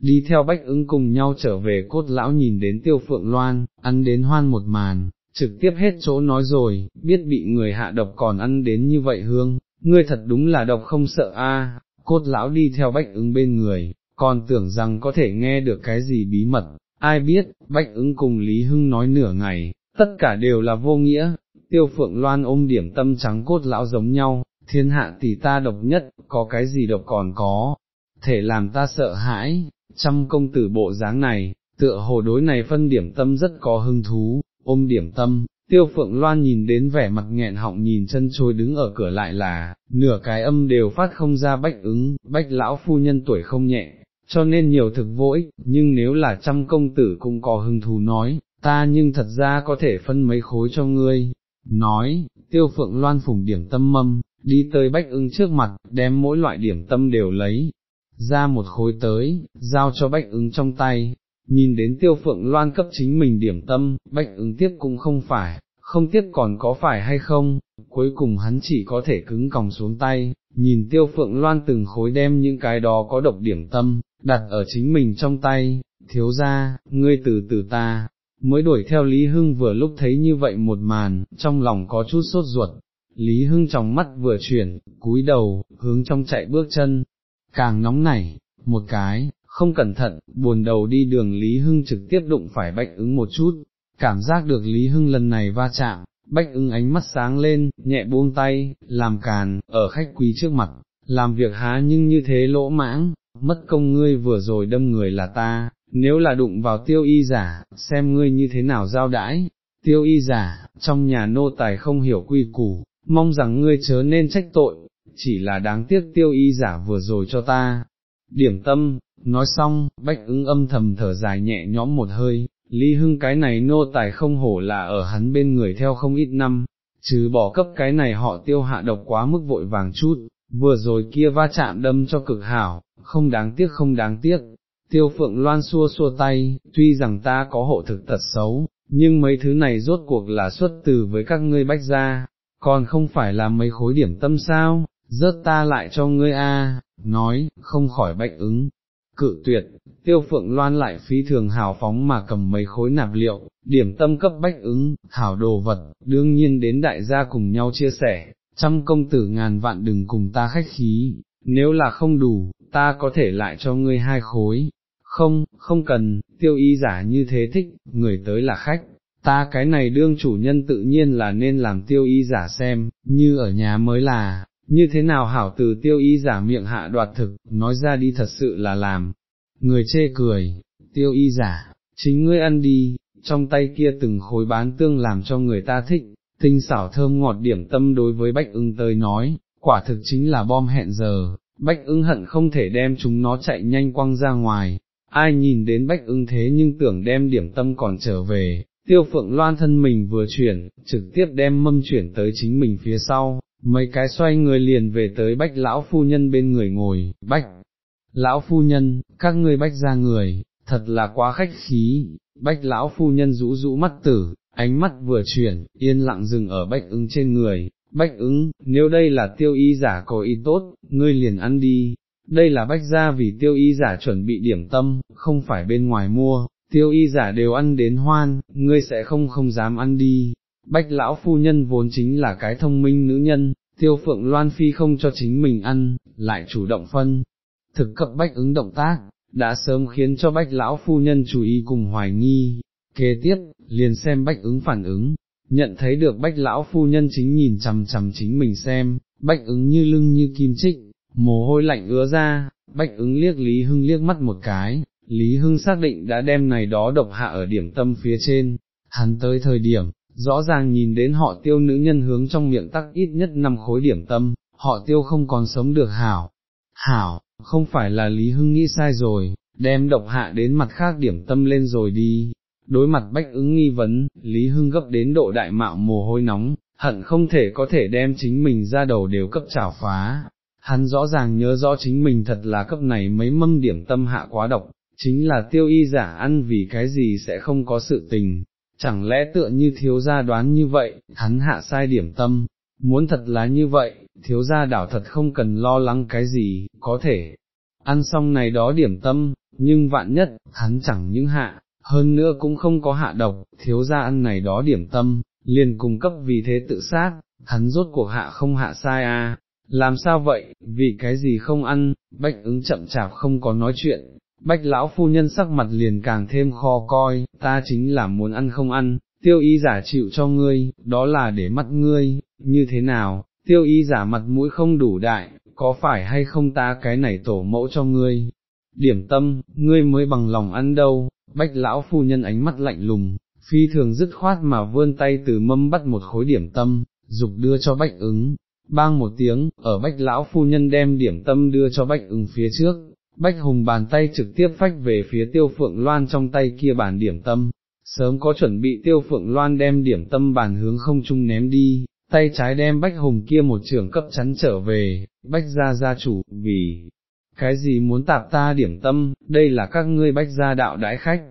Đi theo bách ứng cùng nhau trở về cốt lão nhìn đến tiêu phượng loan, ăn đến hoan một màn, trực tiếp hết chỗ nói rồi, biết bị người hạ độc còn ăn đến như vậy hương, ngươi thật đúng là độc không sợ a. cốt lão đi theo bách ứng bên người, còn tưởng rằng có thể nghe được cái gì bí mật, ai biết, Bách ứng cùng Lý Hưng nói nửa ngày, tất cả đều là vô nghĩa, tiêu phượng loan ôm điểm tâm trắng cốt lão giống nhau, thiên hạ tỷ ta độc nhất, có cái gì độc còn có, thể làm ta sợ hãi, trăm công tử bộ dáng này, tựa hồ đối này phân điểm tâm rất có hứng thú, ôm điểm tâm, tiêu phượng loan nhìn đến vẻ mặt nghẹn họng nhìn chân trôi đứng ở cửa lại là, nửa cái âm đều phát không ra bách ứng, bách lão phu nhân tuổi không nhẹ, cho nên nhiều thực vô ích, nhưng nếu là trăm công tử cũng có hứng thú nói, ta nhưng thật ra có thể phân mấy khối cho ngươi. Nói, tiêu phượng loan phùng điểm tâm mâm, đi tới bách ưng trước mặt, đem mỗi loại điểm tâm đều lấy, ra một khối tới, giao cho bách ứng trong tay, nhìn đến tiêu phượng loan cấp chính mình điểm tâm, bách ứng tiếp cũng không phải, không tiếp còn có phải hay không, cuối cùng hắn chỉ có thể cứng còng xuống tay, nhìn tiêu phượng loan từng khối đem những cái đó có độc điểm tâm, đặt ở chính mình trong tay, thiếu ra, ngươi từ từ ta, mới đuổi theo Lý Hưng vừa lúc thấy như vậy một màn, trong lòng có chút sốt ruột, Lý Hưng trong mắt vừa chuyển, cúi đầu, hướng trong chạy bước chân, càng nóng nảy, một cái, không cẩn thận, buồn đầu đi đường Lý Hưng trực tiếp đụng phải bạch ứng một chút, cảm giác được Lý Hưng lần này va chạm, bách ứng ánh mắt sáng lên, nhẹ buông tay, làm càn, ở khách quý trước mặt, làm việc há nhưng như thế lỗ mãng, mất công ngươi vừa rồi đâm người là ta, nếu là đụng vào tiêu y giả, xem ngươi như thế nào giao đãi, tiêu y giả, trong nhà nô tài không hiểu quy củ, mong rằng ngươi chớ nên trách tội, chỉ là đáng tiếc tiêu y giả vừa rồi cho ta. Điểm tâm, nói xong, bách ứng âm thầm thở dài nhẹ nhõm một hơi, Lý Hưng cái này nô tài không hổ là ở hắn bên người theo không ít năm, chứ bỏ cấp cái này họ tiêu hạ độc quá mức vội vàng chút, vừa rồi kia va chạm đâm cho cực hảo, không đáng tiếc không đáng tiếc. Tiêu phượng loan xua xua tay, tuy rằng ta có hộ thực tật xấu, nhưng mấy thứ này rốt cuộc là xuất từ với các ngươi bách gia, còn không phải là mấy khối điểm tâm sao, rớt ta lại cho ngươi a. nói, không khỏi bách ứng, cự tuyệt, tiêu phượng loan lại phí thường hào phóng mà cầm mấy khối nạp liệu, điểm tâm cấp bách ứng, hảo đồ vật, đương nhiên đến đại gia cùng nhau chia sẻ, trăm công tử ngàn vạn đừng cùng ta khách khí, nếu là không đủ, ta có thể lại cho ngươi hai khối, không, không cần, tiêu y giả như thế thích, người tới là khách. Ta cái này đương chủ nhân tự nhiên là nên làm tiêu y giả xem, như ở nhà mới là, như thế nào hảo từ tiêu y giả miệng hạ đoạt thực, nói ra đi thật sự là làm, người chê cười, tiêu y giả, chính ngươi ăn đi, trong tay kia từng khối bán tương làm cho người ta thích, tinh xảo thơm ngọt điểm tâm đối với bách ưng tới nói, quả thực chính là bom hẹn giờ, bách ưng hận không thể đem chúng nó chạy nhanh quăng ra ngoài, ai nhìn đến bách ưng thế nhưng tưởng đem điểm tâm còn trở về, tiêu phượng loan thân mình vừa chuyển, trực tiếp đem mâm chuyển tới chính mình phía sau, mấy cái xoay người liền về tới bách lão phu nhân bên người ngồi, bách, lão phu nhân, các ngươi bách ra người, thật là quá khách khí, bách lão phu nhân rũ rũ mắt tử, ánh mắt vừa chuyển, yên lặng dừng ở bách ứng trên người, bách ứng, nếu đây là tiêu y giả có ý tốt, ngươi liền ăn đi, đây là bách gia vì tiêu y giả chuẩn bị điểm tâm, không phải bên ngoài mua, tiêu y giả đều ăn đến hoan, ngươi sẽ không không dám ăn đi. Bách lão phu nhân vốn chính là cái thông minh nữ nhân, tiêu phượng loan phi không cho chính mình ăn, lại chủ động phân, thực cập bách ứng động tác, đã sớm khiến cho bách lão phu nhân chú ý cùng hoài nghi, kế tiếp, liền xem bách ứng phản ứng, nhận thấy được bách lão phu nhân chính nhìn chằm chằm chính mình xem, bách ứng như lưng như kim trích, mồ hôi lạnh ứa ra, bách ứng liếc Lý Hưng liếc mắt một cái, Lý Hưng xác định đã đem này đó độc hạ ở điểm tâm phía trên, hắn tới thời điểm, rõ ràng nhìn đến họ tiêu nữ nhân hướng trong miệng tắc ít nhất năm khối điểm tâm, họ tiêu không còn sống được hảo, hảo, không phải là Lý Hưng nghĩ sai rồi, đem độc hạ đến mặt khác điểm tâm lên rồi đi. Đối mặt bách ứng nghi vấn, Lý Hưng gấp đến độ đại mạo mồ hôi nóng, hận không thể có thể đem chính mình ra đầu đều cấp trào phá. Hắn rõ ràng nhớ rõ chính mình thật là cấp này mấy mâm điểm tâm hạ quá độc, chính là tiêu y giả ăn vì cái gì sẽ không có sự tình, chẳng lẽ tựa như thiếu gia đoán như vậy, hắn hạ sai điểm tâm, muốn thật là như vậy, thiếu gia đảo thật không cần lo lắng cái gì, có thể, ăn xong này đó điểm tâm, nhưng vạn nhất, hắn chẳng những hạ, hơn nữa cũng không có hạ độc, thiếu gia ăn này đó điểm tâm, liền cung cấp vì thế tự sát, hắn rốt cuộc hạ không hạ sai à, làm sao vậy, vì cái gì không ăn, bách ứng chậm chạp không có nói chuyện, bách lão phu nhân sắc mặt liền càng thêm khó coi, ta chính là muốn ăn không ăn, tiêu y giả chịu cho ngươi, đó là để mắt ngươi, như thế nào, tiêu y giả mặt mũi không đủ đại, có phải hay không ta cái này tổ mẫu cho ngươi, điểm tâm, ngươi mới bằng lòng ăn đâu, bách lão phu nhân ánh mắt lạnh lùng, phi thường dứt khoát mà vươn tay từ mâm bắt một khối điểm tâm, dục đưa cho bách ứng, bang một tiếng, ở bách lão phu nhân đem điểm tâm đưa cho bách ứng phía trước, bách hùng bàn tay trực tiếp phách về phía tiêu phượng loan trong tay kia bàn điểm tâm, sớm có chuẩn bị tiêu phượng loan đem điểm tâm bàn hướng không trung ném đi, tay trái đem bách hùng kia một trường cấp chắn trở về, bách gia gia chủ, vì cái gì muốn tạp ta điểm tâm, đây là các ngươi bách gia đạo đãi khách,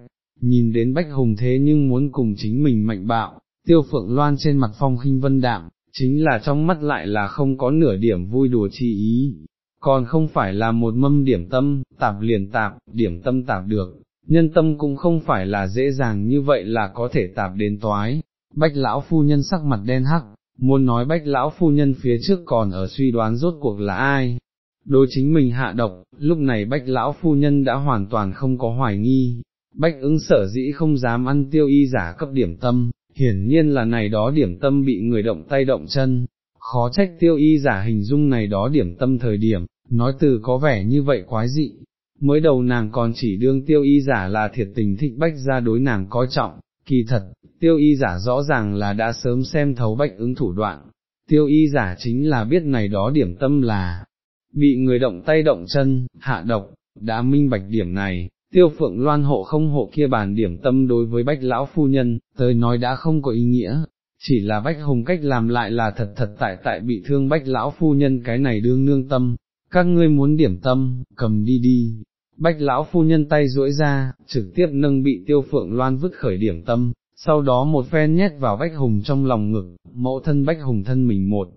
nhìn đến bách hùng thế nhưng muốn cùng chính mình mạnh bạo, tiêu phượng loan trên mặt phong khinh vân đạm, chính là trong mắt lại là không có nửa điểm vui đùa chi ý, còn không phải là một mâm điểm tâm, tạp liền tạp, điểm tâm tạp được, nhân tâm cũng không phải là dễ dàng như vậy là có thể tạp đến toái, bách lão phu nhân sắc mặt đen hắc, muốn nói bách lão phu nhân phía trước còn ở suy đoán rốt cuộc là ai. Đối chính mình hạ độc, lúc này bách lão phu nhân đã hoàn toàn không có hoài nghi, bách ứng sở dĩ không dám ăn tiêu y giả cấp điểm tâm, hiển nhiên là này đó điểm tâm bị người động tay động chân, khó trách tiêu y giả hình dung này đó điểm tâm thời điểm, nói từ có vẻ như vậy quái dị, mới đầu nàng còn chỉ đương tiêu y giả là thiệt tình thịnh bách ra đối nàng coi trọng, kỳ thật, tiêu y giả rõ ràng là đã sớm xem thấu bách ứng thủ đoạn, tiêu y giả chính là biết này đó điểm tâm là, bị người động tay động chân, hạ độc, đã minh bạch điểm này, tiêu phượng loan hộ không hộ kia bàn điểm tâm đối với bách lão phu nhân, tới nói đã không có ý nghĩa, chỉ là bách hùng cách làm lại là thật thật tại tại bị thương bách lão phu nhân cái này đương nương tâm, các ngươi muốn điểm tâm, cầm đi đi. Bách lão phu nhân tay duỗi ra, trực tiếp nâng bị tiêu phượng loan vứt khởi điểm tâm, sau đó một phen nhét vào bách hùng trong lòng ngực, mẫu thân bách hùng thân mình một.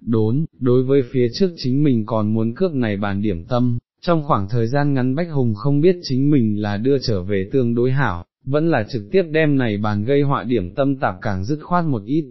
Đốn, đối với phía trước chính mình còn muốn cướp này bàn điểm tâm, trong khoảng thời gian ngắn bách hùng không biết chính mình là đưa trở về tương đối hảo, vẫn là trực tiếp đem này bàn gây họa điểm tâm tạp càng dứt khoát một ít.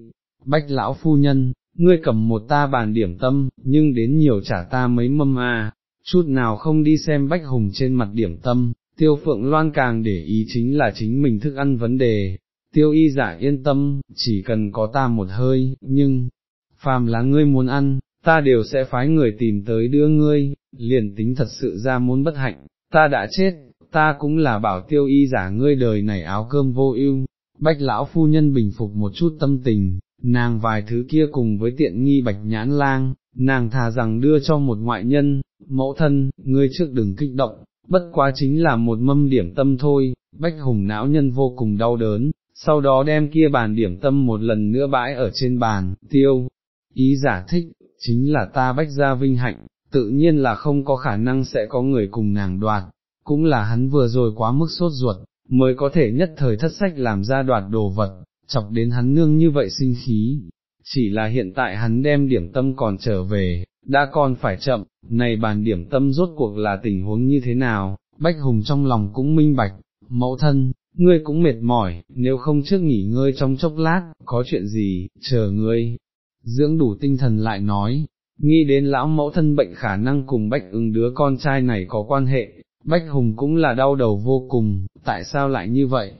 Bách lão phu nhân, ngươi cầm một ta bàn điểm tâm, nhưng đến nhiều trả ta mấy mâm a, chút nào không đi xem bách hùng trên mặt điểm tâm, tiêu phượng loan càng để ý chính là chính mình thức ăn vấn đề, tiêu y giả yên tâm, chỉ cần có ta một hơi, nhưng, phàm là ngươi muốn ăn, ta đều sẽ phái người tìm tới đưa ngươi, liền tính thật sự ra muốn bất hạnh, ta đã chết, ta cũng là bảo tiêu y giả ngươi đời này áo cơm vô ưu. Bách lão phu nhân bình phục một chút tâm tình, nàng vài thứ kia cùng với tiện nghi bạch nhãn lang, nàng thà rằng đưa cho một ngoại nhân, mẫu thân, ngươi trước đừng kích động, bất quá chính là một mâm điểm tâm thôi, bách hùng não nhân vô cùng đau đớn, sau đó đem kia bàn điểm tâm một lần nữa bãi ở trên bàn, tiêu, ý giả thích, chính là ta bách gia vinh hạnh, tự nhiên là không có khả năng sẽ có người cùng nàng đoạt, cũng là hắn vừa rồi quá mức sốt ruột, mới có thể nhất thời thất sách làm ra đoạt đồ vật, chọc đến hắn nương như vậy sinh khí, chỉ là hiện tại hắn đem điểm tâm còn trở về, đã còn phải chậm, này bàn điểm tâm rốt cuộc là tình huống như thế nào, Bách Hùng trong lòng cũng minh bạch, mẫu thân, ngươi cũng mệt mỏi, nếu không trước nghỉ ngơi trong chốc lát, có chuyện gì, chờ ngươi, dưỡng đủ tinh thần lại nói, nghĩ đến lão mẫu thân bệnh khả năng cùng Bách ứng đứa con trai này có quan hệ, Bách Hùng cũng là đau đầu vô cùng, tại sao lại như vậy?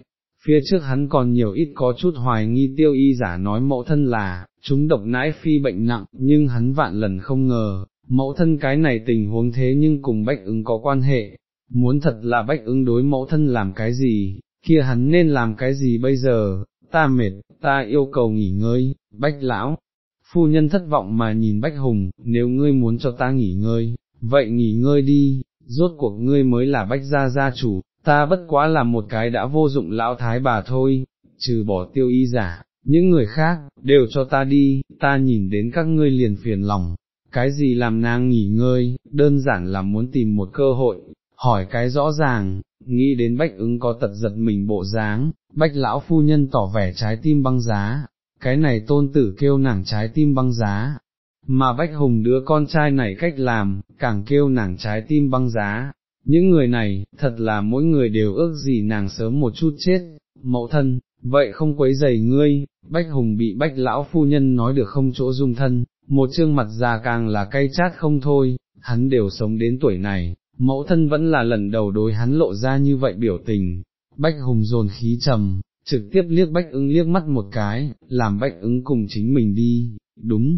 Phía trước hắn còn nhiều ít có chút hoài nghi tiêu y giả nói mẫu thân là, chúng độc nãi phi bệnh nặng, nhưng hắn vạn lần không ngờ, mẫu thân cái này tình huống thế nhưng cùng bách ứng có quan hệ, muốn thật là bách ứng đối mẫu thân làm cái gì, kia hắn nên làm cái gì bây giờ, ta mệt, ta yêu cầu nghỉ ngơi, bách lão. Phu nhân thất vọng mà nhìn Bách Hùng, nếu ngươi muốn cho ta nghỉ ngơi, vậy nghỉ ngơi đi, rốt cuộc ngươi mới là Bách gia gia chủ, ta bất quá là một cái đã vô dụng lão thái bà thôi, trừ bỏ tiêu y giả, những người khác, đều cho ta đi, ta nhìn đến các ngươi liền phiền lòng, cái gì làm nàng nghỉ ngơi, đơn giản là muốn tìm một cơ hội, hỏi cái rõ ràng, nghĩ đến bách ứng có tật giật mình bộ dáng, bách lão phu nhân tỏ vẻ trái tim băng giá, cái này tôn tử kêu nàng trái tim băng giá, mà bách hùng đứa con trai này cách làm, càng kêu nàng trái tim băng giá. Những người này, thật là mỗi người đều ước gì nàng sớm một chút chết, mẫu thân, vậy không quấy giày ngươi, Bách Hùng bị Bách Lão Phu Nhân nói được không chỗ dung thân, một trương mặt già càng là cay chát không thôi, hắn đều sống đến tuổi này, mẫu thân vẫn là lần đầu đối hắn lộ ra như vậy biểu tình, Bách Hùng dồn khí trầm, trực tiếp liếc Bách ứng liếc mắt một cái, làm Bách ứng cùng chính mình đi, đúng.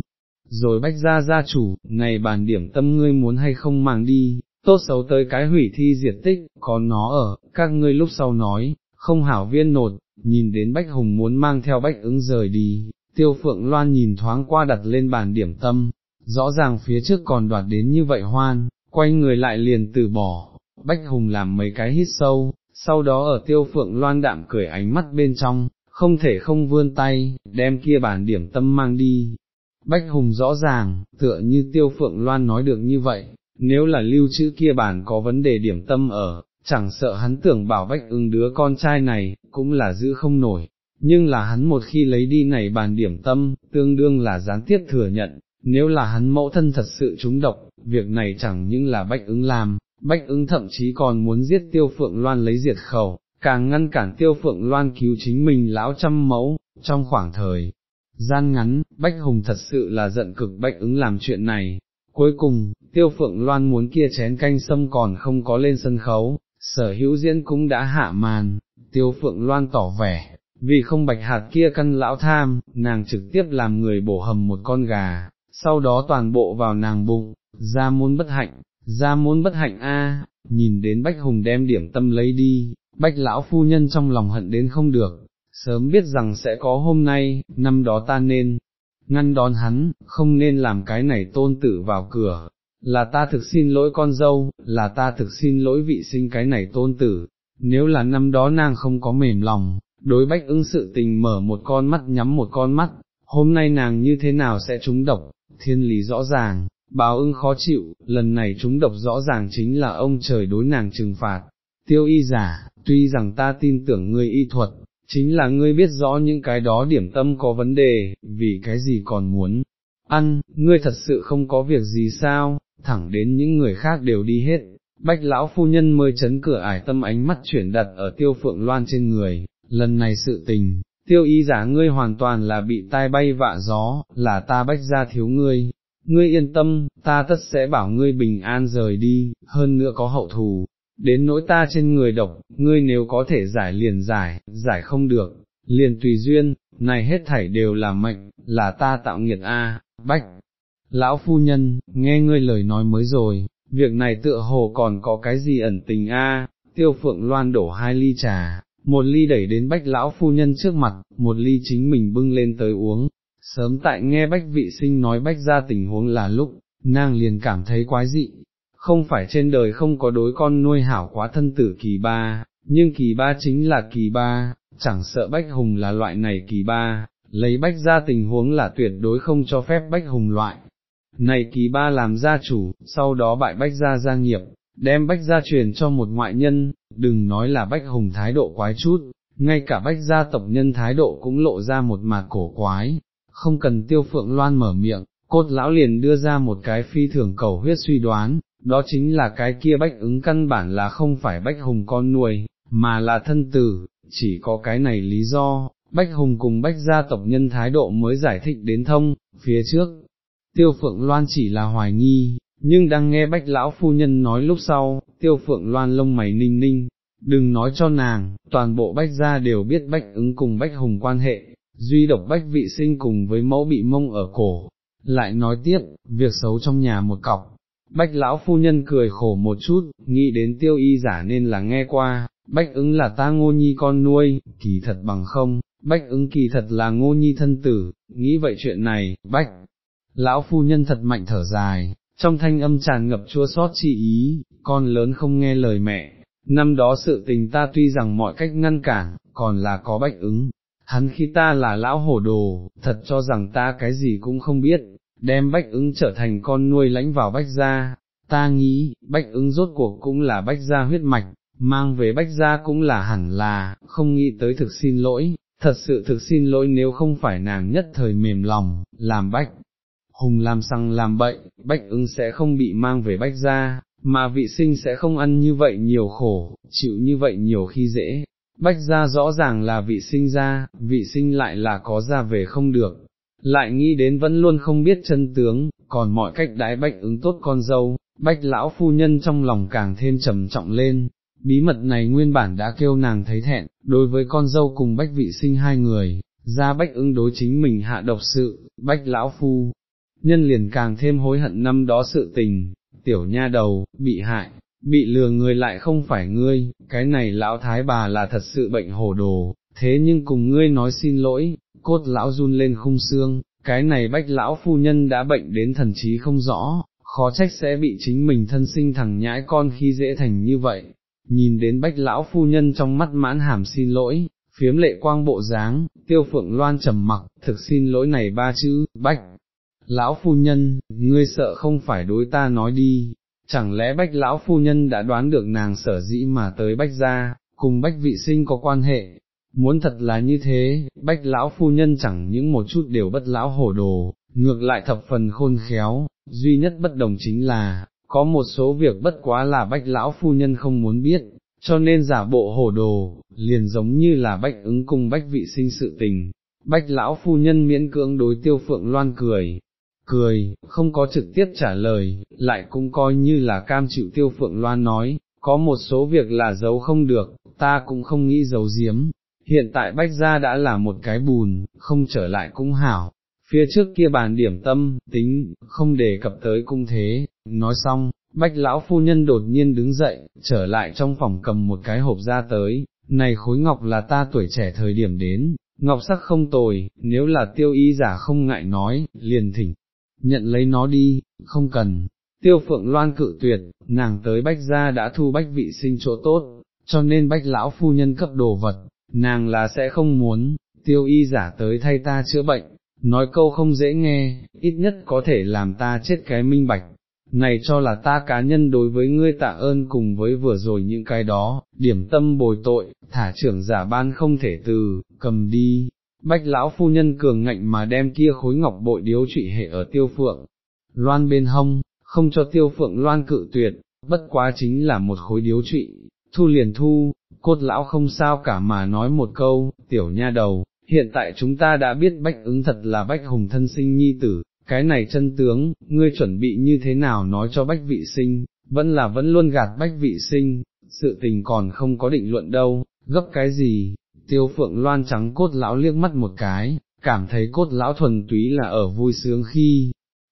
Rồi bách ra gia chủ, này bàn điểm tâm ngươi muốn hay không mang đi, tốt xấu tới cái hủy thi diệt tích, có nó ở, các ngươi lúc sau nói, không hảo viên nột, nhìn đến Bách Hùng muốn mang theo Bách ứng rời đi, tiêu phượng loan nhìn thoáng qua đặt lên bàn điểm tâm, rõ ràng phía trước còn đoạt đến như vậy hoan, quay người lại liền từ bỏ, Bách Hùng làm mấy cái hít sâu, sau đó ở tiêu phượng loan đạm cười ánh mắt bên trong, không thể không vươn tay, đem kia bàn điểm tâm mang đi. Bách Hùng rõ ràng, tựa như tiêu phượng loan nói được như vậy, nếu là lưu trữ kia bản có vấn đề điểm tâm ở, chẳng sợ hắn tưởng bảo bách ưng đứa con trai này, cũng là giữ không nổi, nhưng là hắn một khi lấy đi này bàn điểm tâm, tương đương là gián tiếp thừa nhận, nếu là hắn mẫu thân thật sự trúng độc, việc này chẳng những là bách ứng làm, bách ứng thậm chí còn muốn giết tiêu phượng loan lấy diệt khẩu, càng ngăn cản tiêu phượng loan cứu chính mình lão trăm mẫu, trong khoảng thời gian ngắn, bách hùng thật sự là giận cực bách ứng làm chuyện này. Cuối cùng, tiêu phượng loan muốn kia chén canh sâm còn không có lên sân khấu, sở hữu diễn cũng đã hạ màn, tiêu phượng loan tỏ vẻ, vì không bạch hạt kia căn lão tham, nàng trực tiếp làm người bổ hầm một con gà, sau đó toàn bộ vào nàng bụng, ra muốn bất hạnh, ra muốn bất hạnh a. nhìn đến bách hùng đem điểm tâm lấy đi, bách lão phu nhân trong lòng hận đến không được, sớm biết rằng sẽ có hôm nay, năm đó ta nên, ngăn đón hắn, không nên làm cái này tôn tử vào cửa, là ta thực xin lỗi con dâu, là ta thực xin lỗi vị sinh cái này tôn tử, nếu là năm đó nàng không có mềm lòng, đối bách ứng sự tình mở một con mắt nhắm một con mắt, hôm nay nàng như thế nào sẽ trúng độc, thiên lý rõ ràng, báo ưng khó chịu, lần này trúng độc rõ ràng chính là ông trời đối nàng trừng phạt, tiêu y giả, tuy rằng ta tin tưởng ngươi y thuật, chính là ngươi biết rõ những cái đó điểm tâm có vấn đề, vì cái gì còn muốn ăn, ngươi thật sự không có việc gì sao, thẳng đến những người khác đều đi hết, bách lão phu nhân mới chấn cửa ải tâm ánh mắt chuyển đặt ở tiêu phượng loan trên người, lần này sự tình, tiêu y giả ngươi hoàn toàn là bị tai bay vạ gió, là ta bách ra thiếu ngươi, ngươi yên tâm, ta tất sẽ bảo ngươi bình an rời đi, hơn nữa có hậu thù, đến nỗi ta trên người độc, ngươi nếu có thể giải liền giải, giải không được, liền tùy duyên, này hết thảy đều là mệnh, là ta tạo nghiệt a, bách. Lão phu nhân, nghe ngươi lời nói mới rồi, việc này tựa hồ còn có cái gì ẩn tình a? tiêu phượng loan đổ hai ly trà, một ly đẩy đến bách lão phu nhân trước mặt, một ly chính mình bưng lên tới uống, sớm tại nghe bách vị sinh nói bách ra tình huống là lúc, nàng liền cảm thấy quái dị, không phải trên đời không có đối con nuôi hảo quá thân tử kỳ ba, nhưng kỳ ba chính là kỳ ba, chẳng sợ Bách Hùng là loại này kỳ ba, lấy Bách ra tình huống là tuyệt đối không cho phép Bách Hùng loại. Này kỳ ba làm gia chủ, sau đó bại Bách ra gia nghiệp, đem Bách ra truyền cho một ngoại nhân, đừng nói là Bách Hùng thái độ quái chút, ngay cả Bách gia tộc nhân thái độ cũng lộ ra một mặt cổ quái, không cần tiêu phượng loan mở miệng, cốt lão liền đưa ra một cái phi thường cầu huyết suy đoán, đó chính là cái kia bách ứng căn bản là không phải bách hùng con nuôi, mà là thân tử, chỉ có cái này lý do, bách hùng cùng bách gia tộc nhân thái độ mới giải thích đến thông, phía trước, tiêu phượng loan chỉ là hoài nghi, nhưng đang nghe bách lão phu nhân nói lúc sau, tiêu phượng loan lông mày ninh ninh, đừng nói cho nàng, toàn bộ bách gia đều biết bách ứng cùng bách hùng quan hệ, duy độc bách vị sinh cùng với mẫu bị mông ở cổ. Lại nói tiếp, việc xấu trong nhà một cọc, bách lão phu nhân cười khổ một chút, nghĩ đến tiêu y giả nên là nghe qua, bách ứng là ta ngô nhi con nuôi, kỳ thật bằng không, bách ứng kỳ thật là ngô nhi thân tử, nghĩ vậy chuyện này, bách, lão phu nhân thật mạnh thở dài, trong thanh âm tràn ngập chua xót chi ý, con lớn không nghe lời mẹ, năm đó sự tình ta tuy rằng mọi cách ngăn cản, còn là có bách ứng, hắn khi ta là lão hổ đồ, thật cho rằng ta cái gì cũng không biết, đem bách ứng trở thành con nuôi lãnh vào bách gia, ta nghĩ, bách ứng rốt cuộc cũng là bách gia huyết mạch, mang về bách gia cũng là hẳn là, không nghĩ tới thực xin lỗi, thật sự thực xin lỗi nếu không phải nàng nhất thời mềm lòng, làm bách. Hùng làm sang làm bậy, bách ứng sẽ không bị mang về bách gia, mà vị sinh sẽ không ăn như vậy nhiều khổ, chịu như vậy nhiều khi dễ. Bách gia rõ ràng là vị sinh ra, vị sinh lại là có ra về không được, lại nghĩ đến vẫn luôn không biết chân tướng, còn mọi cách đái bách ứng tốt con dâu, bách lão phu nhân trong lòng càng thêm trầm trọng lên, bí mật này nguyên bản đã kêu nàng thấy thẹn, đối với con dâu cùng bách vị sinh hai người, ra bách ứng đối chính mình hạ độc sự, bách lão phu, nhân liền càng thêm hối hận năm đó sự tình, tiểu nha đầu, bị hại, bị lừa người lại không phải ngươi, cái này lão thái bà là thật sự bệnh hồ đồ, thế nhưng cùng ngươi nói xin lỗi, cốt lão run lên khung xương, cái này bách lão phu nhân đã bệnh đến thần trí không rõ, khó trách sẽ bị chính mình thân sinh thằng nhãi con khi dễ thành như vậy, nhìn đến bách lão phu nhân trong mắt mãn hàm xin lỗi, phiếm lệ quang bộ dáng, tiêu phượng loan trầm mặc, thực xin lỗi này ba chữ, bách. Lão phu nhân, ngươi sợ không phải đối ta nói đi, chẳng lẽ bách lão phu nhân đã đoán được nàng sở dĩ mà tới bách gia, cùng bách vị sinh có quan hệ, muốn thật là như thế, bách lão phu nhân chẳng những một chút đều bất lão hổ đồ, ngược lại thập phần khôn khéo, duy nhất bất đồng chính là, có một số việc bất quá là bách lão phu nhân không muốn biết, cho nên giả bộ hổ đồ, liền giống như là bách ứng cùng bách vị sinh sự tình. Bách lão phu nhân miễn cưỡng đối tiêu phượng loan cười, cười, không có trực tiếp trả lời, lại cũng coi như là cam chịu tiêu phượng loan nói, có một số việc là giấu không được, ta cũng không nghĩ giấu giếm, hiện tại bách gia đã là một cái bùn, không trở lại cũng hảo, phía trước kia bàn điểm tâm, tính, không đề cập tới cung thế, nói xong, bách lão phu nhân đột nhiên đứng dậy, trở lại trong phòng cầm một cái hộp ra tới, này khối ngọc là ta tuổi trẻ thời điểm đến, ngọc sắc không tồi, nếu là tiêu y giả không ngại nói, liền thỉnh, nhận lấy nó đi, không cần. Tiêu phượng loan cự tuyệt, nàng tới bách gia đã thu bách vị sinh chỗ tốt, cho nên bách lão phu nhân cấp đồ vật, nàng là sẽ không muốn, tiêu y giả tới thay ta chữa bệnh, nói câu không dễ nghe, ít nhất có thể làm ta chết cái minh bạch. Này cho là ta cá nhân đối với ngươi tạ ơn cùng với vừa rồi những cái đó, điểm tâm bồi tội, thả trưởng giả ban không thể từ, cầm đi, bách lão phu nhân cường ngạnh mà đem kia khối ngọc bội điếu trụy hệ ở tiêu phượng, loan bên hông, không cho tiêu phượng loan cự tuyệt, bất quá chính là một khối điếu trụy, thu liền thu, cốt lão không sao cả mà nói một câu, tiểu nha đầu, hiện tại chúng ta đã biết bách ứng thật là bách hùng thân sinh nhi tử, cái này chân tướng, ngươi chuẩn bị như thế nào nói cho bách vị sinh, vẫn là vẫn luôn gạt bách vị sinh, sự tình còn không có định luận đâu, gấp cái gì, tiêu phượng loan trắng cốt lão liếc mắt một cái, cảm thấy cốt lão thuần túy là ở vui sướng khi,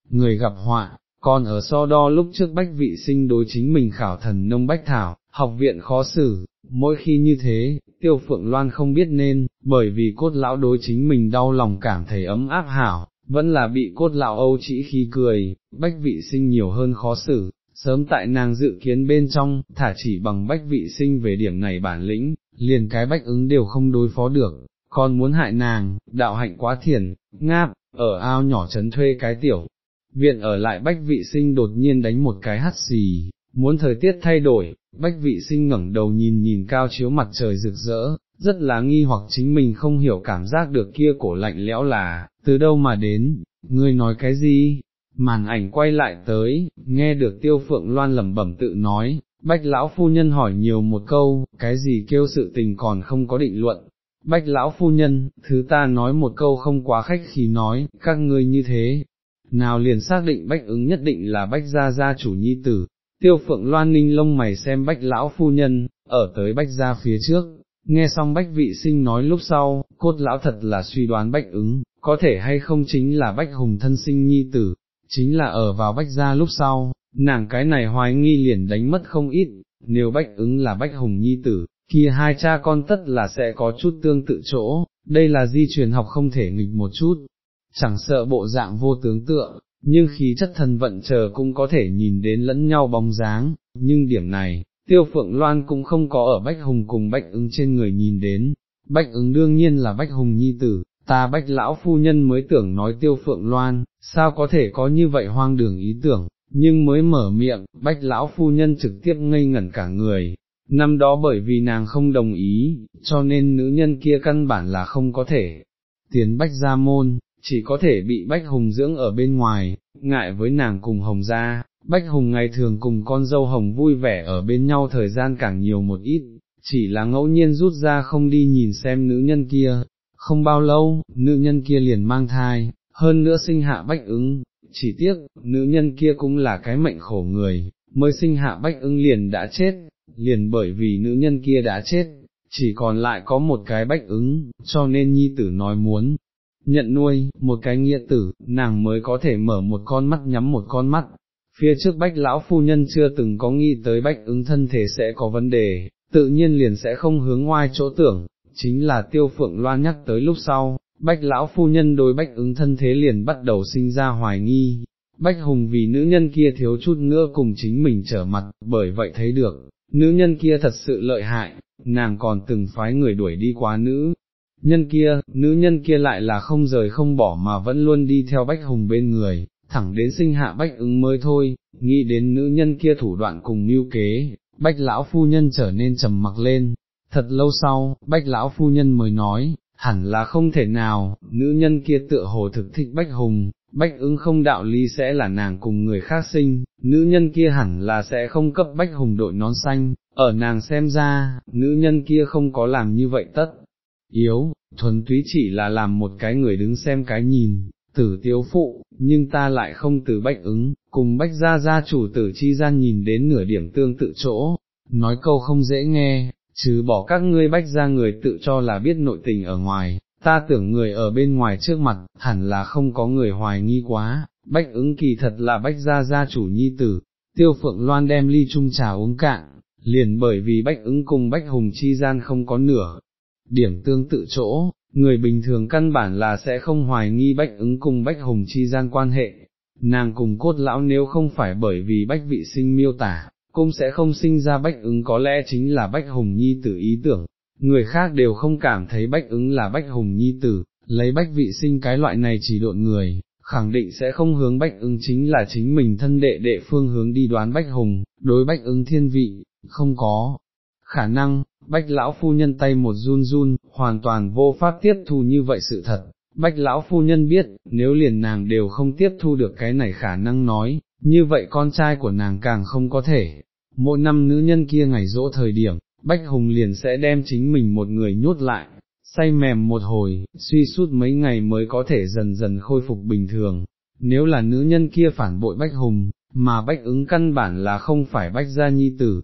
người gặp họa, còn ở so đo lúc trước bách vị sinh đối chính mình khảo thần nông bách thảo, học viện khó xử, mỗi khi như thế, tiêu phượng loan không biết nên, bởi vì cốt lão đối chính mình đau lòng cảm thấy ấm áp hảo, vẫn là bị cốt lão âu chỉ khi cười, bách vị sinh nhiều hơn khó xử, sớm tại nàng dự kiến bên trong, thả chỉ bằng bách vị sinh về điểm này bản lĩnh, liền cái bách ứng đều không đối phó được, còn muốn hại nàng, đạo hạnh quá thiền, ngáp, ở ao nhỏ trấn thuê cái tiểu. Viện ở lại bách vị sinh đột nhiên đánh một cái hắt xì, muốn thời tiết thay đổi, bách vị sinh ngẩng đầu nhìn nhìn cao chiếu mặt trời rực rỡ, rất là nghi hoặc chính mình không hiểu cảm giác được kia cổ lạnh lẽo là, từ đâu mà đến, ngươi nói cái gì, màn ảnh quay lại tới, nghe được tiêu phượng loan lẩm bẩm tự nói, bách lão phu nhân hỏi nhiều một câu, cái gì kêu sự tình còn không có định luận. Bách lão phu nhân, thứ ta nói một câu không quá khách khí nói, các ngươi như thế, nào liền xác định bách ứng nhất định là bách gia gia chủ nhi tử, tiêu phượng loan ninh lông mày xem bách lão phu nhân, ở tới bách gia phía trước, nghe xong bách vị sinh nói lúc sau, cốt lão thật là suy đoán bách ứng, có thể hay không chính là bách hùng thân sinh nhi tử, chính là ở vào bách gia lúc sau, nàng cái này hoài nghi liền đánh mất không ít, nếu bách ứng là bách hùng nhi tử, kia hai cha con tất là sẽ có chút tương tự chỗ, đây là di truyền học không thể nghịch một chút, chẳng sợ bộ dạng vô tướng tượng nhưng khí chất thần vận chờ cũng có thể nhìn đến lẫn nhau bóng dáng, nhưng điểm này, tiêu phượng loan cũng không có ở bách hùng cùng bách ứng trên người nhìn đến, bách ứng đương nhiên là bách hùng nhi tử, ta bách lão phu nhân mới tưởng nói tiêu phượng loan, sao có thể có như vậy hoang đường ý tưởng, nhưng mới mở miệng, bách lão phu nhân trực tiếp ngây ngẩn cả người. Năm đó bởi vì nàng không đồng ý, cho nên nữ nhân kia căn bản là không có thể tiến bách gia môn, chỉ có thể bị bách hùng dưỡng ở bên ngoài, ngại với nàng cùng hồng gia, bách hùng ngày thường cùng con dâu hồng vui vẻ ở bên nhau thời gian càng nhiều một ít, chỉ là ngẫu nhiên rút ra không đi nhìn xem nữ nhân kia, không bao lâu, nữ nhân kia liền mang thai, hơn nữa sinh hạ bách ứng, chỉ tiếc, nữ nhân kia cũng là cái mệnh khổ người, mới sinh hạ bách ứng liền đã chết, liền bởi vì nữ nhân kia đã chết, chỉ còn lại có một cái bách ứng, cho nên nhi tử nói muốn nhận nuôi, một cái nghĩa tử, nàng mới có thể mở một con mắt nhắm một con mắt. Phía trước bách lão phu nhân chưa từng có nghĩ tới bách ứng thân thể sẽ có vấn đề, tự nhiên liền sẽ không hướng ngoài chỗ tưởng, chính là tiêu phượng loan nhắc tới lúc sau, bách lão phu nhân đối bách ứng thân thế liền bắt đầu sinh ra hoài nghi, bách hùng vì nữ nhân kia thiếu chút nữa cùng chính mình trở mặt, bởi vậy thấy được, nữ nhân kia thật sự lợi hại, nàng còn từng phái người đuổi đi quá nữ. Nhân kia, nữ nhân kia lại là không rời không bỏ mà vẫn luôn đi theo bách hùng bên người, thẳng đến sinh hạ bách ứng mới thôi, nghĩ đến nữ nhân kia thủ đoạn cùng mưu kế, bách lão phu nhân trở nên trầm mặc lên, Thật lâu sau, bách lão phu nhân mới nói, hẳn là không thể nào, nữ nhân kia tựa hồ thực thích bách hùng, bách ứng không đạo lý sẽ là nàng cùng người khác sinh, nữ nhân kia hẳn là sẽ không cấp bách hùng đội nón xanh, ở nàng xem ra, nữ nhân kia không có làm như vậy tất. Yếu, thuần túy chỉ là làm một cái người đứng xem cái nhìn, tử tiếu phụ, nhưng ta lại không từ bách ứng, cùng bách gia gia chủ tử chi gian nhìn đến nửa điểm tương tự chỗ, nói câu không dễ nghe, chứ bỏ các ngươi bách ra người tự cho là biết nội tình ở ngoài, ta tưởng người ở bên ngoài trước mặt, hẳn là không có người hoài nghi quá, bách ứng kỳ thật là bách gia gia chủ nhi tử, tiêu phượng loan đem ly chung trà uống cạn, liền bởi vì bách ứng cùng bách hùng chi gian không có nửa, điểm tương tự chỗ, người bình thường căn bản là sẽ không hoài nghi bách ứng cùng bách hùng chi gian quan hệ, nàng cùng cốt lão nếu không phải bởi vì bách vị sinh miêu tả, cũng sẽ không sinh ra bách ứng có lẽ chính là bách hùng nhi tử ý tưởng, người khác đều không cảm thấy bách ứng là bách hùng nhi tử, lấy bách vị sinh cái loại này chỉ độn người, khẳng định sẽ không hướng bách ứng chính là chính mình thân đệ đệ phương hướng đi đoán bách hùng, đối bách ứng thiên vị, không có khả năng, bách lão phu nhân tay một run run, hoàn toàn vô pháp tiếp thu như vậy sự thật. Bách lão phu nhân biết, nếu liền nàng đều không tiếp thu được cái này khả năng nói, như vậy con trai của nàng càng không có thể, mỗi năm nữ nhân kia ngày rỗ thời điểm, Bách Hùng liền sẽ đem chính mình một người nhốt lại, say mềm một hồi, suy suốt mấy ngày mới có thể dần dần khôi phục bình thường. Nếu là nữ nhân kia phản bội Bách Hùng, mà Bách ứng căn bản là không phải Bách gia nhi tử,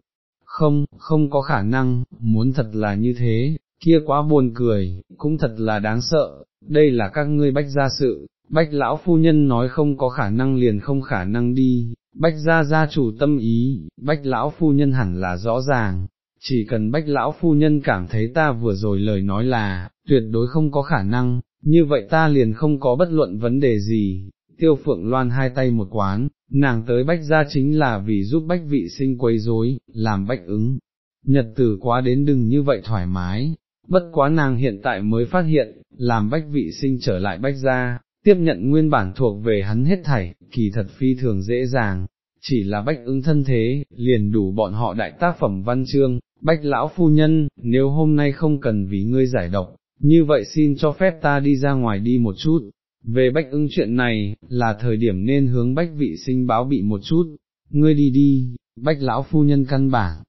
không, không có khả năng, muốn thật là như thế, kia quá buồn cười, cũng thật là đáng sợ, đây là các ngươi Bách gia sự, Bách lão phu nhân nói không có khả năng liền không khả năng đi, bách gia gia chủ tâm ý, bách lão phu nhân hẳn là rõ ràng, chỉ cần bách lão phu nhân cảm thấy ta vừa rồi lời nói là, tuyệt đối không có khả năng, như vậy ta liền không có bất luận vấn đề gì, tiêu phượng loan hai tay một quán, nàng tới bách gia chính là vì giúp bách vị sinh quấy rối, làm bách ứng. nhật tử quá đến đừng như vậy thoải mái, bất quá nàng hiện tại mới phát hiện, làm bách vị sinh trở lại bách gia, tiếp nhận nguyên bản thuộc về hắn hết thảy, kỳ thật phi thường dễ dàng, chỉ là bách ứng thân thế, liền đủ bọn họ đại tác phẩm văn chương, bách lão phu nhân, nếu hôm nay không cần vì ngươi giải độc, như vậy xin cho phép ta đi ra ngoài đi một chút. Về bách ứng chuyện này, là thời điểm nên hướng bách vị sinh báo bị một chút, ngươi đi đi, bách lão phu nhân căn bản,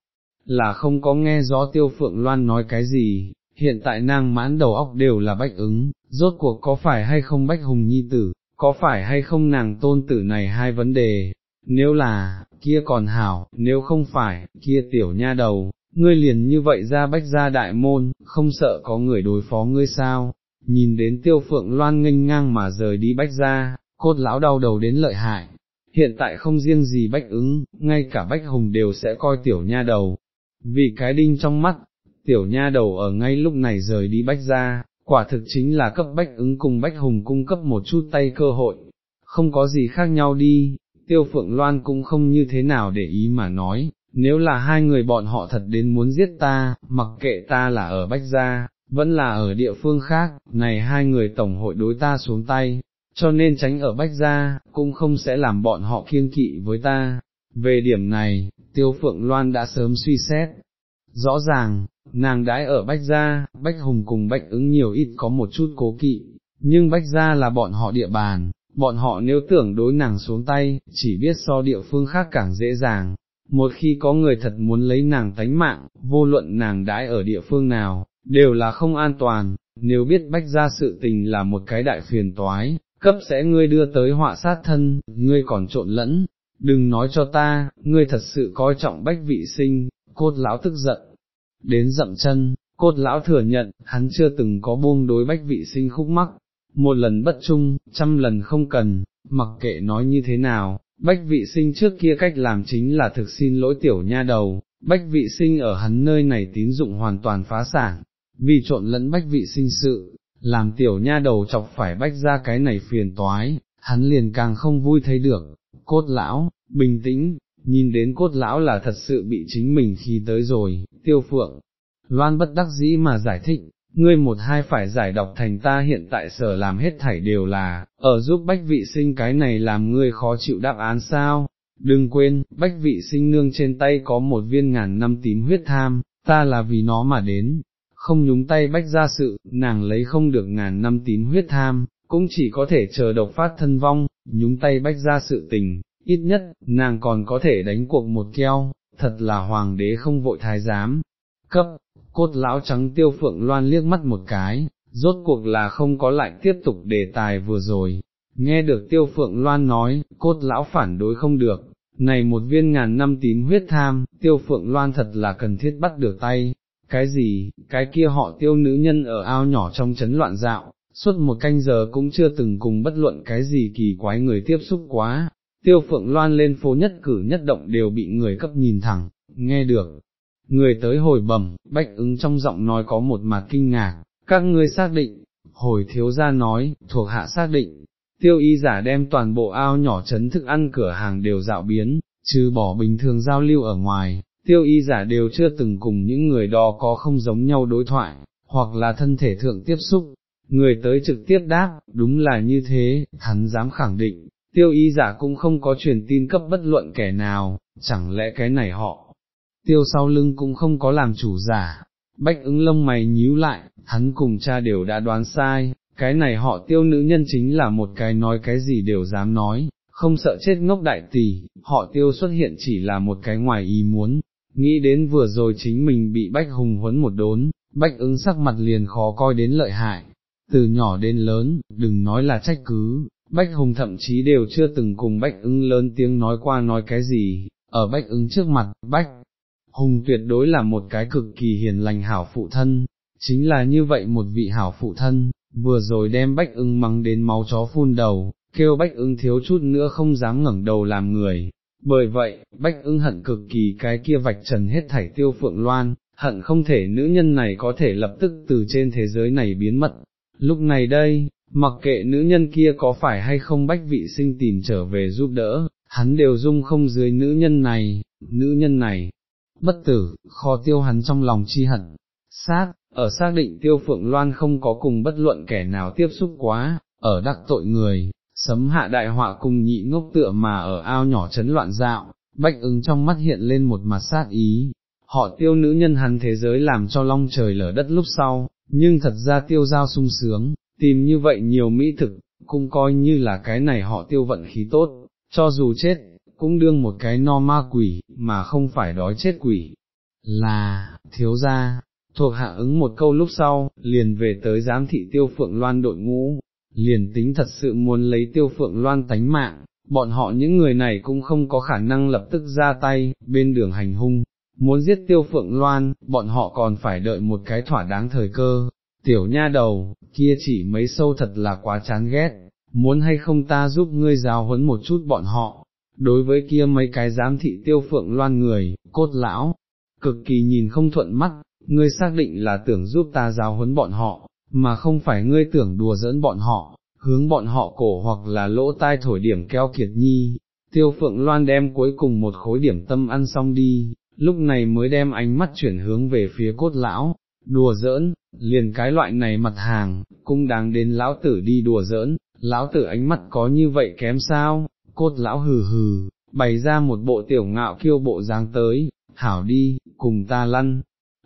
là không có nghe gió tiêu phượng loan nói cái gì, hiện tại nàng mãn đầu óc đều là bách ứng, rốt cuộc có phải hay không bách hùng nhi tử, có phải hay không nàng tôn tử này hai vấn đề, nếu là, kia còn hảo, nếu không phải, kia tiểu nha đầu, ngươi liền như vậy ra bách ra đại môn, không sợ có người đối phó ngươi sao, nhìn đến tiêu phượng loan nghênh ngang mà rời đi bách ra, cốt lão đau đầu đến lợi hại, hiện tại không riêng gì bách ứng, ngay cả bách hùng đều sẽ coi tiểu nha đầu, vì cái đinh trong mắt, tiểu nha đầu ở ngay lúc này rời đi bách ra, quả thực chính là cấp bách ứng cùng bách hùng cung cấp một chút tay cơ hội, không có gì khác nhau đi, tiêu phượng loan cũng không như thế nào để ý mà nói, nếu là hai người bọn họ thật đến muốn giết ta, mặc kệ ta là ở bách gia, vẫn là ở địa phương khác, này hai người tổng hội đối ta xuống tay, cho nên tránh ở bách gia, cũng không sẽ làm bọn họ kiêng kỵ với ta. Về điểm này, tiêu phượng loan đã sớm suy xét. Rõ ràng, nàng đãi ở bách gia, bách hùng cùng bách ứng nhiều ít có một chút cố kỵ, nhưng bách gia là bọn họ địa bàn, bọn họ nếu tưởng đối nàng xuống tay, chỉ biết so địa phương khác càng dễ dàng. Một khi có người thật muốn lấy nàng tánh mạng, vô luận nàng đãi ở địa phương nào, đều là không an toàn, nếu biết bách gia sự tình là một cái đại phiền toái, cấp sẽ ngươi đưa tới họa sát thân, ngươi còn trộn lẫn, đừng nói cho ta, ngươi thật sự coi trọng bách vị sinh, cốt lão tức giận, đến dậm chân, cốt lão thừa nhận, hắn chưa từng có buông đối bách vị sinh khúc mắc, một lần bất trung, trăm lần không cần, mặc kệ nói như thế nào, bách vị sinh trước kia cách làm chính là thực xin lỗi tiểu nha đầu, bách vị sinh ở hắn nơi này tín dụng hoàn toàn phá sản, vì trộn lẫn bách vị sinh sự, làm tiểu nha đầu chọc phải bách ra cái này phiền toái, hắn liền càng không vui thấy được, cốt lão, bình tĩnh, nhìn đến cốt lão là thật sự bị chính mình khi tới rồi, tiêu phượng, loan bất đắc dĩ mà giải thích, ngươi một hai phải giải đọc thành ta hiện tại sở làm hết thảy đều là, ở giúp bách vị sinh cái này làm ngươi khó chịu đáp án sao, đừng quên, bách vị sinh nương trên tay có một viên ngàn năm tím huyết tham, ta là vì nó mà đến, không nhúng tay bách ra sự, nàng lấy không được ngàn năm tím huyết tham, cũng chỉ có thể chờ độc phát thân vong, nhúng tay bách ra sự tình, ít nhất, nàng còn có thể đánh cuộc một keo, thật là hoàng đế không vội thái giám. Cấp, cốt lão trắng tiêu phượng loan liếc mắt một cái, rốt cuộc là không có lại tiếp tục đề tài vừa rồi, nghe được tiêu phượng loan nói, cốt lão phản đối không được, này một viên ngàn năm tím huyết tham, tiêu phượng loan thật là cần thiết bắt được tay, cái gì, cái kia họ tiêu nữ nhân ở ao nhỏ trong chấn loạn dạo, suốt một canh giờ cũng chưa từng cùng bất luận cái gì kỳ quái người tiếp xúc quá, tiêu phượng loan lên phố nhất cử nhất động đều bị người cấp nhìn thẳng, nghe được, người tới hồi bẩm, bách ứng trong giọng nói có một mặt kinh ngạc, các ngươi xác định, hồi thiếu gia nói, thuộc hạ xác định, tiêu y giả đem toàn bộ ao nhỏ chấn thức ăn cửa hàng đều dạo biến, trừ bỏ bình thường giao lưu ở ngoài, tiêu y giả đều chưa từng cùng những người đó có không giống nhau đối thoại, hoặc là thân thể thượng tiếp xúc. Người tới trực tiếp đáp, đúng là như thế, hắn dám khẳng định, tiêu y giả cũng không có truyền tin cấp bất luận kẻ nào, chẳng lẽ cái này họ, tiêu sau lưng cũng không có làm chủ giả, bách ứng lông mày nhíu lại, hắn cùng cha đều đã đoán sai, cái này họ tiêu nữ nhân chính là một cái nói cái gì đều dám nói, không sợ chết ngốc đại tỷ, họ tiêu xuất hiện chỉ là một cái ngoài ý muốn, nghĩ đến vừa rồi chính mình bị bách hùng huấn một đốn, bách ứng sắc mặt liền khó coi đến lợi hại, từ nhỏ đến lớn, đừng nói là trách cứ, bách hùng thậm chí đều chưa từng cùng bách ứng lớn tiếng nói qua nói cái gì, ở bách ứng trước mặt, bách hùng tuyệt đối là một cái cực kỳ hiền lành hảo phụ thân, chính là như vậy một vị hảo phụ thân, vừa rồi đem bách ưng mắng đến máu chó phun đầu, kêu bách ưng thiếu chút nữa không dám ngẩng đầu làm người. Bởi vậy, bách ưng hận cực kỳ cái kia vạch trần hết thảy tiêu phượng loan, hận không thể nữ nhân này có thể lập tức từ trên thế giới này biến mất. Lúc này đây, mặc kệ nữ nhân kia có phải hay không bách vị sinh tìm trở về giúp đỡ, hắn đều dung không dưới nữ nhân này, nữ nhân này, bất tử, khó tiêu hắn trong lòng chi hận. Sát, ở xác định tiêu phượng loan không có cùng bất luận kẻ nào tiếp xúc quá, ở đắc tội người, sấm hạ đại họa cùng nhị ngốc tựa mà ở ao nhỏ chấn loạn dạo, bách ứng trong mắt hiện lên một mặt sát ý. Họ tiêu nữ nhân hắn thế giới làm cho long trời lở đất lúc sau, nhưng thật ra tiêu giao sung sướng, tìm như vậy nhiều mỹ thực, cũng coi như là cái này họ tiêu vận khí tốt, cho dù chết, cũng đương một cái no ma quỷ, mà không phải đói chết quỷ. Là, thiếu gia, thuộc hạ ứng một câu lúc sau, liền về tới giám thị tiêu phượng loan đội ngũ, liền tính thật sự muốn lấy tiêu phượng loan tánh mạng, bọn họ những người này cũng không có khả năng lập tức ra tay, bên đường hành hung, muốn giết tiêu phượng loan, bọn họ còn phải đợi một cái thỏa đáng thời cơ, tiểu nha đầu, kia chỉ mấy sâu thật là quá chán ghét, muốn hay không ta giúp ngươi giáo huấn một chút bọn họ, đối với kia mấy cái giám thị tiêu phượng loan người, cốt lão, cực kỳ nhìn không thuận mắt, ngươi xác định là tưởng giúp ta giáo huấn bọn họ, mà không phải ngươi tưởng đùa giỡn bọn họ, hướng bọn họ cổ hoặc là lỗ tai thổi điểm keo kiệt nhi. Tiêu phượng loan đem cuối cùng một khối điểm tâm ăn xong đi, lúc này mới đem ánh mắt chuyển hướng về phía cốt lão, đùa giỡn, liền cái loại này mặt hàng, cũng đáng đến lão tử đi đùa giỡn, lão tử ánh mắt có như vậy kém sao, cốt lão hừ hừ, bày ra một bộ tiểu ngạo kiêu bộ dáng tới, hảo đi, cùng ta lăn,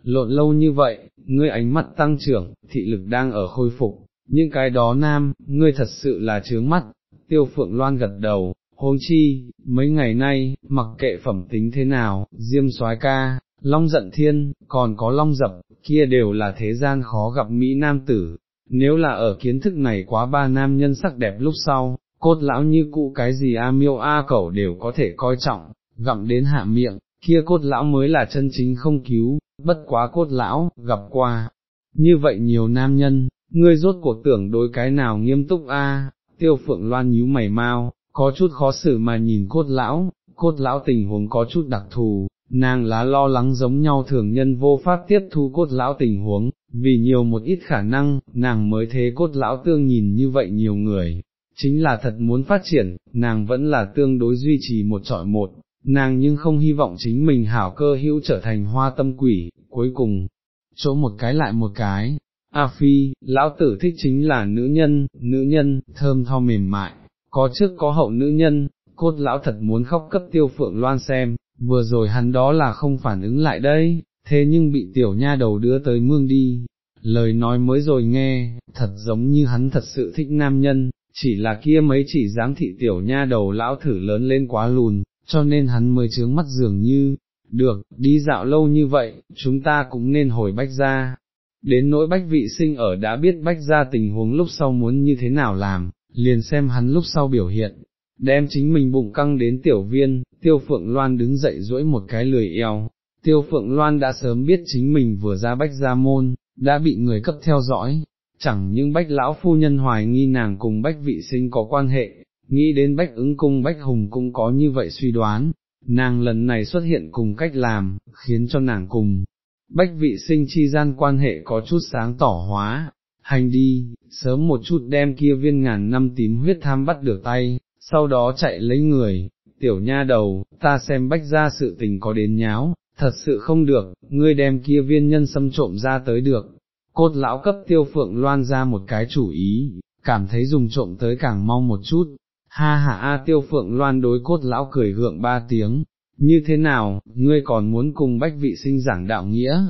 lộn lâu như vậy, ngươi ánh mắt tăng trưởng, thị lực đang ở khôi phục, những cái đó nam, ngươi thật sự là chướng mắt, tiêu phượng loan gật đầu, hôn chi, mấy ngày nay, mặc kệ phẩm tính thế nào, diêm soái ca, long giận thiên, còn có long dập, kia đều là thế gian khó gặp Mỹ nam tử, nếu là ở kiến thức này quá ba nam nhân sắc đẹp lúc sau, cốt lão như cụ cái gì a miêu a cẩu đều có thể coi trọng, gặm đến hạ miệng, kia cốt lão mới là chân chính không cứu, bất quá cốt lão, gặp qua, như vậy nhiều nam nhân, ngươi rốt cuộc tưởng đối cái nào nghiêm túc a? Tiêu phượng loan nhíu mày mau, có chút khó xử mà nhìn cốt lão, cốt lão tình huống có chút đặc thù, nàng lá lo lắng giống nhau thường nhân vô pháp tiếp thu cốt lão tình huống, vì nhiều một ít khả năng, nàng mới thế cốt lão tương nhìn như vậy nhiều người, chính là thật muốn phát triển, nàng vẫn là tương đối duy trì một trọi một, nàng nhưng không hy vọng chính mình hảo cơ hữu trở thành hoa tâm quỷ, cuối cùng, chỗ một cái lại một cái, A Phi, lão tử thích chính là nữ nhân, nữ nhân, thơm tho mềm mại, có trước có hậu nữ nhân, cốt lão thật muốn khóc cấp tiêu phượng loan xem, vừa rồi hắn đó là không phản ứng lại đây, thế nhưng bị tiểu nha đầu đưa tới mương đi, lời nói mới rồi nghe, thật giống như hắn thật sự thích nam nhân, chỉ là kia mấy chỉ dám thị tiểu nha đầu lão thử lớn lên quá lùn, cho nên hắn mới trướng mắt dường như, được, đi dạo lâu như vậy, chúng ta cũng nên hồi bách ra. Đến nỗi bách vị sinh ở đã biết bách ra tình huống lúc sau muốn như thế nào làm, liền xem hắn lúc sau biểu hiện, đem chính mình bụng căng đến tiểu viên, tiêu phượng loan đứng dậy duỗi một cái lười eo, tiêu phượng loan đã sớm biết chính mình vừa ra bách ra môn, đã bị người cấp theo dõi, chẳng những bách lão phu nhân hoài nghi nàng cùng bách vị sinh có quan hệ, nghĩ đến bách ứng cung bách hùng cũng có như vậy suy đoán, nàng lần này xuất hiện cùng cách làm, khiến cho nàng cùng, bách vị sinh chi gian quan hệ có chút sáng tỏ hóa, hành đi, sớm một chút đem kia viên ngàn năm tím huyết tham bắt được tay, sau đó chạy lấy người, tiểu nha đầu, ta xem bách ra sự tình có đến nháo, thật sự không được, ngươi đem kia viên nhân xâm trộm ra tới được. Cốt lão cấp tiêu phượng loan ra một cái chủ ý, cảm thấy dùng trộm tới càng mong một chút, ha ha a tiêu phượng loan đối cốt lão cười hượng ba tiếng, như thế nào, ngươi còn muốn cùng bách vị sinh giảng đạo nghĩa,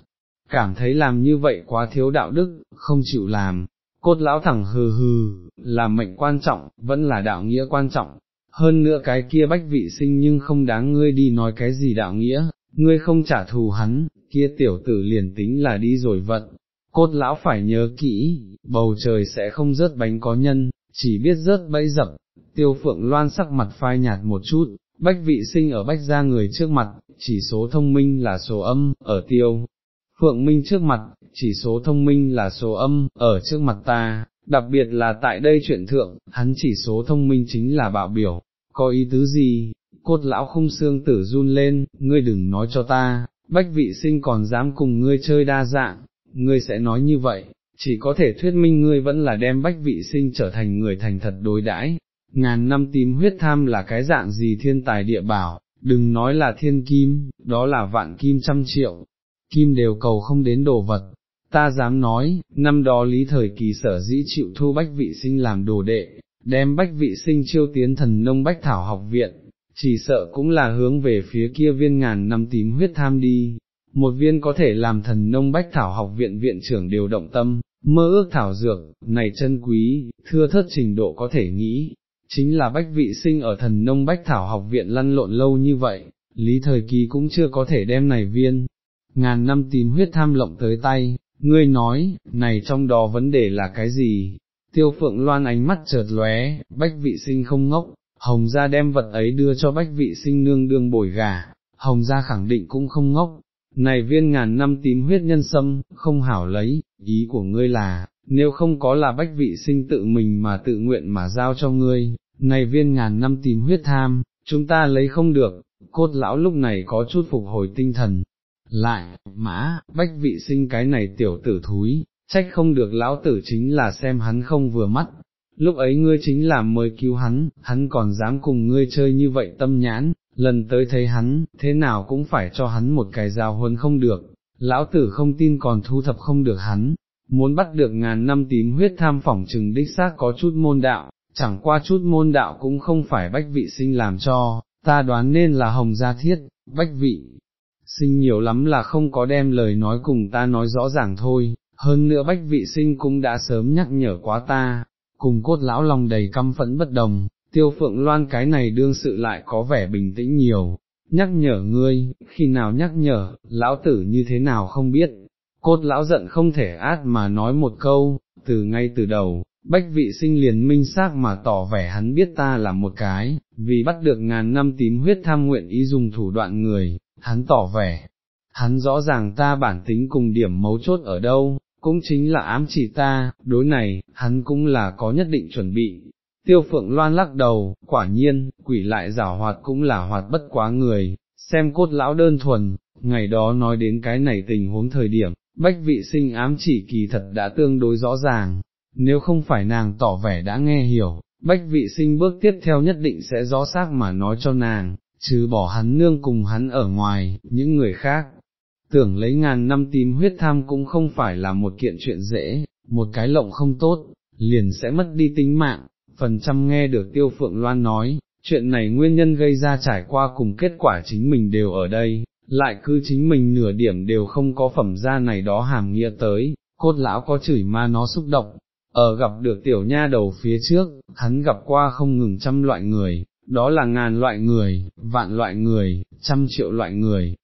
cảm thấy làm như vậy quá thiếu đạo đức, không chịu làm, cốt lão thẳng hừ hừ, là mệnh quan trọng, vẫn là đạo nghĩa quan trọng, hơn nữa cái kia bách vị sinh nhưng không đáng ngươi đi nói cái gì đạo nghĩa, ngươi không trả thù hắn, kia tiểu tử liền tính là đi rồi vận, cốt lão phải nhớ kỹ, bầu trời sẽ không rớt bánh có nhân, chỉ biết rớt bẫy dập, tiêu phượng loan sắc mặt phai nhạt một chút, bách vị sinh ở bách ra người trước mặt, chỉ số thông minh là số âm, ở tiêu. Phượng Minh trước mặt, chỉ số thông minh là số âm, ở trước mặt ta, đặc biệt là tại đây chuyện thượng, hắn chỉ số thông minh chính là bạo biểu, có ý tứ gì, cốt lão không xương tử run lên, ngươi đừng nói cho ta, bách vị sinh còn dám cùng ngươi chơi đa dạng, ngươi sẽ nói như vậy, chỉ có thể thuyết minh ngươi vẫn là đem bách vị sinh trở thành người thành thật đối đãi. Ngàn năm tím huyết tham là cái dạng gì thiên tài địa bảo, đừng nói là thiên kim, đó là vạn kim trăm triệu, kim đều cầu không đến đồ vật. Ta dám nói, năm đó lý thời kỳ sở dĩ chịu thu bách vị sinh làm đồ đệ, đem bách vị sinh chiêu tiến thần nông bách thảo học viện, chỉ sợ cũng là hướng về phía kia viên ngàn năm tím huyết tham đi, một viên có thể làm thần nông bách thảo học viện viện trưởng đều động tâm, mơ ước thảo dược, này chân quý, thưa thất trình độ có thể nghĩ, chính là bách vị sinh ở thần nông bách thảo học viện lăn lộn lâu như vậy, lý thời kỳ cũng chưa có thể đem này viên, ngàn năm tím huyết tham lộng tới tay, ngươi nói, này trong đó vấn đề là cái gì? Tiêu phượng loan ánh mắt chợt lóe, bách vị sinh không ngốc, hồng gia đem vật ấy đưa cho bách vị sinh nương đương bồi gà, hồng gia khẳng định cũng không ngốc, này viên ngàn năm tím huyết nhân sâm, không hảo lấy, ý của ngươi là, nếu không có là bách vị sinh tự mình mà tự nguyện mà giao cho ngươi, này viên ngàn năm tìm huyết tham, chúng ta lấy không được, cốt lão lúc này có chút phục hồi tinh thần. Lại, mã, bách vị sinh cái này tiểu tử thúi, trách không được lão tử chính là xem hắn không vừa mắt, lúc ấy ngươi chính là mới cứu hắn, hắn còn dám cùng ngươi chơi như vậy tâm nhãn, lần tới thấy hắn, thế nào cũng phải cho hắn một cái giao huấn không được, lão tử không tin còn thu thập không được hắn, muốn bắt được ngàn năm tím huyết tham phỏng trừng đích xác có chút môn đạo, chẳng qua chút môn đạo cũng không phải bách vị sinh làm cho, ta đoán nên là hồng gia thiết, bách vị. Sinh nhiều lắm là không có đem lời nói cùng ta nói rõ ràng thôi, hơn nữa bách vị sinh cũng đã sớm nhắc nhở quá ta, cùng cốt lão lòng đầy căm phẫn bất đồng, tiêu phượng loan cái này đương sự lại có vẻ bình tĩnh nhiều, nhắc nhở ngươi, khi nào nhắc nhở, lão tử như thế nào không biết, cốt lão giận không thể át mà nói một câu, từ ngay từ đầu, bách vị sinh liền minh xác mà tỏ vẻ hắn biết ta là một cái, vì bắt được ngàn năm tím huyết tham nguyện ý dùng thủ đoạn người, hắn tỏ vẻ, hắn rõ ràng ta bản tính cùng điểm mấu chốt ở đâu, cũng chính là ám chỉ ta, đối này, hắn cũng là có nhất định chuẩn bị. Tiêu phượng loan lắc đầu, quả nhiên, quỷ lại giả hoạt cũng là hoạt bất quá người, xem cốt lão đơn thuần, ngày đó nói đến cái này tình huống thời điểm, bách vị sinh ám chỉ kỳ thật đã tương đối rõ ràng, nếu không phải nàng tỏ vẻ đã nghe hiểu, bách vị sinh bước tiếp theo nhất định sẽ rõ xác mà nói cho nàng, chứ bỏ hắn nương cùng hắn ở ngoài, những người khác, tưởng lấy ngàn năm tím huyết tham cũng không phải là một kiện chuyện dễ, một cái lộng không tốt, liền sẽ mất đi tính mạng, phần trăm nghe được tiêu phượng loan nói, chuyện này nguyên nhân gây ra trải qua cùng kết quả chính mình đều ở đây, lại cứ chính mình nửa điểm đều không có phẩm ra này đó hàm nghĩa tới, cốt lão có chửi ma nó xúc động, ở gặp được tiểu nha đầu phía trước, hắn gặp qua không ngừng trăm loại người, đó là ngàn loại người, vạn loại người, trăm triệu loại người,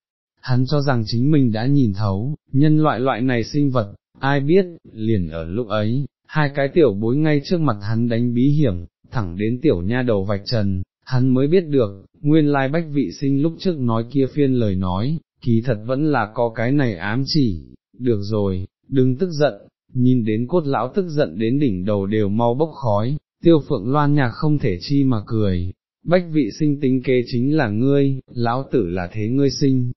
hắn cho rằng chính mình đã nhìn thấu, nhân loại loại này sinh vật, ai biết, liền ở lúc ấy, hai cái tiểu bối ngay trước mặt hắn đánh bí hiểm, thẳng đến tiểu nha đầu vạch trần, hắn mới biết được, nguyên lai bách vị sinh lúc trước nói kia phiên lời nói, kỳ thật vẫn là có cái này ám chỉ, được rồi, đừng tức giận, nhìn đến cốt lão tức giận đến đỉnh đầu đều mau bốc khói, tiêu phượng loan nhạc không thể chi mà cười, bách vị sinh tính kế chính là ngươi, lão tử là thế ngươi sinh,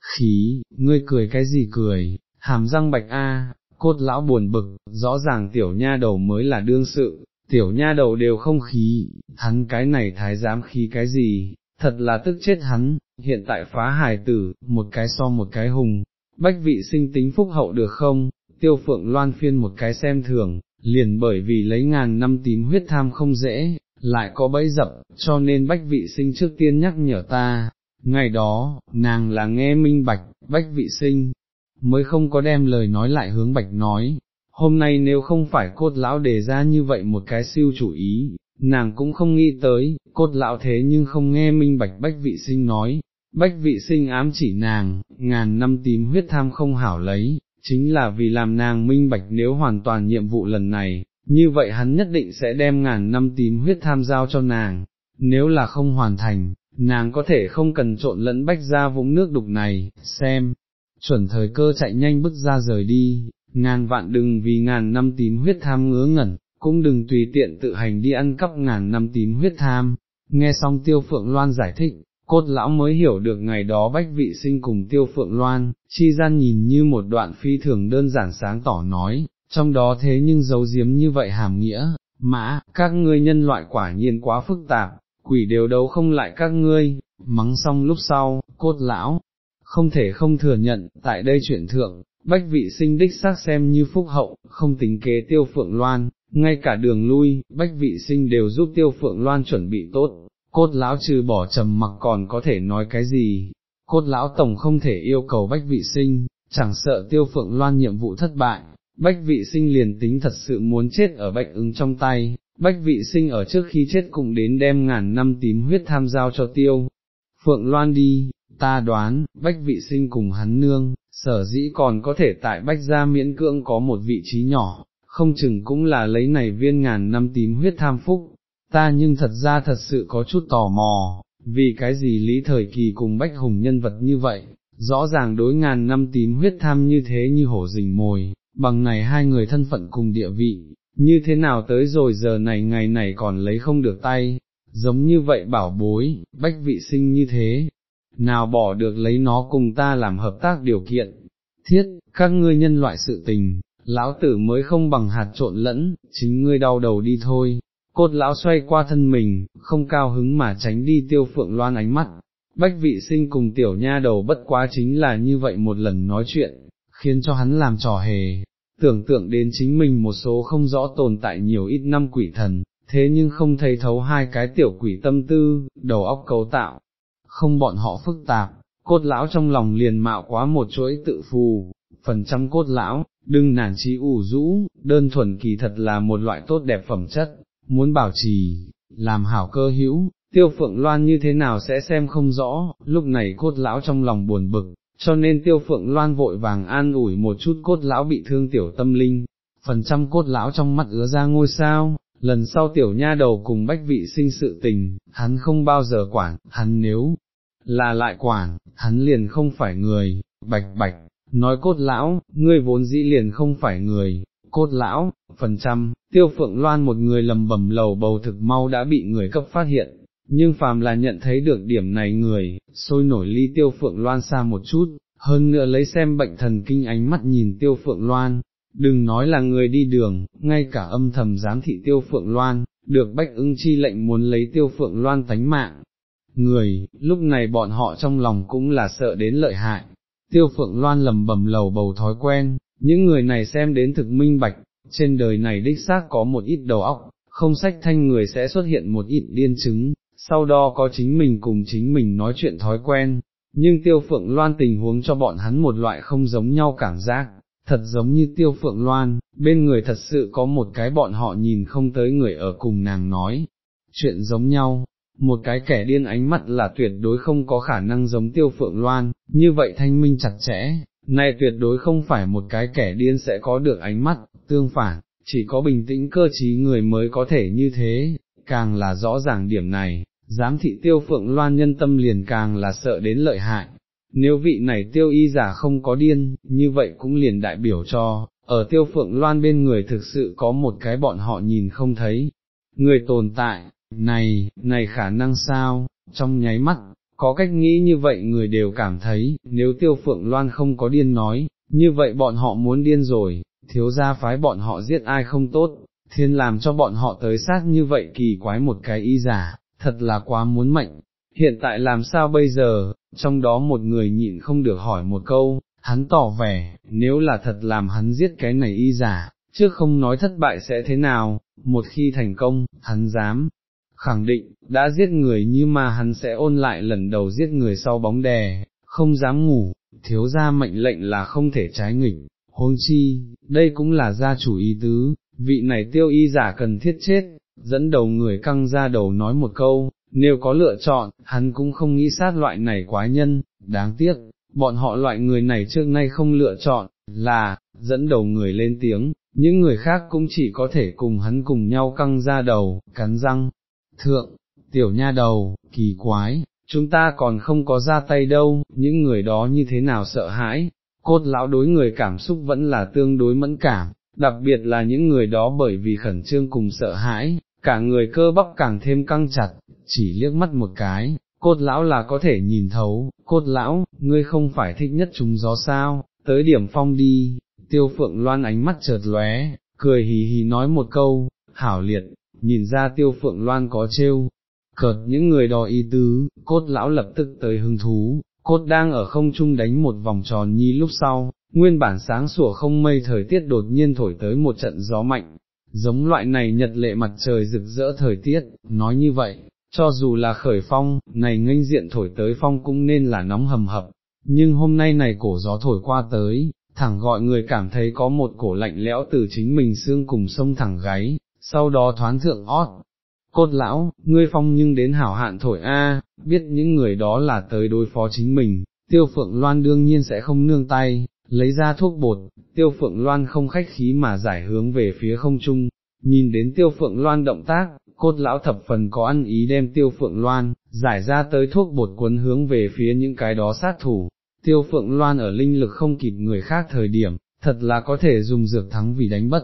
khí, ngươi cười cái gì cười, hàm răng bạch a, cốt lão buồn bực, rõ ràng tiểu nha đầu mới là đương sự, tiểu nha đầu đều không khí, hắn cái này thái giám khí cái gì, thật là tức chết hắn, hiện tại phá hài tử, một cái so một cái hùng, bách vị sinh tính phúc hậu được không, tiêu phượng loan phiên một cái xem thường, liền bởi vì lấy ngàn năm tím huyết tham không dễ, lại có bẫy dập, cho nên bách vị sinh trước tiên nhắc nhở ta, ngày đó, nàng là nghe minh bạch, bách vị sinh, mới không có đem lời nói lại hướng bạch nói, hôm nay nếu không phải cốt lão đề ra như vậy một cái siêu chủ ý, nàng cũng không nghĩ tới, cốt lão thế nhưng không nghe minh bạch bách vị sinh nói, bách vị sinh ám chỉ nàng, ngàn năm tím huyết tham không hảo lấy, chính là vì làm nàng minh bạch nếu hoàn toàn nhiệm vụ lần này, như vậy hắn nhất định sẽ đem ngàn năm tím huyết tham giao cho nàng, nếu là không hoàn thành, nàng có thể không cần trộn lẫn bách ra vũng nước đục này, xem, chuẩn thời cơ chạy nhanh bước ra rời đi, ngàn vạn đừng vì ngàn năm tím huyết tham ngứa ngẩn, cũng đừng tùy tiện tự hành đi ăn cắp ngàn năm tím huyết tham, nghe xong tiêu phượng loan giải thích. Cốt lão mới hiểu được ngày đó bách vị sinh cùng tiêu phượng loan, chi gian nhìn như một đoạn phi thường đơn giản sáng tỏ nói, trong đó thế nhưng giấu giếm như vậy hàm nghĩa, mã, các ngươi nhân loại quả nhiên quá phức tạp, quỷ đều đấu không lại các ngươi, mắng xong lúc sau, cốt lão, không thể không thừa nhận, tại đây chuyện thượng, bách vị sinh đích xác xem như phúc hậu, không tính kế tiêu phượng loan, ngay cả đường lui, bách vị sinh đều giúp tiêu phượng loan chuẩn bị tốt, cốt lão trừ bỏ trầm mặc còn có thể nói cái gì, cốt lão tổng không thể yêu cầu bách vị sinh, chẳng sợ tiêu phượng loan nhiệm vụ thất bại, bách vị sinh liền tính thật sự muốn chết ở bệnh ứng trong tay, bách vị sinh ở trước khi chết cũng đến đem ngàn năm tím huyết tham giao cho tiêu. Phượng Loan đi, ta đoán, bách vị sinh cùng hắn nương, sở dĩ còn có thể tại bách gia miễn cưỡng có một vị trí nhỏ, không chừng cũng là lấy này viên ngàn năm tím huyết tham phúc, ta nhưng thật ra thật sự có chút tò mò, vì cái gì lý thời kỳ cùng bách hùng nhân vật như vậy, rõ ràng đối ngàn năm tím huyết tham như thế như hổ rình mồi, bằng này hai người thân phận cùng địa vị, như thế nào tới rồi giờ này ngày này còn lấy không được tay, giống như vậy bảo bối, bách vị sinh như thế, nào bỏ được lấy nó cùng ta làm hợp tác điều kiện, thiết, các ngươi nhân loại sự tình, lão tử mới không bằng hạt trộn lẫn, chính ngươi đau đầu đi thôi. Cốt lão xoay qua thân mình, không cao hứng mà tránh đi tiêu phượng loan ánh mắt, bách vị sinh cùng tiểu nha đầu bất quá chính là như vậy một lần nói chuyện, khiến cho hắn làm trò hề, tưởng tượng đến chính mình một số không rõ tồn tại nhiều ít năm quỷ thần, thế nhưng không thấy thấu hai cái tiểu quỷ tâm tư, đầu óc cấu tạo, không bọn họ phức tạp, cốt lão trong lòng liền mạo quá một chuỗi tự phù, phần trăm cốt lão, đừng nản trí ủ rũ, đơn thuần kỳ thật là một loại tốt đẹp phẩm chất, muốn bảo trì, làm hảo cơ hữu, tiêu phượng loan như thế nào sẽ xem không rõ, lúc này cốt lão trong lòng buồn bực, cho nên tiêu phượng loan vội vàng an ủi một chút cốt lão bị thương tiểu tâm linh, phần trăm cốt lão trong mắt ứa ra ngôi sao, lần sau tiểu nha đầu cùng bách vị sinh sự tình, hắn không bao giờ quản, hắn nếu là lại quản, hắn liền không phải người, bạch bạch, nói cốt lão, ngươi vốn dĩ liền không phải người, cốt lão, phần trăm, tiêu phượng loan một người lầm bầm lầu bầu thực mau đã bị người cấp phát hiện, nhưng phàm là nhận thấy được điểm này người, sôi nổi ly tiêu phượng loan xa một chút, hơn nữa lấy xem bệnh thần kinh ánh mắt nhìn tiêu phượng loan, đừng nói là người đi đường, ngay cả âm thầm giám thị tiêu phượng loan, được bách ưng chi lệnh muốn lấy tiêu phượng loan tánh mạng. Người, lúc này bọn họ trong lòng cũng là sợ đến lợi hại, tiêu phượng loan lầm bầm lầu bầu thói quen, những người này xem đến thực minh bạch, trên đời này đích xác có một ít đầu óc, không sách thanh người sẽ xuất hiện một ít điên chứng, sau đó có chính mình cùng chính mình nói chuyện thói quen, nhưng tiêu phượng loan tình huống cho bọn hắn một loại không giống nhau cảm giác, thật giống như tiêu phượng loan, bên người thật sự có một cái bọn họ nhìn không tới người ở cùng nàng nói, chuyện giống nhau, một cái kẻ điên ánh mắt là tuyệt đối không có khả năng giống tiêu phượng loan, như vậy thanh minh chặt chẽ, này tuyệt đối không phải một cái kẻ điên sẽ có được ánh mắt, tương phản, chỉ có bình tĩnh cơ trí người mới có thể như thế, càng là rõ ràng điểm này, giám thị tiêu phượng loan nhân tâm liền càng là sợ đến lợi hại. Nếu vị này tiêu y giả không có điên, như vậy cũng liền đại biểu cho, ở tiêu phượng loan bên người thực sự có một cái bọn họ nhìn không thấy. Người tồn tại, này, này khả năng sao, trong nháy mắt, có cách nghĩ như vậy người đều cảm thấy, nếu tiêu phượng loan không có điên nói, như vậy bọn họ muốn điên rồi, thiếu gia phái bọn họ giết ai không tốt, thiên làm cho bọn họ tới sát như vậy kỳ quái một cái y giả, thật là quá muốn mệnh, hiện tại làm sao bây giờ, trong đó một người nhịn không được hỏi một câu, hắn tỏ vẻ, nếu là thật làm hắn giết cái này y giả, trước không nói thất bại sẽ thế nào, một khi thành công, hắn dám, khẳng định, đã giết người như mà hắn sẽ ôn lại lần đầu giết người sau bóng đè, không dám ngủ, thiếu ra mệnh lệnh là không thể trái nghịch, huống chi, đây cũng là gia chủ ý tứ, vị này tiêu y giả cần thiết chết, dẫn đầu người căng ra đầu nói một câu, nếu có lựa chọn, hắn cũng không nghĩ sát loại này quái nhân, đáng tiếc, bọn họ loại người này trước nay không lựa chọn, là, dẫn đầu người lên tiếng, những người khác cũng chỉ có thể cùng hắn cùng nhau căng ra đầu, cắn răng, thượng, tiểu nha đầu, kỳ quái, chúng ta còn không có ra tay đâu, những người đó như thế nào sợ hãi, cốt lão đối người cảm xúc vẫn là tương đối mẫn cảm, đặc biệt là những người đó bởi vì khẩn trương cùng sợ hãi, cả người cơ bắp càng thêm căng chặt, chỉ liếc mắt một cái, cốt lão là có thể nhìn thấu, cốt lão, ngươi không phải thích nhất chúng gió sao, tới điểm phong đi, tiêu phượng loan ánh mắt chợt lóe, cười hì hì nói một câu, hảo liệt, nhìn ra tiêu phượng loan có trêu, cợt những người đò ý tứ, cốt lão lập tức tới hứng thú, cốt đang ở không trung đánh một vòng tròn nhi lúc sau, nguyên bản sáng sủa không mây thời tiết đột nhiên thổi tới một trận gió mạnh, giống loại này nhật lệ mặt trời rực rỡ thời tiết, nói như vậy, cho dù là khởi phong, này nghênh diện thổi tới phong cũng nên là nóng hầm hập, nhưng hôm nay này cổ gió thổi qua tới, thẳng gọi người cảm thấy có một cổ lạnh lẽo từ chính mình xương cùng sông thẳng gáy, sau đó thoán thượng ót. Cốt lão, ngươi phong nhưng đến hảo hạn thổi a, biết những người đó là tới đối phó chính mình, tiêu phượng loan đương nhiên sẽ không nương tay, lấy ra thuốc bột, tiêu phượng loan không khách khí mà giải hướng về phía không trung, nhìn đến tiêu phượng loan động tác, cốt lão thập phần có ăn ý đem tiêu phượng loan, giải ra tới thuốc bột cuốn hướng về phía những cái đó sát thủ, tiêu phượng loan ở linh lực không kịp người khác thời điểm, thật là có thể dùng dược thắng vì đánh bất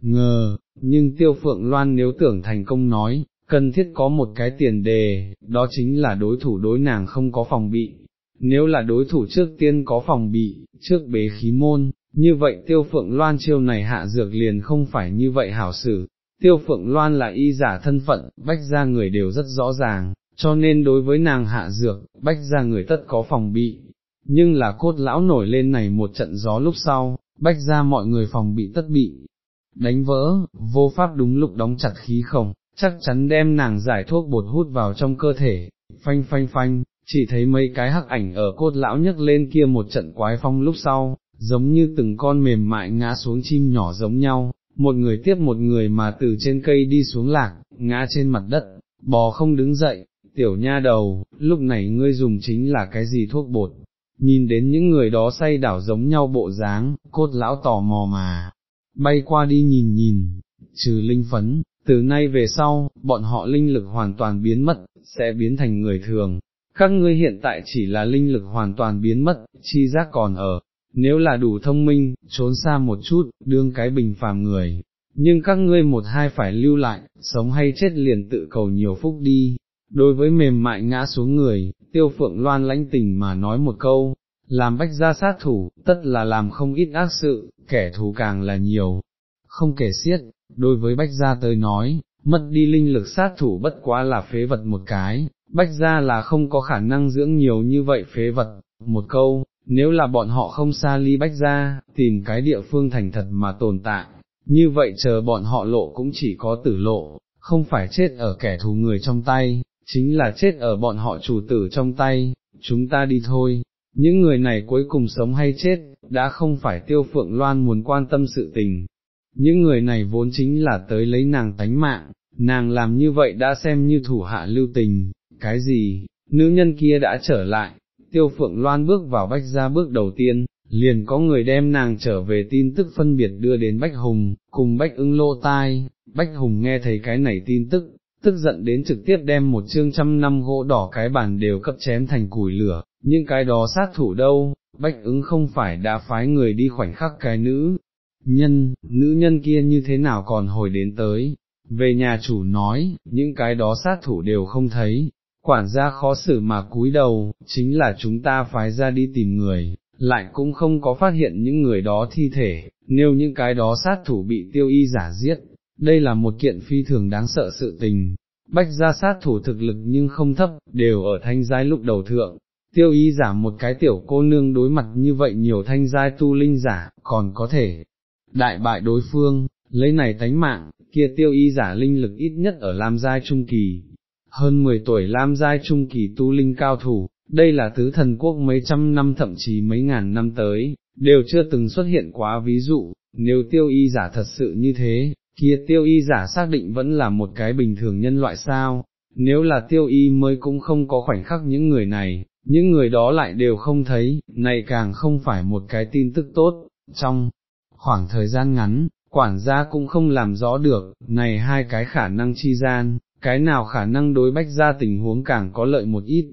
ngờ, nhưng tiêu phượng loan nếu tưởng thành công nói, cần thiết có một cái tiền đề, đó chính là đối thủ đối nàng không có phòng bị. Nếu là đối thủ trước tiên có phòng bị, trước bế khí môn, như vậy tiêu phượng loan chiêu này hạ dược liền không phải như vậy hảo xử. Tiêu phượng loan là y giả thân phận, bách ra người đều rất rõ ràng, cho nên đối với nàng hạ dược, bách ra người tất có phòng bị. Nhưng là cốt lão nổi lên này một trận gió lúc sau, bách ra mọi người phòng bị tất bị, đánh vỡ, vô pháp đúng lúc đóng chặt khí khổng, chắc chắn đem nàng giải thuốc bột hút vào trong cơ thể, phanh phanh phanh, chỉ thấy mấy cái hắc ảnh ở cốt lão nhấc lên kia một trận quái phong lúc sau, giống như từng con mềm mại ngã xuống chim nhỏ giống nhau, một người tiếp một người mà từ trên cây đi xuống lạc, ngã trên mặt đất, bò không đứng dậy, tiểu nha đầu, lúc này ngươi dùng chính là cái gì thuốc bột, nhìn đến những người đó say đảo giống nhau bộ dáng, cốt lão tò mò mà, bay qua đi nhìn nhìn, trừ linh phấn, từ nay về sau, bọn họ linh lực hoàn toàn biến mất, sẽ biến thành người thường. Các ngươi hiện tại chỉ là linh lực hoàn toàn biến mất, chi giác còn ở, nếu là đủ thông minh, trốn xa một chút, đương cái bình phàm người, nhưng các ngươi một hai phải lưu lại, sống hay chết liền tự cầu nhiều phúc đi. Đối với mềm mại ngã xuống người, tiêu phượng loan lãnh tình mà nói một câu, làm bách gia sát thủ, tất là làm không ít ác sự, kẻ thù càng là nhiều, không kể xiết, đối với bách gia tới nói, mất đi linh lực sát thủ bất quá là phế vật một cái, bách gia là không có khả năng dưỡng nhiều như vậy phế vật, một câu, nếu là bọn họ không xa ly bách gia, tìm cái địa phương thành thật mà tồn tại, như vậy chờ bọn họ lộ cũng chỉ có tử lộ, không phải chết ở kẻ thù người trong tay, chính là chết ở bọn họ chủ tử trong tay, chúng ta đi thôi, những người này cuối cùng sống hay chết, đã không phải tiêu phượng loan muốn quan tâm sự tình, những người này vốn chính là tới lấy nàng tánh mạng, nàng làm như vậy đã xem như thủ hạ lưu tình, cái gì, nữ nhân kia đã trở lại, tiêu phượng loan bước vào bách ra bước đầu tiên, liền có người đem nàng trở về tin tức phân biệt đưa đến Bách Hùng, cùng Bách ứng lô tai, Bách Hùng nghe thấy cái này tin tức, tức giận đến trực tiếp đem một chương trăm năm gỗ đỏ cái bàn đều cấp chém thành củi lửa, nhưng cái đó sát thủ đâu, Bách ứng không phải đã phái người đi khoảnh khắc cái nữ, nhân, nữ nhân kia như thế nào còn hồi đến tới, về nhà chủ nói, những cái đó sát thủ đều không thấy, quản gia khó xử mà cúi đầu, chính là chúng ta phái ra đi tìm người, lại cũng không có phát hiện những người đó thi thể, nếu những cái đó sát thủ bị tiêu y giả giết, đây là một kiện phi thường đáng sợ sự tình. Bách gia sát thủ thực lực nhưng không thấp, đều ở thanh giai lúc đầu thượng, tiêu y giả một cái tiểu cô nương đối mặt như vậy nhiều thanh giai tu linh giả, còn có thể đại bại đối phương, lấy này tánh mạng, kia tiêu y giả linh lực ít nhất ở Lam Giai Trung Kỳ, hơn 10 tuổi Lam Giai Trung Kỳ tu linh cao thủ, đây là tứ thần quốc mấy trăm năm thậm chí mấy ngàn năm tới, đều chưa từng xuất hiện quá ví dụ, nếu tiêu y giả thật sự như thế, kia tiêu y giả xác định vẫn là một cái bình thường nhân loại sao, nếu là tiêu y mới cũng không có khoảnh khắc những người này, những người đó lại đều không thấy, này càng không phải một cái tin tức tốt, trong khoảng thời gian ngắn, quản gia cũng không làm rõ được, này hai cái khả năng chi gian, cái nào khả năng đối bách ra tình huống càng có lợi một ít,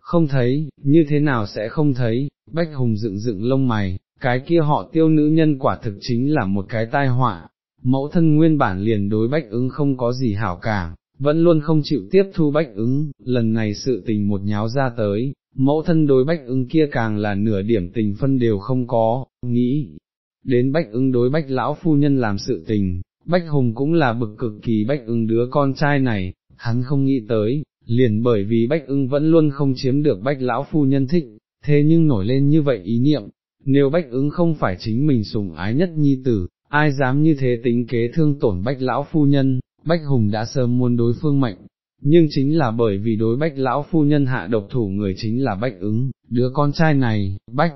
không thấy, như thế nào sẽ không thấy, bách hùng dựng dựng lông mày, cái kia họ tiêu nữ nhân quả thực chính là một cái tai họa, mẫu thân nguyên bản liền đối bách ứng không có gì hảo cảm, vẫn luôn không chịu tiếp thu bách ứng, lần này sự tình một nháo ra tới, mẫu thân đối bách ứng kia càng là nửa điểm tình phân đều không có, nghĩ, đến bách ứng đối bách lão phu nhân làm sự tình, bách hùng cũng là bực cực kỳ bách ưng đứa con trai này, hắn không nghĩ tới, liền bởi vì bách ưng vẫn luôn không chiếm được bách lão phu nhân thích, thế nhưng nổi lên như vậy ý niệm, nếu bách ứng không phải chính mình sủng ái nhất nhi tử, ai dám như thế tính kế thương tổn bách lão phu nhân, bách hùng đã sớm muốn đối phương mệnh, nhưng chính là bởi vì đối bách lão phu nhân hạ độc thủ người chính là bách ứng, đứa con trai này, bách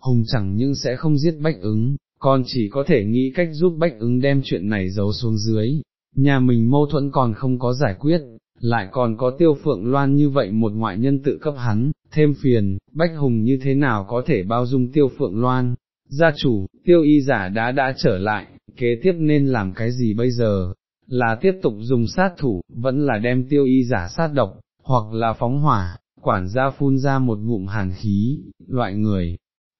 hùng chẳng những sẽ không giết bách ứng, còn chỉ có thể nghĩ cách giúp bách ứng đem chuyện này giấu xuống dưới, nhà mình mâu thuẫn còn không có giải quyết, lại còn có tiêu phượng loan như vậy một ngoại nhân tự cấp hắn, thêm phiền, bách hùng như thế nào có thể bao dung tiêu phượng loan, gia chủ, tiêu y giả đã đã trở lại, kế tiếp nên làm cái gì bây giờ, là tiếp tục dùng sát thủ, vẫn là đem tiêu y giả sát độc, hoặc là phóng hỏa, quản gia phun ra một ngụm hàn khí, loại người.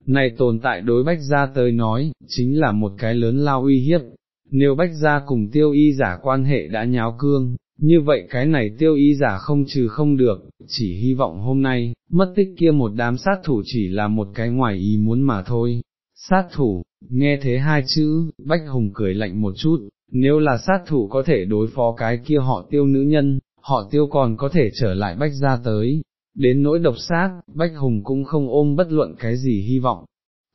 Này tồn tại đối bách gia tới nói, chính là một cái lớn lao uy hiếp, nếu bách gia cùng tiêu y giả quan hệ đã nháo cương, như vậy cái này tiêu y giả không trừ không được, chỉ hy vọng hôm nay, mất tích kia một đám sát thủ chỉ là một cái ngoài ý muốn mà thôi. Sát thủ, nghe thế hai chữ, Bách Hùng cười lạnh một chút, nếu là sát thủ có thể đối phó cái kia họ tiêu nữ nhân, họ tiêu còn có thể trở lại Bách ra tới. Đến nỗi độc sát, Bách Hùng cũng không ôm bất luận cái gì hy vọng.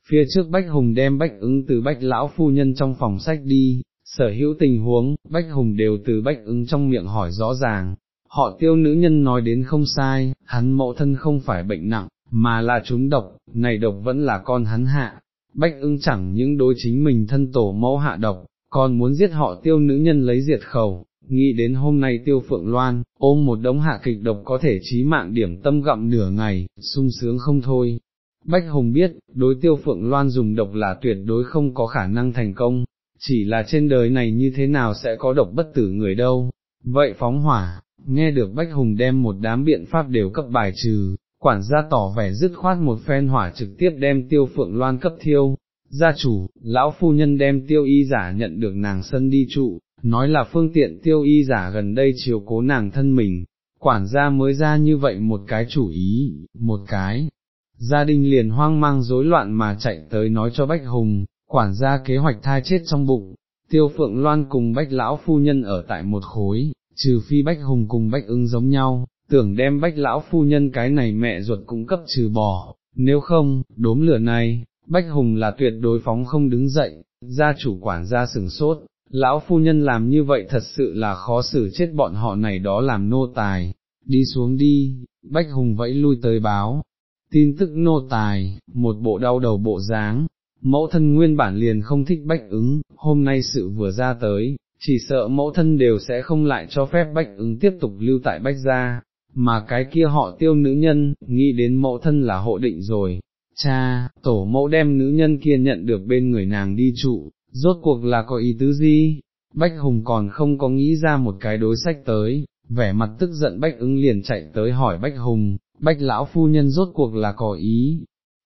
Phía trước Bách Hùng đem Bách ứng từ Bách Lão Phu Nhân trong phòng sách đi, sở hữu tình huống, Bách Hùng đều từ Bách ứng trong miệng hỏi rõ ràng, họ tiêu nữ nhân nói đến không sai, hắn mẫu thân không phải bệnh nặng, mà là chúng độc, này độc vẫn là con hắn hạ. Bách ưng chẳng những đối chính mình thân tổ mẫu hạ độc, còn muốn giết họ tiêu nữ nhân lấy diệt khẩu, nghĩ đến hôm nay tiêu phượng loan, ôm một đống hạ kịch độc có thể chí mạng điểm tâm gặm nửa ngày, sung sướng không thôi. Bách Hùng biết, đối tiêu phượng loan dùng độc là tuyệt đối không có khả năng thành công, chỉ là trên đời này như thế nào sẽ có độc bất tử người đâu. Vậy phóng hỏa, nghe được Bách Hùng đem một đám biện pháp đều cấp bài trừ, quản gia tỏ vẻ dứt khoát một phen hỏa trực tiếp đem tiêu phượng loan cấp thiêu. Gia chủ, lão phu nhân đem tiêu y giả nhận được nàng sân đi trụ, nói là phương tiện tiêu y giả gần đây chiều cố nàng thân mình, quản gia mới ra như vậy một cái chủ ý, một cái. Gia đình liền hoang mang rối loạn mà chạy tới nói cho Bách Hùng, quản gia kế hoạch thai chết trong bụng, tiêu phượng loan cùng bách lão phu nhân ở tại một khối, trừ phi bách hùng cùng bách ưng giống nhau, tưởng đem bách lão phu nhân cái này mẹ ruột cũng cấp trừ bỏ, nếu không, đốm lửa này, bách hùng là tuyệt đối phóng không đứng dậy, gia chủ quản gia sừng sốt, lão phu nhân làm như vậy thật sự là khó xử chết bọn họ này đó làm nô tài, đi xuống đi, bách hùng vẫy lui tới báo. Tin tức nô tài, một bộ đau đầu bộ dáng, mẫu thân nguyên bản liền không thích bách ứng, hôm nay sự vừa ra tới, chỉ sợ mẫu thân đều sẽ không lại cho phép bách ứng tiếp tục lưu tại bách gia, mà cái kia họ tiêu nữ nhân, nghĩ đến mẫu thân là hộ định rồi. Cha, tổ mẫu đem nữ nhân kia nhận được bên người nàng đi trụ, rốt cuộc là có ý tứ gì? Bách Hùng còn không có nghĩ ra một cái đối sách tới, vẻ mặt tức giận Bách ứng liền chạy tới hỏi Bách Hùng, Bách lão phu nhân rốt cuộc là có ý,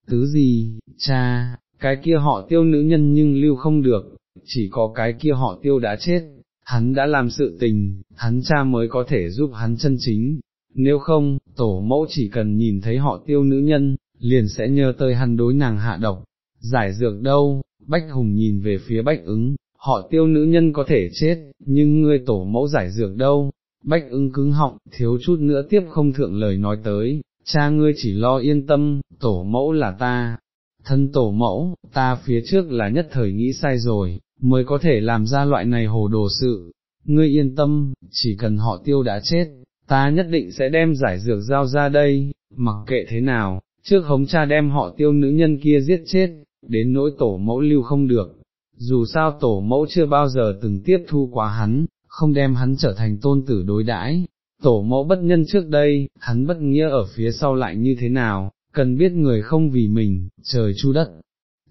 tứ gì, cha, cái kia họ tiêu nữ nhân nhưng lưu không được, chỉ có cái kia họ tiêu đã chết, hắn đã làm sự tình, hắn cha mới có thể giúp hắn chân chính, nếu không, tổ mẫu chỉ cần nhìn thấy họ tiêu nữ nhân, liền sẽ nhớ tới hắn đối nàng hạ độc, giải dược đâu, Bách Hùng nhìn về phía Bách ứng, họ tiêu nữ nhân có thể chết, nhưng ngươi tổ mẫu giải dược đâu, Bách ứng cứng họng, thiếu chút nữa tiếp không thượng lời nói tới, cha ngươi chỉ lo yên tâm, tổ mẫu là ta, thân tổ mẫu, ta phía trước là nhất thời nghĩ sai rồi, mới có thể làm ra loại này hồ đồ sự, ngươi yên tâm, chỉ cần họ tiêu đã chết, ta nhất định sẽ đem giải dược giao ra đây, mặc kệ thế nào, trước hống cha đem họ tiêu nữ nhân kia giết chết, đến nỗi tổ mẫu lưu không được, dù sao tổ mẫu chưa bao giờ từng tiếp thu quá hắn, không đem hắn trở thành tôn tử đối đãi. Tổ mẫu bất nhân trước đây, hắn bất nghĩa ở phía sau lại như thế nào, cần biết người không vì mình, trời chu đất,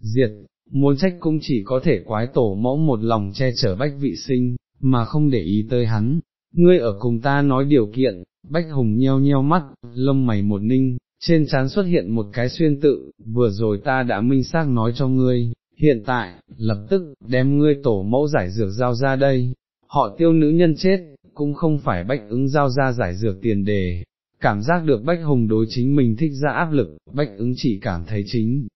diệt, muốn trách cũng chỉ có thể quái tổ mẫu một lòng che chở bách vị sinh, mà không để ý tới hắn, ngươi ở cùng ta nói điều kiện, bách hùng nheo nheo mắt, lông mày một ninh, trên trán xuất hiện một cái xuyên tự, vừa rồi ta đã minh xác nói cho ngươi, hiện tại, lập tức, đem ngươi tổ mẫu giải dược giao ra đây, họ tiêu nữ nhân chết, cũng không phải bách ứng giao ra giải dược tiền đề, cảm giác được Bách Hùng đối chính mình thích ra áp lực, Bách ứng chỉ cảm thấy chính,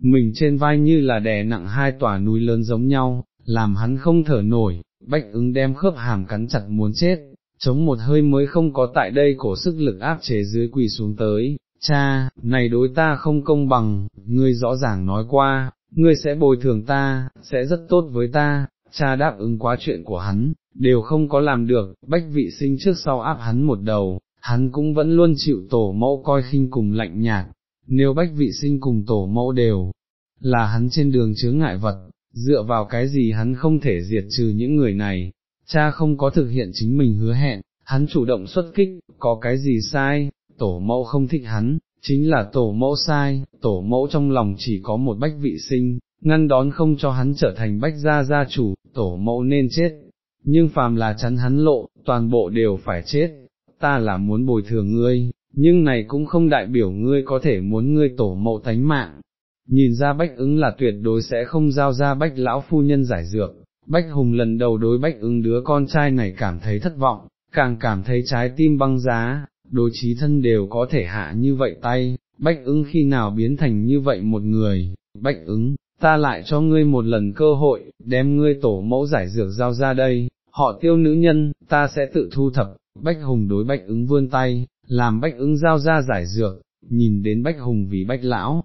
mình trên vai như là đè nặng hai tòa núi lớn giống nhau, làm hắn không thở nổi, Bách ứng đem khớp hàm cắn chặt muốn chết, chống một hơi mới không có tại đây cổ sức lực áp chế dưới quỳ xuống tới, cha, này đối ta không công bằng, ngươi rõ ràng nói qua, ngươi sẽ bồi thường ta, sẽ rất tốt với ta, cha đáp ứng quá chuyện của hắn, đều không có làm được, bách vị sinh trước sau áp hắn một đầu, hắn cũng vẫn luôn chịu tổ mẫu coi khinh cùng lạnh nhạt, nếu bách vị sinh cùng tổ mẫu đều, là hắn trên đường chướng ngại vật, dựa vào cái gì hắn không thể diệt trừ những người này, cha không có thực hiện chính mình hứa hẹn, hắn chủ động xuất kích, có cái gì sai, tổ mẫu không thích hắn, chính là tổ mẫu sai, tổ mẫu trong lòng chỉ có một bách vị sinh, ngăn đón không cho hắn trở thành bách gia gia chủ, tổ mẫu nên chết, nhưng phàm là chắn hắn lộ, toàn bộ đều phải chết, ta là muốn bồi thường ngươi, nhưng này cũng không đại biểu ngươi có thể muốn ngươi tổ mẫu tánh mạng. Nhìn ra bách ứng là tuyệt đối sẽ không giao ra bách lão phu nhân giải dược, bách hùng lần đầu đối bách ứng đứa con trai này cảm thấy thất vọng, càng cảm thấy trái tim băng giá, đối trí thân đều có thể hạ như vậy tay, bách ứng khi nào biến thành như vậy một người, bách ứng, ta lại cho ngươi một lần cơ hội, đem ngươi tổ mẫu giải dược giao ra đây, họ tiêu nữ nhân, ta sẽ tự thu thập, bách hùng đối bách ứng vươn tay, làm bách ứng giao ra giải dược, nhìn đến bách hùng vì bách lão,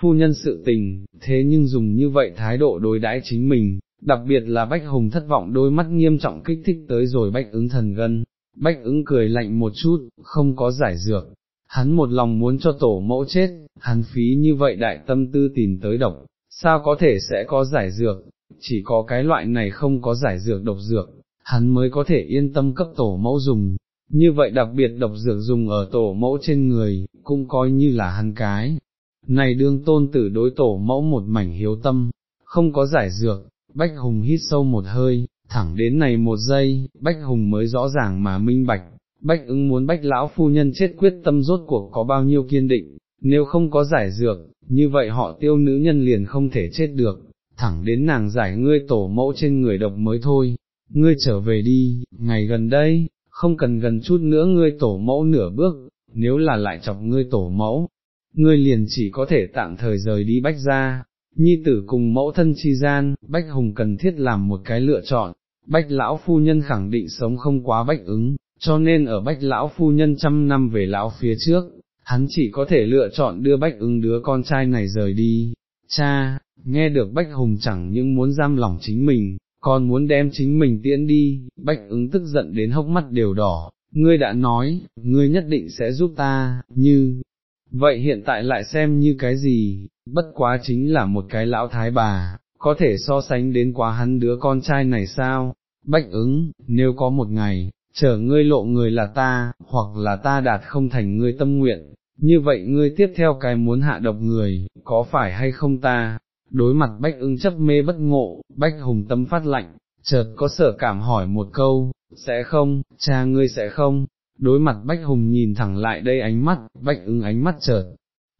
phu nhân sự tình, thế nhưng dùng như vậy thái độ đối đãi chính mình, đặc biệt là bách hùng thất vọng đôi mắt nghiêm trọng kích thích tới rồi bách ứng thần gân, bách ứng cười lạnh một chút, không có giải dược, hắn một lòng muốn cho tổ mẫu chết, hắn phí như vậy đại tâm tư tìm tới độc, sao có thể sẽ có giải dược, chỉ có cái loại này không có giải dược độc dược, hắn mới có thể yên tâm cấp tổ mẫu dùng, như vậy đặc biệt độc dược dùng ở tổ mẫu trên người, cũng coi như là hắn cái. Này đương tôn tử đối tổ mẫu một mảnh hiếu tâm, không có giải dược, Bách Hùng hít sâu một hơi, thẳng đến này một giây, Bách Hùng mới rõ ràng mà minh bạch, Bách ứng muốn Bách Lão Phu Nhân chết quyết tâm rốt cuộc có bao nhiêu kiên định, nếu không có giải dược, như vậy họ tiêu nữ nhân liền không thể chết được, thẳng đến nàng giải ngươi tổ mẫu trên người độc mới thôi, ngươi trở về đi, ngày gần đây, không cần gần chút nữa ngươi tổ mẫu nửa bước, nếu là lại chọc ngươi tổ mẫu, ngươi liền chỉ có thể tạm thời rời đi bách ra, nhi tử cùng mẫu thân chi gian, bách hùng cần thiết làm một cái lựa chọn, bách lão phu nhân khẳng định sống không quá bách ứng, cho nên ở bách lão phu nhân trăm năm về lão phía trước, hắn chỉ có thể lựa chọn đưa bách ứng đứa con trai này rời đi. Cha, nghe được bách hùng chẳng những muốn giam lòng chính mình, còn muốn đem chính mình tiễn đi, bách ứng tức giận đến hốc mắt đều đỏ, ngươi đã nói, ngươi nhất định sẽ giúp ta, như, vậy hiện tại lại xem như cái gì, bất quá chính là một cái lão thái bà, có thể so sánh đến quá hắn đứa con trai này sao, bách ứng, nếu có một ngày, chờ ngươi lộ người là ta, hoặc là ta đạt không thành ngươi tâm nguyện, như vậy ngươi tiếp theo cái muốn hạ độc người, có phải hay không ta, đối mặt bách ứng chấp mê bất ngộ, bách hùng tâm phát lạnh, chợt có sở cảm hỏi một câu, sẽ không, cha ngươi sẽ không, đối mặt bách hùng nhìn thẳng lại đây ánh mắt, bách ứng ánh mắt chợt,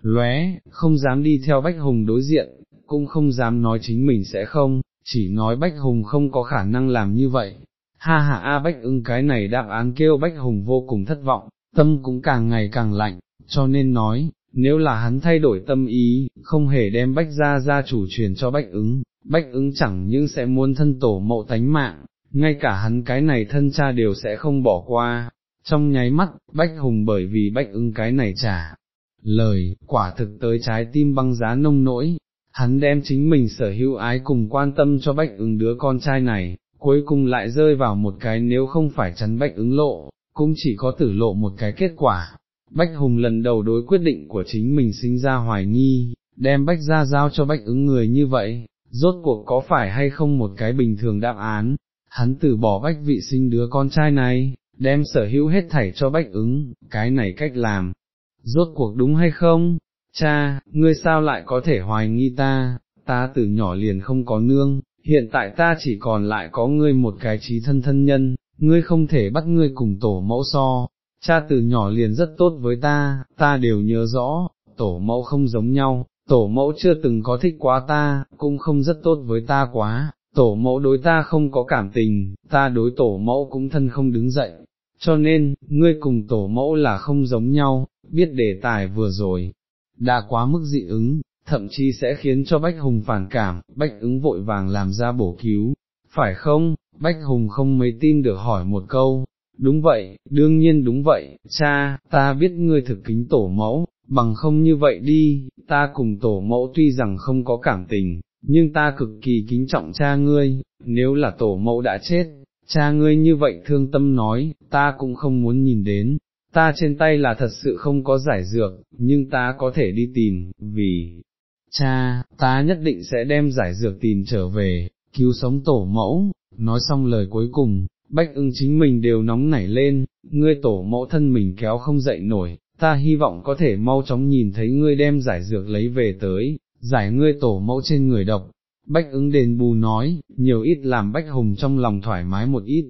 lóe, không dám đi theo bách hùng đối diện, cũng không dám nói chính mình sẽ không, chỉ nói bách hùng không có khả năng làm như vậy. Ha ha a bách ưng cái này đáp án kêu bách hùng vô cùng thất vọng, tâm cũng càng ngày càng lạnh, cho nên nói, nếu là hắn thay đổi tâm ý, không hề đem bách gia gia chủ truyền cho bách ứng, bách ứng chẳng những sẽ muốn thân tổ mộ tánh mạng, ngay cả hắn cái này thân cha đều sẽ không bỏ qua. Trong nháy mắt, bách hùng bởi vì bách ứng cái này trả, lời, quả thực tới trái tim băng giá nông nỗi, hắn đem chính mình sở hữu ái cùng quan tâm cho bách ứng đứa con trai này, cuối cùng lại rơi vào một cái nếu không phải chắn bách ứng lộ, cũng chỉ có tử lộ một cái kết quả. Bách Hùng lần đầu đối quyết định của chính mình sinh ra hoài nghi, đem Bách ra giao cho Bách ứng người như vậy, rốt cuộc có phải hay không một cái bình thường đáp án, hắn từ bỏ Bách vị sinh đứa con trai này, đem sở hữu hết thảy cho Bách ứng, cái này cách làm, rốt cuộc đúng hay không, cha, ngươi sao lại có thể hoài nghi ta, ta từ nhỏ liền không có nương, hiện tại ta chỉ còn lại có ngươi một cái trí thân thân nhân, ngươi không thể bắt ngươi cùng tổ mẫu so, cha từ nhỏ liền rất tốt với ta, ta đều nhớ rõ, tổ mẫu không giống nhau, tổ mẫu chưa từng có thích quá ta, cũng không rất tốt với ta quá, tổ mẫu đối ta không có cảm tình, ta đối tổ mẫu cũng thân không đứng dậy, cho nên, ngươi cùng tổ mẫu là không giống nhau, biết đề tài vừa rồi, đã quá mức dị ứng, thậm chí sẽ khiến cho Bách Hùng phản cảm, Bách ứng vội vàng làm ra bổ cứu, phải không, Bách Hùng không mấy tin được hỏi một câu, đúng vậy, đương nhiên đúng vậy, cha, ta biết ngươi thực kính tổ mẫu, bằng không như vậy đi, ta cùng tổ mẫu tuy rằng không có cảm tình, nhưng ta cực kỳ kính trọng cha ngươi, nếu là tổ mẫu đã chết, cha ngươi như vậy thương tâm nói, ta cũng không muốn nhìn đến, ta trên tay là thật sự không có giải dược, nhưng ta có thể đi tìm, vì, cha, ta nhất định sẽ đem giải dược tìm trở về, cứu sống tổ mẫu, nói xong lời cuối cùng, bách ưng chính mình đều nóng nảy lên, ngươi tổ mẫu thân mình kéo không dậy nổi, ta hy vọng có thể mau chóng nhìn thấy ngươi đem giải dược lấy về tới, giải ngươi tổ mẫu trên người độc. Bách ứng đền bù nói, nhiều ít làm bách hùng trong lòng thoải mái một ít,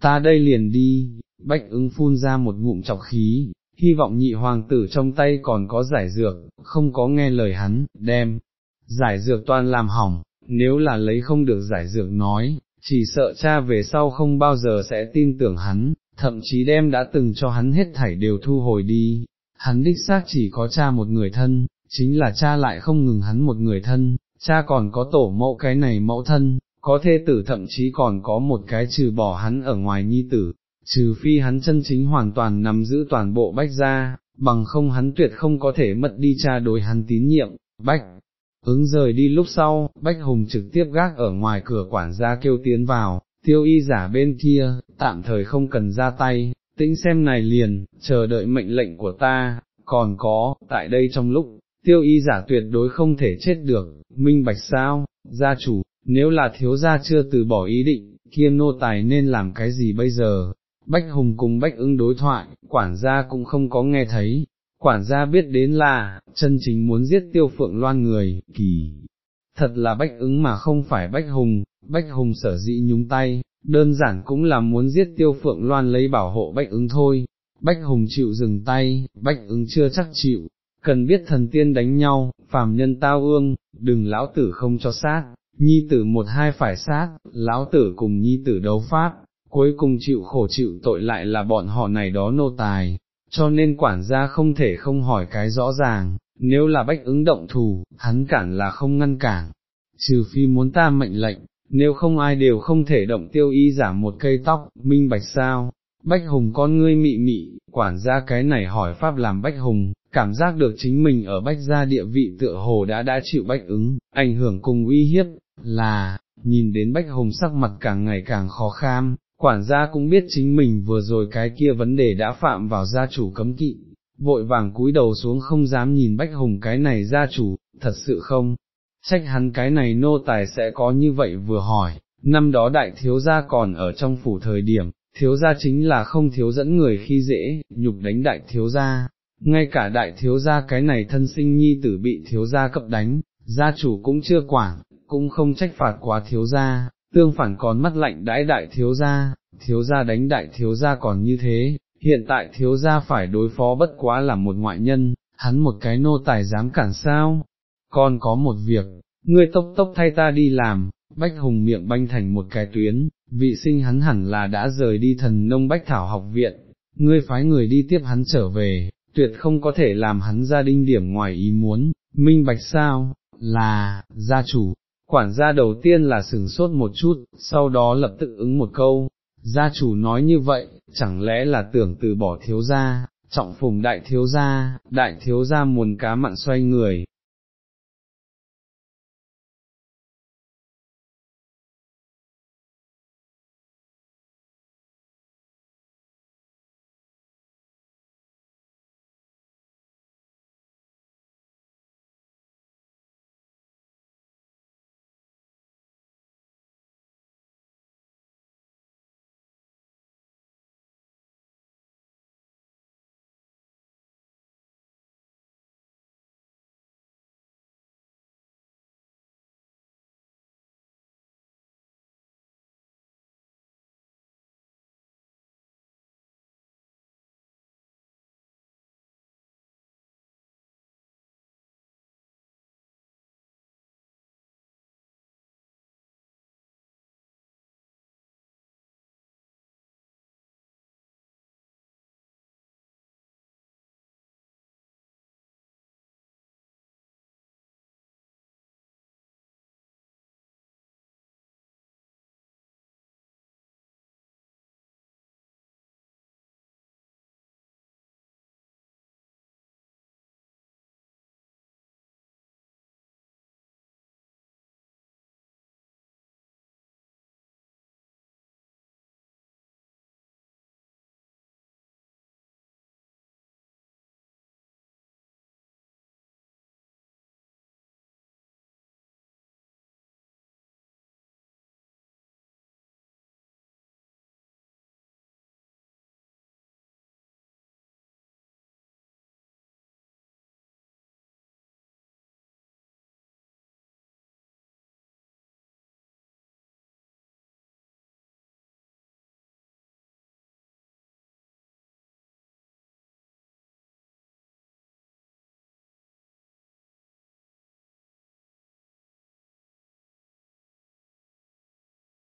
ta đây liền đi, bách ứng phun ra một ngụm chọc khí, hy vọng nhị hoàng tử trong tay còn có giải dược, không có nghe lời hắn, đem, giải dược toàn làm hỏng, nếu là lấy không được giải dược nói, chỉ sợ cha về sau không bao giờ sẽ tin tưởng hắn, thậm chí đem đã từng cho hắn hết thảy đều thu hồi đi, hắn đích xác chỉ có cha một người thân, chính là cha lại không ngừng hắn một người thân, cha còn có tổ mẫu cái này mẫu thân, có thê tử thậm chí còn có một cái trừ bỏ hắn ở ngoài nhi tử, trừ phi hắn chân chính hoàn toàn nắm giữ toàn bộ bách gia, bằng không hắn tuyệt không có thể mất đi cha đối hắn tín nhiệm, bách. Ứng rời đi lúc sau, Bách Hùng trực tiếp gác ở ngoài cửa quản gia kêu tiến vào, tiêu y giả bên kia, tạm thời không cần ra tay, tĩnh xem này liền, chờ đợi mệnh lệnh của ta, còn có, tại đây trong lúc, tiêu y giả tuyệt đối không thể chết được, minh bạch sao, gia chủ, nếu là thiếu gia chưa từ bỏ ý định, kia nô tài nên làm cái gì bây giờ, Bách Hùng cùng Bách ứng đối thoại, quản gia cũng không có nghe thấy, quản gia biết đến là, chân chính muốn giết tiêu phượng loan người, kỳ, thật là Bách ứng mà không phải Bách Hùng, Bách Hùng sở dĩ nhúng tay, đơn giản cũng là muốn giết tiêu phượng loan lấy bảo hộ Bách ứng thôi, Bách Hùng chịu dừng tay, Bách ứng chưa chắc chịu, cần biết thần tiên đánh nhau, phàm nhân tao ương, đừng lão tử không cho sát, nhi tử một hai phải sát, lão tử cùng nhi tử đấu pháp, cuối cùng chịu khổ chịu tội lại là bọn họ này đó nô tài, cho nên quản gia không thể không hỏi cái rõ ràng, nếu là bách ứng động thù, hắn cản là không ngăn cản, trừ phi muốn ta mệnh lệnh, nếu không ai đều không thể động tiêu y giả một cây tóc, minh bạch sao, bách hùng con ngươi mị mị, quản gia cái này hỏi pháp làm bách hùng, cảm giác được chính mình ở bách gia địa vị tựa hồ đã đã chịu bách ứng, ảnh hưởng cùng uy hiếp, là, nhìn đến bách hùng sắc mặt càng ngày càng khó kham, quản gia cũng biết chính mình vừa rồi cái kia vấn đề đã phạm vào gia chủ cấm kỵ, vội vàng cúi đầu xuống không dám nhìn bách hùng cái này gia chủ, thật sự không, trách hắn cái này nô tài sẽ có như vậy vừa hỏi, năm đó đại thiếu gia còn ở trong phủ thời điểm, thiếu gia chính là không thiếu dẫn người khi dễ, nhục đánh đại thiếu gia, ngay cả đại thiếu gia cái này thân sinh nhi tử bị thiếu gia cập đánh, gia chủ cũng chưa quản, cũng không trách phạt quá thiếu gia, tương phản còn mắt lạnh đãi đại thiếu gia, thiếu gia đánh đại thiếu gia còn như thế, hiện tại thiếu gia phải đối phó bất quá là một ngoại nhân, hắn một cái nô tài dám cản sao, còn có một việc, ngươi tốc tốc thay ta đi làm, bách hùng miệng banh thành một cái tuyến, vị sinh hắn hẳn là đã rời đi thần nông bách thảo học viện, ngươi phái người đi tiếp hắn trở về, tuyệt không có thể làm hắn gia đinh điểm ngoài ý muốn, minh bạch sao, là, gia chủ, quản gia đầu tiên là sừng sốt một chút, sau đó lập tức ứng một câu, gia chủ nói như vậy, chẳng lẽ là tưởng từ bỏ thiếu gia, trọng phùng đại thiếu gia, đại thiếu gia muốn cá mặn xoay người,